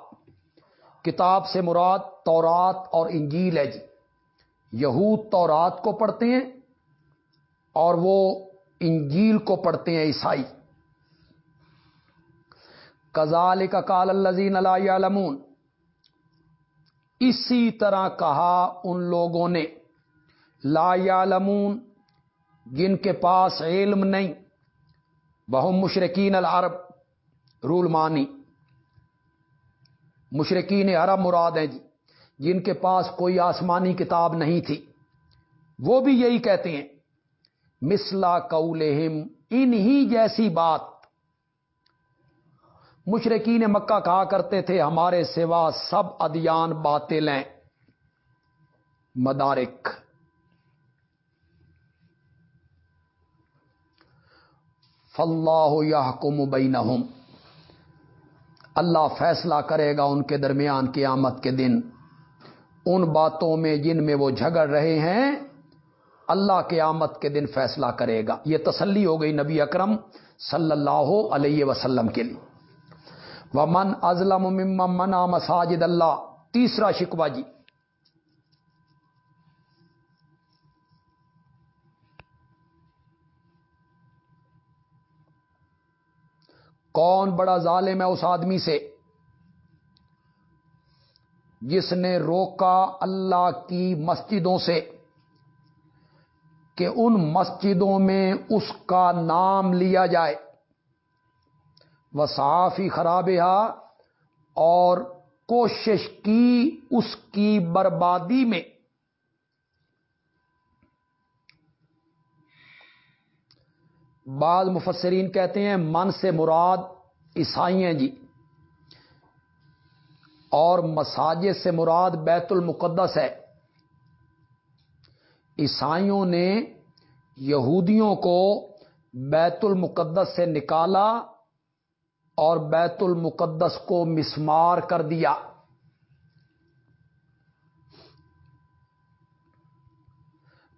کتاب سے مراد تورات اور انجیل ہے جی۔ یہود تورات کو پڑھتے ہیں اور وہ انجیل کو پڑھتے ہیں عیسائی۔ کزال کا کال الزین علمون اسی طرح کہا ان لوگوں نے، لا یعلمون، جن کے پاس علم نہیں۔ بہم مشرقین العرب، رول مانی۔ مشرقین عرب مراد ہیں جی جن کے پاس کوئی آسمانی کتاب نہیں تھی۔ وہ بھی یہی کہتے ہیں مسلا کولہم انہی جیسی بات مشرقین مکہ کہا کرتے تھے، ہمارے سوا سب ادیان باطل ہیں۔ مدارک۔ فلاح یا حکم اللہ فیصلہ کرے گا ان کے درمیان قیامت کے دن۔ ان باتوں میں جن میں وہ جھگڑ رہے ہیں، اللہ قیامت کے دن فیصلہ کرے گا۔ یہ تسلی ہو گئی نبی اکرم صلی اللہ علیہ وسلم کے لیے۔ وہ من ازلم منا مساجد اللہ تیسرا شکوا جی۔ کون بڑا ظالم ہے اس آدمی سے جس نے روکا اللہ کی مسجدوں سے کہ ان مسجدوں میں اس کا نام لیا جائے۔ وہ صافی خراب اور کوشش کی اس کی بربادی میں۔ بعض مفسرین کہتے ہیں، من سے مراد عیسائی ہیں جی اور مساجد سے مراد بیت المقدس ہے۔ عیسائیوں نے یہودیوں کو بیت المقدس سے نکالا۔ اور بیت المقدس کو مسمار کر دیا۔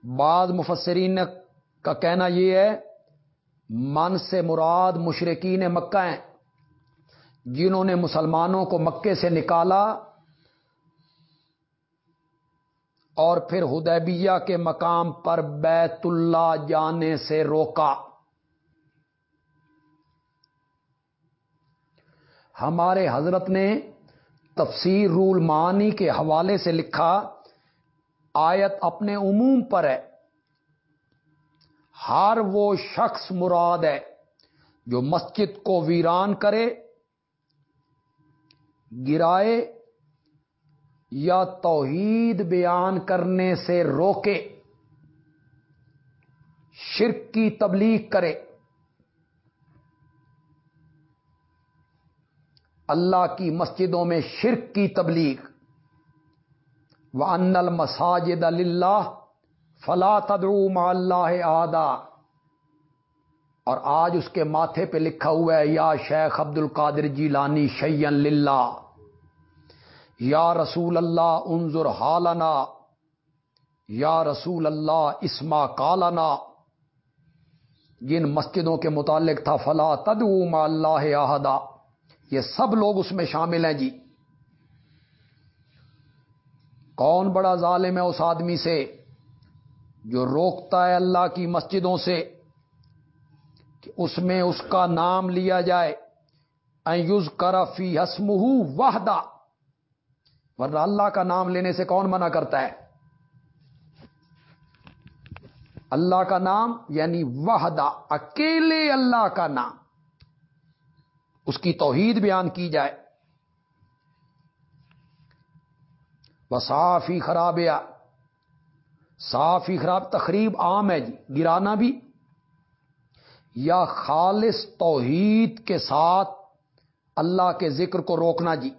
بعض مفسرین کا کہنا یہ ہے، من سے مراد مشرقین مکہ ہیں، جنہوں نے مسلمانوں کو مکے سے نکالا اور پھر ہدیبیہ کے مقام پر بیت اللہ جانے سے روکا۔ ہمارے حضرت نے تفسیر رول معنی کے حوالے سے لکھا، آیت اپنے عموم پر ہے۔ ہر وہ شخص مراد ہے جو مسجد کو ویران کرے، گرائے یا توحید بیان کرنے سے روکے، شرک کی تبلیغ کرے۔ اللہ کی مسجدوں میں شرک کی تبلیغ. و ان المساجد اللہ فلا تدعو اللہ آدا اور آج اس کے ماتھے پہ لکھا ہوا ہے، یا شیخ عبد القادر جی لانی شیئن للہ. یا رسول اللہ، انظر حالنا. یا رسول اللہ اسما کالنا. جن مسجدوں کے متعلق تھا، فلا تدعو اللہ آہدا یہ سب لوگ اس میں شامل ہیں جی۔ کون بڑا ظالم ہے اس آدمی سے جو روکتا ہے اللہ کی مسجدوں سے کہ اس میں اس کا نام لیا جائے۔ یوز کرفی ہسم وحدہ۔ ورنہ اللہ کا نام لینے سے کون منع کرتا ہے؟ اللہ کا نام یعنی وحدہ، اکیلے اللہ کا نام۔ اس کی توحید بیان کی جائے۔ وہ صافی خراب یا صافی خراب تقریب عام ہے جی گرانا بھی۔ یا خالص توحید کے ساتھ اللہ کے ذکر کو روکنا جی۔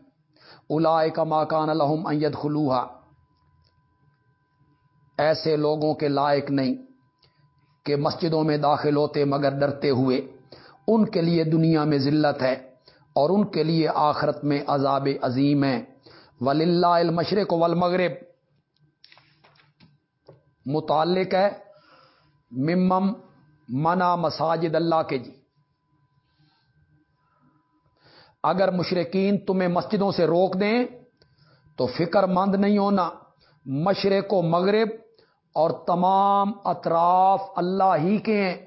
الا کا ماکان الحم اید خلوہا ایسے لوگوں کے لائق نہیں کہ مسجدوں میں داخل ہوتے مگر ڈرتے ہوئے۔ ان کے لیے دنیا میں ذلت ہے اور ان کے لیے آخرت میں عذاب عظیم ہے۔ ولی اللہ المشرق والمغرب۔ متعلق ہے ممم منا مساجد اللہ کے جی۔ اگر مشرقین تمہیں مسجدوں سے روک دیں تو فکر مند نہیں ہونا۔ مشرق و مغرب اور تمام اطراف اللہ ہی کے ہیں۔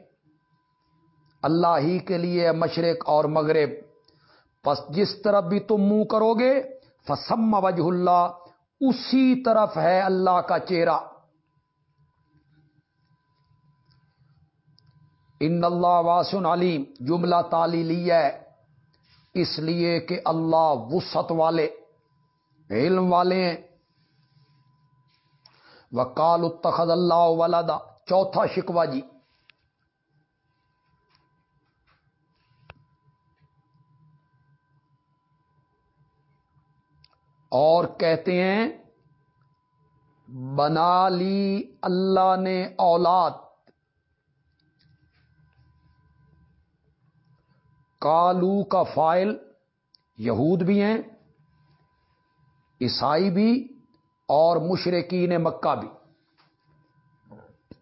اللہ ہی کے لیے مشرق اور مغرب۔ پس جس طرف بھی تم منہ کرو گے، فسم وجہ اللہ اسی طرف ہے اللہ کا چہرہ۔ ان اللہ واسن علیم جملہ تالی ہے۔ اس لیے کہ اللہ وسط والے، علم والے ہیں۔ وکال اتخذ اللہ ولدا، چوتھا شکوا جی۔ اور کہتے ہیں، بنا لی اللہ نے اولاد۔ کالو کا فائل، یہود بھی ہیں، عیسائی بھی، اور مشرقین مکہ بھی۔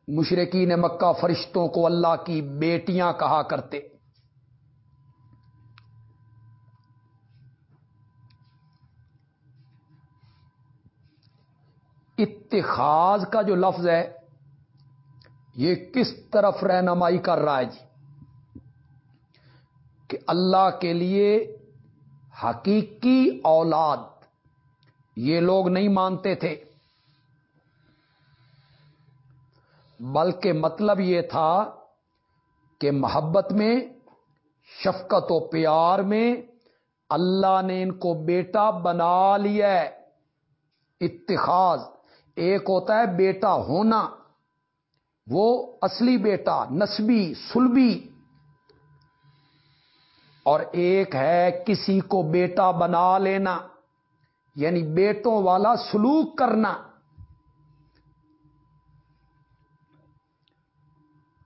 مشرقین مکہ فرشتوں کو اللہ کی بیٹیاں کہا کرتے۔ اتخاذ کا جو لفظ ہے، یہ کس طرف رہنمائی کر رہا ہے جی؟ کہ اللہ کے لیے حقیقی اولاد، یہ لوگ نہیں مانتے تھے۔ بلکہ مطلب یہ تھا کہ محبت میں، شفقت و پیار میں اللہ نے ان کو بیٹا بنا لیا ہے، اتخاذ۔ ایک ہوتا ہے بیٹا ہونا، وہ اصلی بیٹا، نسبی، سلبی۔ اور ایک ہے کسی کو بیٹا بنا لینا یعنی بیٹوں والا سلوک کرنا۔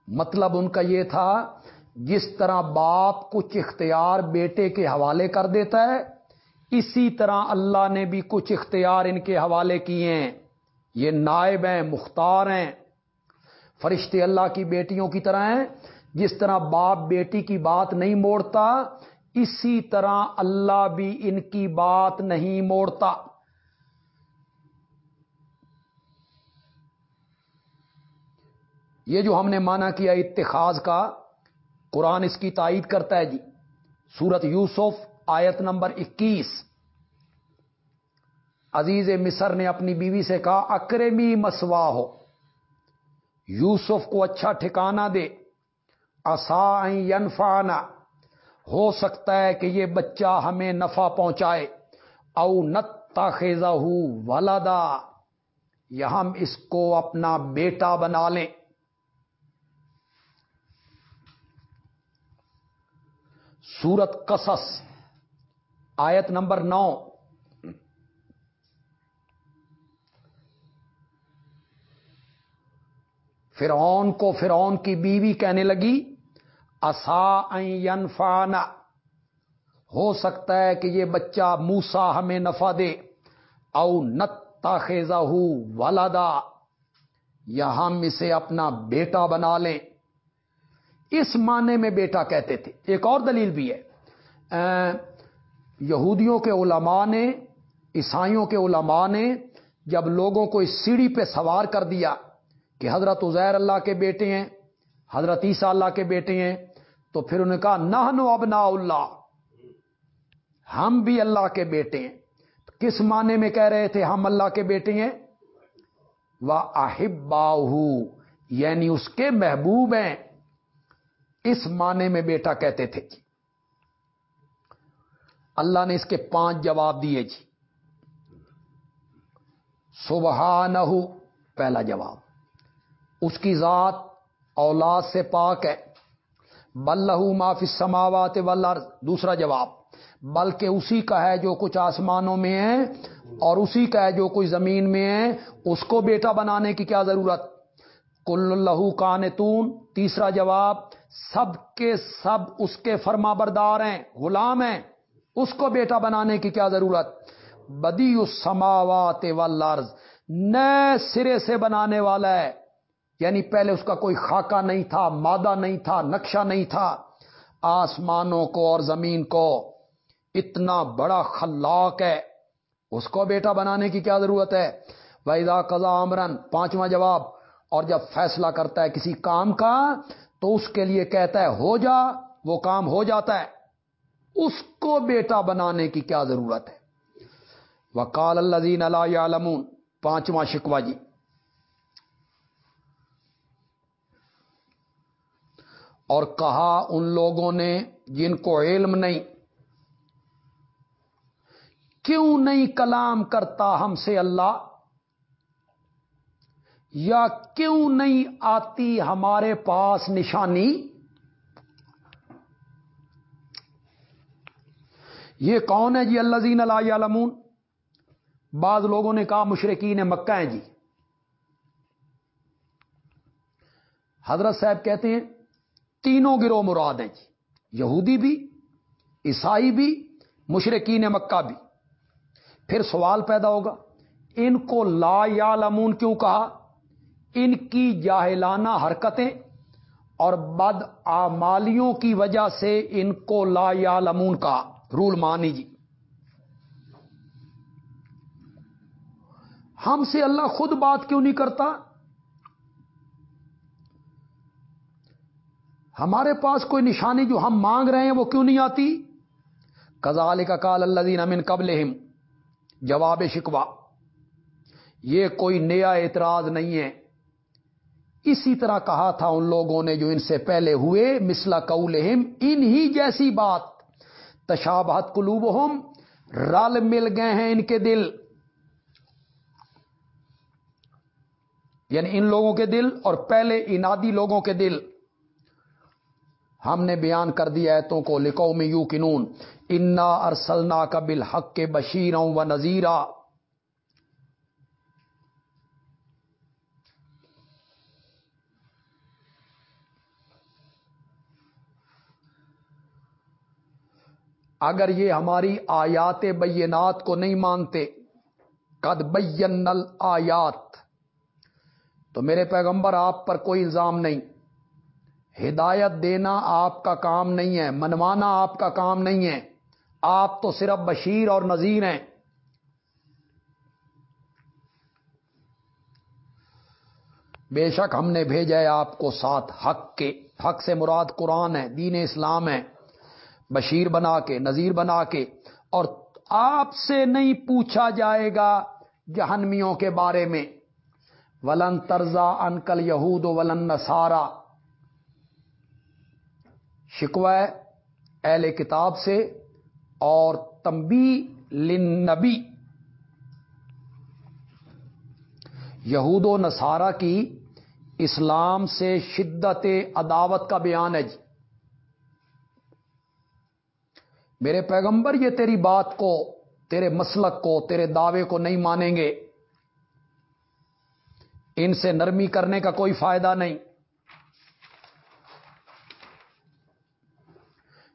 مطلب ان کا یہ تھا، جس طرح باپ کچھ اختیار بیٹے کے حوالے کر دیتا ہے، اسی طرح اللہ نے بھی کچھ اختیار ان کے حوالے کیے ہیں۔ یہ نائب ہیں، مختار ہیں، فرشتے اللہ کی بیٹیوں کی طرح ہیں۔ جس طرح باپ بیٹی کی بات نہیں موڑتا، اسی طرح اللہ بھی ان کی بات نہیں موڑتا۔ یہ جو ہم نے مانا کیا اتخاذ کا، قرآن اس کی تائید کرتا ہے جی۔ سورت یوسف، آیت نمبر اکیس۔ عزیز مصر نے اپنی بیوی سے کہا، اکرمی مسوا ہو، یوسف کو اچھا ٹھکانہ دے اصا ینفانا ہو سکتا ہے کہ یہ بچہ ہمیں نفع پہنچائے، او نت خیزہ ولدا یا ہم اس کو اپنا بیٹا بنا لیں۔ سورت قصص، آیت نمبر نو۔ فرعون کو فرعون کی بیوی کہنے لگی ینفانا ہو سکتا ہے کہ یہ بچہ موسا ہمیں نفع دے، او نتا خیزہ ولدا۔ یا ہم اسے اپنا بیٹا بنا لیں۔ اس معنی میں بیٹا کہتے تھے۔ ایک اور دلیل بھی ہے۔ یہودیوں کے علماء نے، عیسائیوں کے علماء نے جب لوگوں کو اس سیڑھی پہ سوار کر دیا کہ حضرت عزیر اللہ کے بیٹے ہیں، حضرت عیسیٰ اللہ کے بیٹے ہیں، تو پھر انہوں نے کہا نہ ابنا اللہ، ہم بھی اللہ کے بیٹے ہیں۔ کس معنی میں کہہ رہے تھے، ہم اللہ کے بیٹے ہیں؟ وہ احبا یعنی اس کے محبوب ہیں۔ اس معنی میں بیٹا کہتے تھے جی۔ اللہ نے اس کے پانچ جواب دیے جی۔ سبحان پہلا جواب۔ اس کی ذات اولاد سے پاک ہے۔ بلہ معافی سماوات ولر دوسرا جواب۔ بلکہ اسی کا ہے جو کچھ آسمانوں میں ہے اور اسی کا ہے جو کچھ زمین میں ہے۔ اس کو بیٹا بنانے کی کیا ضرورت؟ کل اللہ کانتون تیسرا جواب۔ سب کے سب اس کے فرما بردار ہیں، غلام ہیں۔ اس کو بیٹا بنانے کی کیا ضرورت؟ بدی سماوات والارض۔ نئے سرے سے بنانے والا ہے۔ یعنی پہلے اس کا کوئی خاکہ نہیں تھا، مادہ نہیں تھا، نقشہ نہیں تھا۔ آسمانوں کو اور زمین کو اتنا بڑا خلاق ہے۔ اس کو بیٹا بنانے کی کیا ضرورت ہے؟ ویدا قزا امرن پانچواں جواب۔ اور جب فیصلہ کرتا ہے کسی کام کا، تو اس کے لیے کہتا ہے، ہو جا، وہ کام ہو جاتا ہے۔ اس کو بیٹا بنانے کی کیا ضرورت ہے؟ وکال الزین اللہ پانچواں شکوا جی۔ اور کہا ان لوگوں نے جن کو علم نہیں، کیوں نہیں کلام کرتا ہم سے اللہ؟ یا کیوں نہیں آتی ہمارے پاس نشانی؟ یہ کون ہے جی اللہ زین اللہ علمون بعض لوگوں نے کہا مشرقین مکہ ہیں جی۔ حضرت صاحب کہتے ہیں تینوں گروہ مراد ہیں جی۔ یہودی بھی، عیسائی بھی مشرقین مکہ بھی۔ پھر سوال پیدا ہوگا، ان کو لا یا لمون کیوں کہا؟ ان کی جاہلانہ حرکتیں اور بد آمالیوں کی وجہ سے ان کو لا یا لمون کہا۔ رول مانی جی۔ ہم سے اللہ خود بات کیوں نہیں کرتا؟ ہمارے پاس کوئی نشانی جو ہم مانگ رہے ہیں وہ کیوں نہیں آتی؟ کزال کا کال اللہ دین امن قبل جواب شکوا یہ کوئی نیا اعتراض نہیں ہے۔ اسی طرح کہا تھا ان لوگوں نے جو ان سے پہلے ہوئے مسلا قولہم ان ہی جیسی بات۔ تشابہت قلوب رل مل گئے ہیں ان کے دل۔ یعنی ان لوگوں کے دل اور پہلے انادی لوگوں کے دل۔ ہم نے بیان کر دیا ایتوں کو لکھو میں یو کنون انا ارسلنا کا بل حق کے بشیروں و نذیرہ اگر یہ ہماری آیات بینات کو نہیں مانتے، قد بین آیات تو میرے پیغمبر آپ پر کوئی الزام نہیں۔ ہدایت دینا آپ کا کام نہیں ہے، منوانا آپ کا کام نہیں ہے۔ آپ تو صرف بشیر اور نذیر ہیں۔ بے شک ہم نے بھیجا ہے آپ کو ساتھ، حق کے، حق سے مراد قرآن ہے، دین اسلام ہے۔ بشیر بنا کے، نذیر بنا کے۔ اور آپ سے نہیں پوچھا جائے گا جہنمیوں کے بارے میں۔ ولن ترزا انکل یہود ولن نسارا شکوہ اہل کتاب سے اور تمبی لنبی یہود و نصارہ کی اسلام سے شدت عداوت کا بیان ہے جی۔ میرے پیغمبر، یہ تیری بات کو، تیرے مسلک کو، تیرے دعوے کو نہیں مانیں گے۔ ان سے نرمی کرنے کا کوئی فائدہ نہیں۔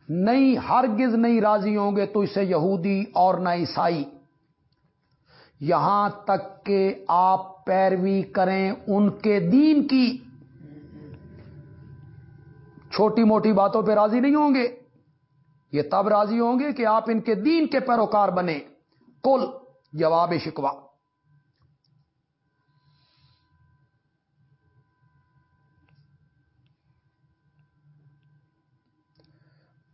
نہیں، ہرگز نہیں راضی ہوں گے تو اسے یہودی اور نہ عیسائی۔ یہاں تک کہ آپ پیروی کریں ان کے دین کی۔ چھوٹی موٹی باتوں پہ راضی نہیں ہوں گے۔ یہ تب راضی ہوں گے کہ آپ ان کے دین کے پیروکار بنے کل جواب شکوا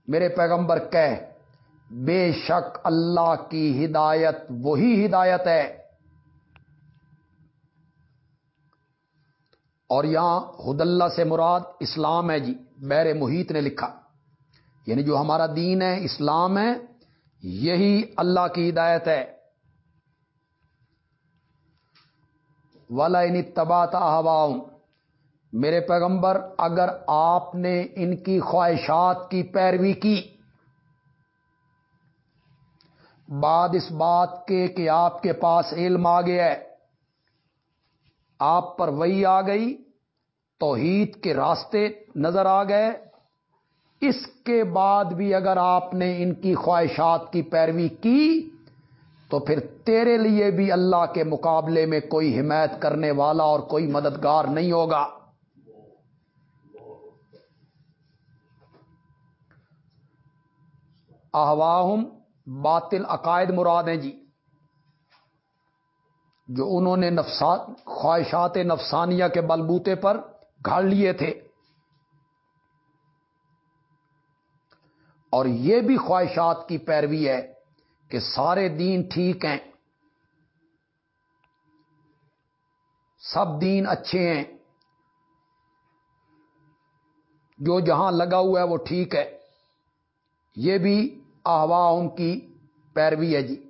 میرے پیغمبر کہہ، بے شک اللہ کی ہدایت وہی ہدایت ہے۔ اور یہاں حد اللہ سے مراد اسلام ہے جی بیر محیط نے لکھا۔ یعنی جو ہمارا دین ہے، اسلام ہے، یہی اللہ کی ہدایت ہے۔ ولا ان تباتا ہواؤں میرے پیغمبر، اگر آپ نے ان کی خواہشات کی پیروی کی، بعد اس بات کے کہ آپ کے پاس علم آ گیا ہے، آپ پر وہی آ گئی، توحید کے راستے نظر آ گئے، اس کے بعد بھی اگر آپ نے ان کی خواہشات کی پیروی کی، تو پھر تیرے لیے بھی اللہ کے مقابلے میں کوئی حمایت کرنے والا اور کوئی مددگار نہیں ہوگا۔ احواہم باطل عقائد مراد ہیں جی جو انہوں نے نفسات خواہشات نفسانیہ کے بلبوتے پر گھاڑ لیے تھے۔ اور یہ بھی خواہشات کی پیروی ہے کہ سارے دین ٹھیک ہیں۔ سب دین اچھے ہیں۔ جو جہاں لگا ہوا ہے وہ ٹھیک ہے۔ یہ بھی آوا ان کی پیروی ہے جی۔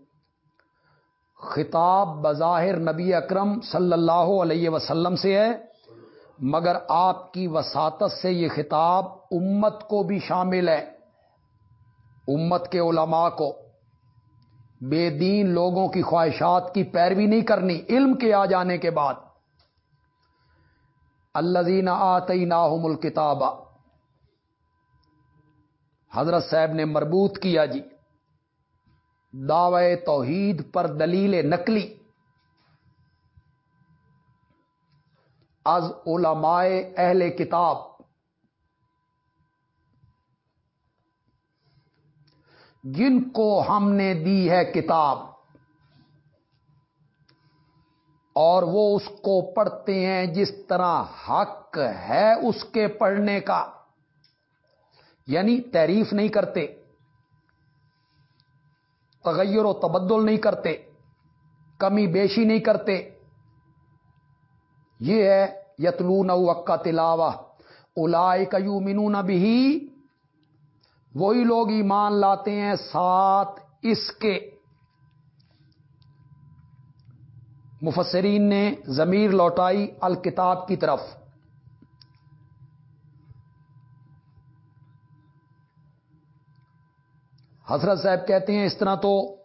خطاب بظاہر نبی اکرم صلی اللہ علیہ وسلم سے ہے، مگر آپ کی وساطت سے یہ خطاب امت کو بھی شامل ہے، امت کے علماء کو۔ بے دین لوگوں کی خواہشات کی پیروی نہیں کرنی، علم کے آ جانے کے بعد۔ اللہ زین آتی ناہم الکتابہ حضرت صاحب نے مربوط کیا جی۔ دعوے توحید پر دلیل نقلی۔ از علماء اہل کتاب۔ جن کو ہم نے دی ہے کتاب۔ اور وہ اس کو پڑھتے ہیں جس طرح حق ہے اس کے پڑھنے کا۔ یعنی تعریف نہیں کرتے، تغیر و تبدل نہیں کرتے، کمی بیشی نہیں کرتے۔ یہ ہے یتلون کا تلاوہ۔ الاائے کیو بھی وہی لوگ ایمان لاتے ہیں ساتھ اس کے۔ مفسرین نے ضمیر لوٹائی الکتاب کی طرف۔ حضرت صاحب کہتے ہیں اس طرح تو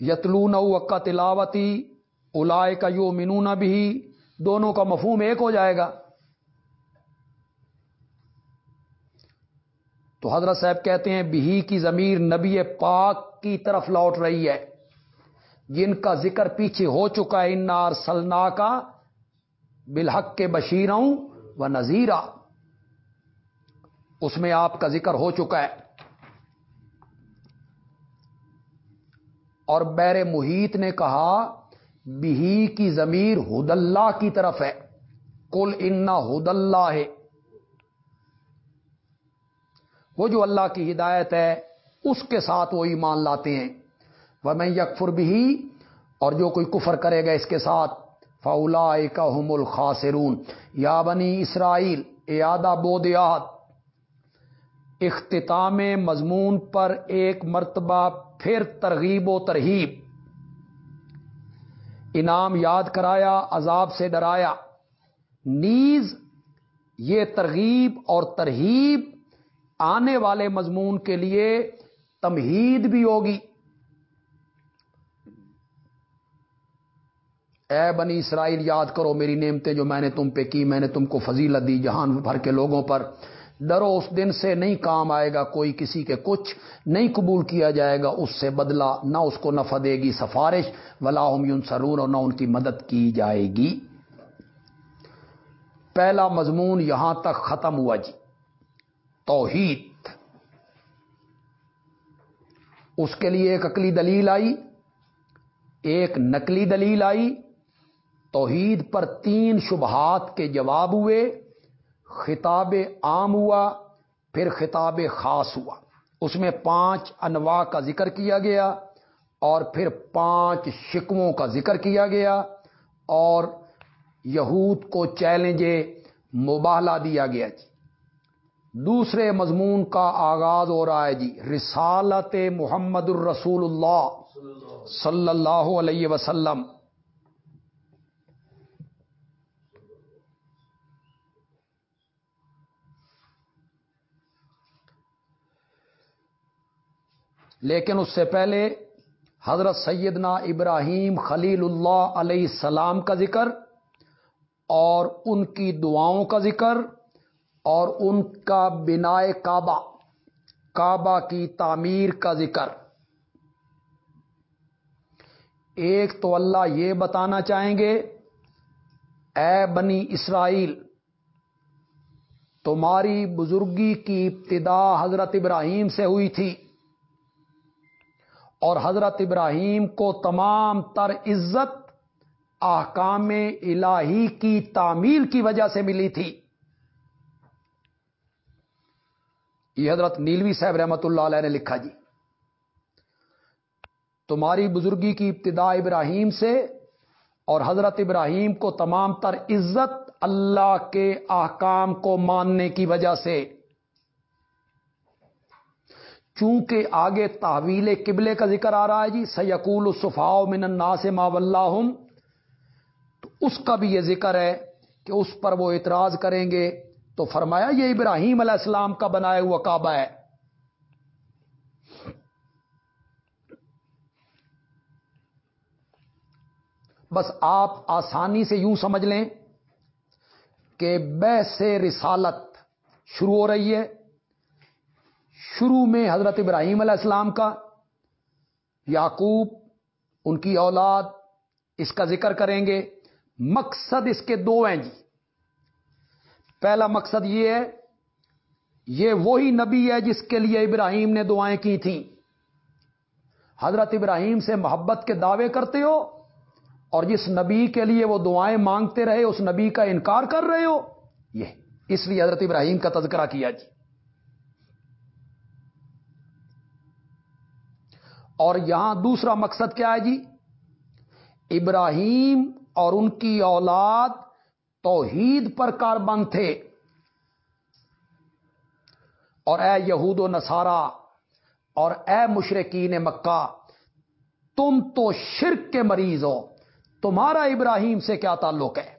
یتلون اکا تلاوتی الائے کا یو منون بھی دونوں کا مفہوم ایک ہو جائے گا۔ تو حضرت صاحب کہتے ہیں بہی کی ضمیر نبی پاک کی طرف لوٹ رہی ہے۔ جن کا ذکر پیچھے ہو چکا ہے انار سلنا کا بالحق کے بشیروں و نذیرہ اس میں آپ کا ذکر ہو چکا ہے۔ اور بیر محیط نے کہا، بہی کی ضمیر ہد اللہ کی طرف ہے۔ کل انا ہد اللہ۔ ہے وہ جو اللہ کی ہدایت ہے، اس کے ساتھ وہ ایمان لاتے ہیں۔ وہ میں یکفر بھی اور جو کوئی کفر کرے گا اس کے ساتھ فولا کا حم الخاصرون یا بنی اسرائیل ایادہ بودیات اختتام مضمون پر ایک مرتبہ پھر ترغیب و ترہیب۔ انعام یاد کرایا، عذاب سے ڈرایا۔ نیز یہ ترغیب اور ترہیب آنے والے مضمون کے لیے تمہید بھی ہوگی۔ اے بنی اسرائیل، یاد کرو میری نعمتیں جو میں نے تم پہ کی، میں نے تم کو فضیلت دی جہان بھر کے لوگوں پر۔ ڈرو، اس دن سے نہیں کام آئے گا کوئی کسی کے کچھ، نہیں قبول کیا جائے گا، اس سے بدلہ نہ اس کو نفع دے گی سفارش ولا یون سرور اور نہ ان کی مدد کی جائے گی۔ پہلا مضمون یہاں تک ختم ہوا جی۔ توحید۔ اس کے لیے ایک عقلی دلیل آئی، ایک نقلی دلیل آئی۔ توحید پر تین شبہات کے جواب ہوئے۔ خطاب عام ہوا، پھر خطاب خاص ہوا۔ اس میں پانچ انواع کا ذکر کیا گیا اور پھر پانچ شکووں کا ذکر کیا گیا اور یہود کو چیلنج مباہلا دیا گیا جی۔ دوسرے مضمون کا آغاز ہو رہا ہے جی رسالت محمد الرسول اللہ صلی اللہ علیہ وسلم۔ لیکن اس سے پہلے حضرت سیدنا ابراہیم خلیل اللہ علیہ السلام کا ذکر اور ان کی دعاؤں کا ذکر اور ان کا بنا کعبہ کعبہ کی تعمیر کا ذکر۔ ایک تو اللہ یہ بتانا چاہیں گے، اے بنی اسرائیل، تمہاری بزرگی کی ابتدا حضرت ابراہیم سے ہوئی تھی۔ اور حضرت ابراہیم کو تمام تر عزت احکام الہی کی تعمیل کی وجہ سے ملی تھی۔ یہ حضرت نیلوی صاحب رحمت اللہ علیہ نے لکھا جی۔ تمہاری بزرگی کی ابتدا ابراہیم سے اور حضرت ابراہیم کو تمام تر عزت اللہ کے احکام کو ماننے کی وجہ سے۔ چونکہ آگے تحویل قبلے کا ذکر آ رہا ہے جی سیقول الصفاء من الناس سے ما تو اس کا بھی یہ ذکر ہے کہ اس پر وہ اعتراض کریں گے۔ تو فرمایا، یہ ابراہیم علیہ السلام کا بنایا ہوا کعبہ ہے۔ بس آپ آسانی سے یوں سمجھ لیں کہ بے سے رسالت شروع ہو رہی ہے۔ شروع میں حضرت ابراہیم علیہ السلام کا، یعقوب، ان کی اولاد، اس کا ذکر کریں گے۔ مقصد اس کے دو ہیں جی۔ پہلا مقصد یہ ہے، یہ وہی نبی ہے جس کے لیے ابراہیم نے دعائیں کی تھیں۔ حضرت ابراہیم سے محبت کے دعوے کرتے ہو اور جس نبی کے لیے وہ دعائیں مانگتے رہے، اس نبی کا انکار کر رہے ہو، یہ اس لیے حضرت ابراہیم کا تذکرہ کیا جی۔ اور یہاں دوسرا مقصد کیا ہے جی؟ ابراہیم اور ان کی اولاد توحید پر کار بند تھے۔ اور اے یہود و نصارہ اور اے مشرقین مکہ، تم تو شرک کے مریض ہو۔ تمہارا ابراہیم سے کیا تعلق ہے؟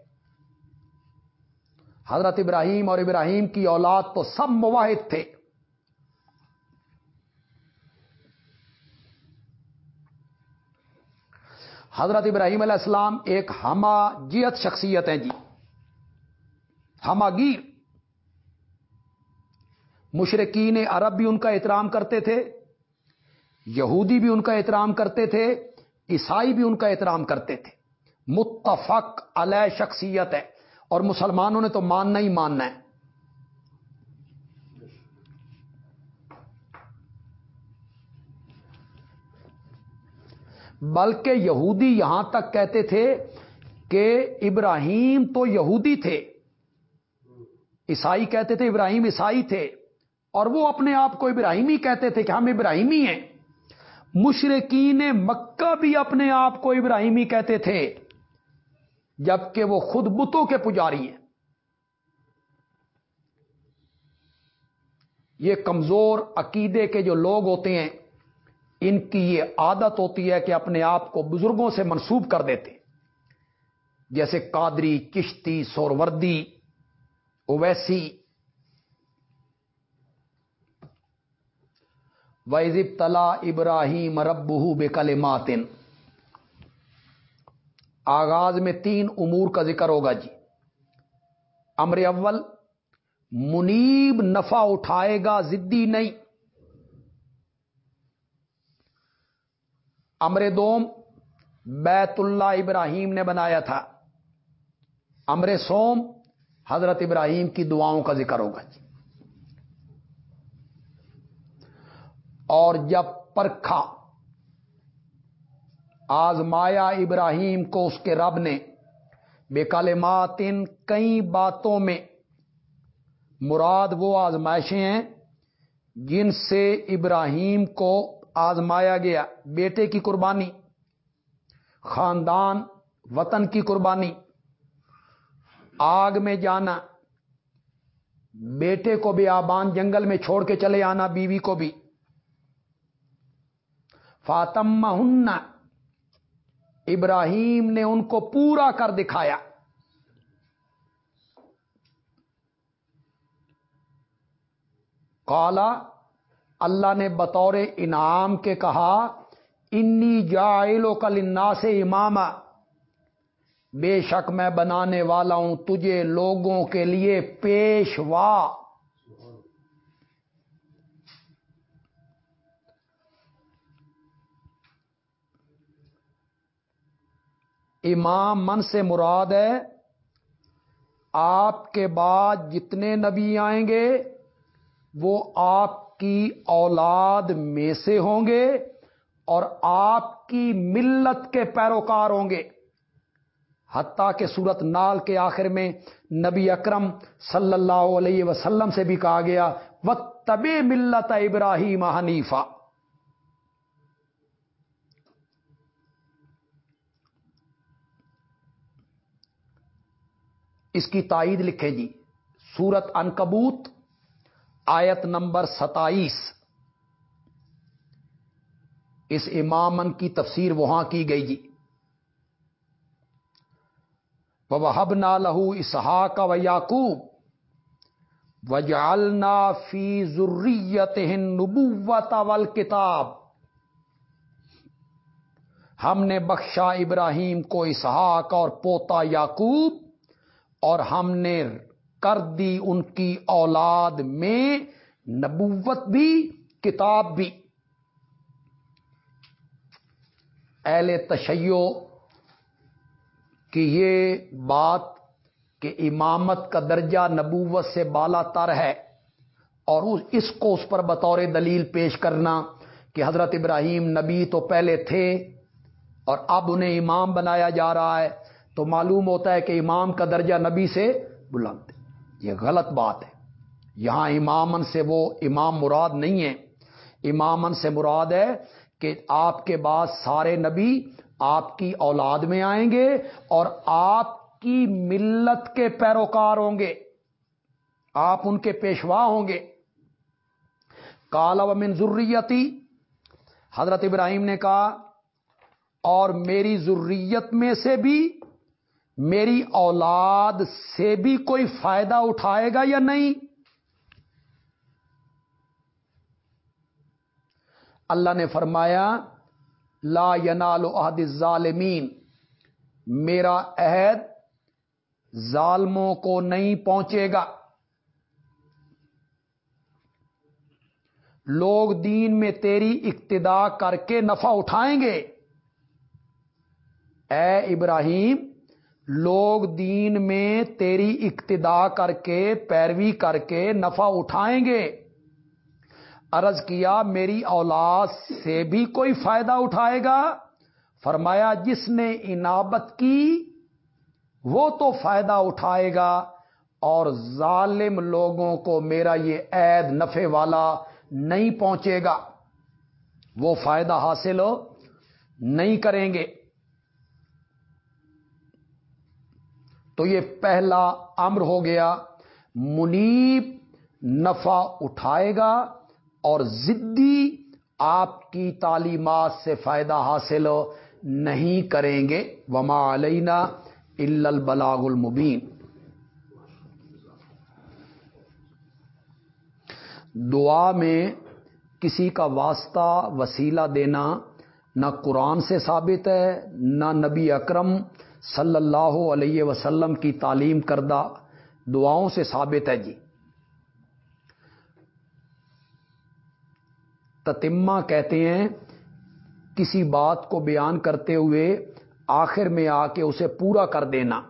حضرت ابراہیم اور ابراہیم کی اولاد تو سب مواحد تھے۔ حضرت ابراہیم علیہ السلام ایک ہما جیت شخصیت ہیں جی۔ ہماگیر مشرقین عرب بھی ان کا احترام کرتے تھے، یہودی بھی ان کا احترام کرتے تھے، عیسائی بھی ان کا احترام کرتے تھے۔ متفق علیہ شخصیت ہے اور مسلمانوں نے تو ماننا ہی ماننا ہے۔ بلکہ یہودی یہاں تک کہتے تھے کہ ابراہیم تو یہودی تھے۔ عیسائی کہتے تھے ابراہیم عیسائی تھے۔ اور وہ اپنے آپ کو ابراہیمی کہتے تھے کہ ہم ابراہیمی ہیں۔ مشرقین مکہ بھی اپنے آپ کو ابراہیمی کہتے تھے، جبکہ وہ خود بتوں کے پجاری ہیں۔ یہ کمزور عقیدے کے جو لوگ ہوتے ہیں ان کی یہ عادت ہوتی ہے کہ اپنے آپ کو بزرگوں سے منسوب کر دیتے جیسے قادری چشتی سوروردی، اویسی۔ ویزب تلا ابراہیم ربہ بے ماتن آغاز میں تین امور کا ذکر ہوگا جی۔ امر اول، منیب نفع اٹھائے گا، زدی نہیں۔ امر دوم بیت اللہ ابراہیم نے بنایا تھا۔ امر سوم حضرت ابراہیم کی دعاؤں کا ذکر ہوگا۔ جی اور جب پرکھا آزمایا ابراہیم کو اس کے رب نے، بے کالمات ان کئی باتوں میں مراد وہ آزمائشیں ہیں جن سے ابراہیم کو آزمایا گیا۔ بیٹے کی قربانی، خاندان، وطن کی قربانی۔ آگ میں جانا، بیٹے کو بھی آبان جنگل میں چھوڑ کے چلے آنا، بیوی کو بھی۔ فاطمہ ہن ابراہیم نے ان کو پورا کر دکھایا۔ کالا اللہ نے بطور انعام کے کہا، انی جائلو کل انا سے امام بے شک میں بنانے والا ہوں تجھے لوگوں کے لیے پیشوا۔ امام من سے مراد ہے، آپ کے بعد جتنے نبی آئیں گے، وہ آپ کی اولاد میں سے ہوں گے اور آپ کی ملت کے پیروکار ہوں گے۔ حتیٰ کہ صورت نال کے آخر میں نبی اکرم صلی اللہ علیہ وسلم سے بھی کہا گیا وہ طب ملت ابراہیم حنیفہ اس کی تائید لکھیں جی سورت انکبوت آیت نمبر ستائیس۔ اس امامن کی تفسیر وہاں کی گئی جی۔ وحب نا لہو اسحاق و یاقوب وجالنا فی ضروریت نبوت اول کتاب ہم نے بخشا ابراہیم کو اسحاق اور پوتا یاقوب اور ہم نے کر دی ان کی اولاد میں نبوت بھی، کتاب بھی۔ اہل تشیو کہ یہ بات کہ امامت کا درجہ نبوت سے بالا تر ہے اور اس کو اس پر بطور دلیل پیش کرنا کہ حضرت ابراہیم نبی تو پہلے تھے اور اب انہیں امام بنایا جا رہا ہے، تو معلوم ہوتا ہے کہ امام کا درجہ نبی سے بلند یہ غلط بات ہے۔ یہاں امامن سے وہ امام مراد نہیں ہے۔ امامن سے مراد ہے کہ آپ کے بعد سارے نبی آپ کی اولاد میں آئیں گے اور آپ کی ملت کے پیروکار ہوں گے۔ آپ ان کے پیشوا ہوں گے۔ کالا و من ضروریتی حضرت ابراہیم نے کہا، اور میری ضروریت میں سے بھی میری اولاد سے بھی کوئی فائدہ اٹھائے گا یا نہیں؟ اللہ نے فرمایا، لا ینال عہد ظالمین میرا عہد ظالموں کو نہیں پہنچے گا۔ لوگ دین میں تیری اقتدا کر کے نفع اٹھائیں گے۔ اے ابراہیم لوگ دین میں تیری اقتدا کر کے، پیروی کر کے نفع اٹھائیں گے۔ ارض کیا، میری اولاد سے بھی کوئی فائدہ اٹھائے گا؟ فرمایا، جس نے انابت کی، وہ تو فائدہ اٹھائے گا۔ اور ظالم لوگوں کو میرا یہ عید نفے والا نہیں پہنچے گا۔ وہ فائدہ حاصل نہیں کریں گے۔ تو یہ پہلا امر ہو گیا۔ منیب نفع اٹھائے گا اور زدی آپ کی تعلیمات سے فائدہ حاصل نہیں کریں گے۔ وما علینا البلاغ المبین دعا میں کسی کا واسطہ وسیلہ دینا نہ قرآن سے ثابت ہے، نہ نبی اکرم صلی اللہ علیہ وسلم کی تعلیم کردہ دعاؤں سے ثابت ہے جی۔ تتمہ کہتے ہیں، کسی بات کو بیان کرتے ہوئے آخر میں آ کے اسے پورا کر دینا۔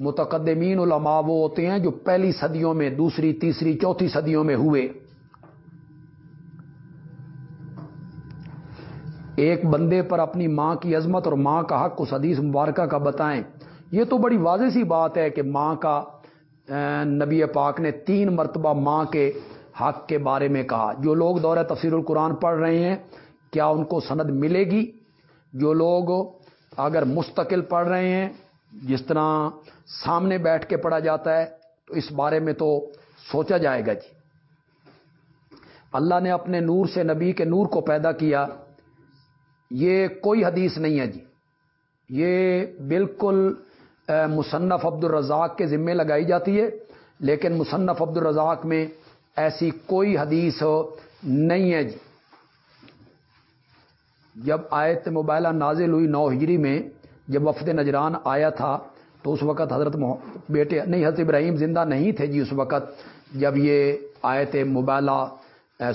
متقدمین علماء وہ ہوتے ہیں جو پہلی صدیوں میں، دوسری، تیسری، چوتھی صدیوں میں ہوئے۔ ایک بندے پر اپنی ماں کی عظمت اور ماں کا حق اس حدیث مبارکہ کا بتائیں۔ یہ تو بڑی واضح سی بات ہے کہ ماں کا نبی پاک نے تین مرتبہ ماں کے حق کے بارے میں کہا۔ جو لوگ دورہ تفسیر القرآن پڑھ رہے ہیں، کیا ان کو سند ملے گی؟ جو لوگ اگر مستقل پڑھ رہے ہیں، جس طرح سامنے بیٹھ کے پڑھا جاتا ہے، تو اس بارے میں تو سوچا جائے گا جی۔ اللہ نے اپنے نور سے نبی کے نور کو پیدا کیا۔ یہ کوئی حدیث نہیں ہے جی۔ یہ بالکل مصنف عبد الرزاق کے ذمے لگائی جاتی ہے، لیکن مصنف عبد الرزاق میں ایسی کوئی حدیث نہیں ہے جی۔ جب آیت موبائلہ نازل ہوئی نو ہجری میں، جب وفد نجران آیا تھا، تو اس وقت حضرت بیٹے، نہیں، حضرت ابراہیم زندہ نہیں تھے جی اس وقت، جب یہ آیت موبائلہ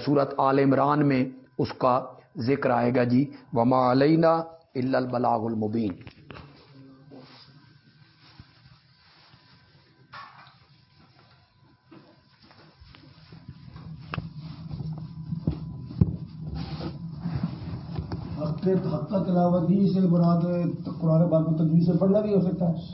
صورت عال عمران میں اس کا ذکر آئے گا جی۔ وما علینا البلاغ المبین حق تلاوت ہی سے مراد قرآن پاک کو تجویز سے پڑھنا بھی ہو سکتا ہے۔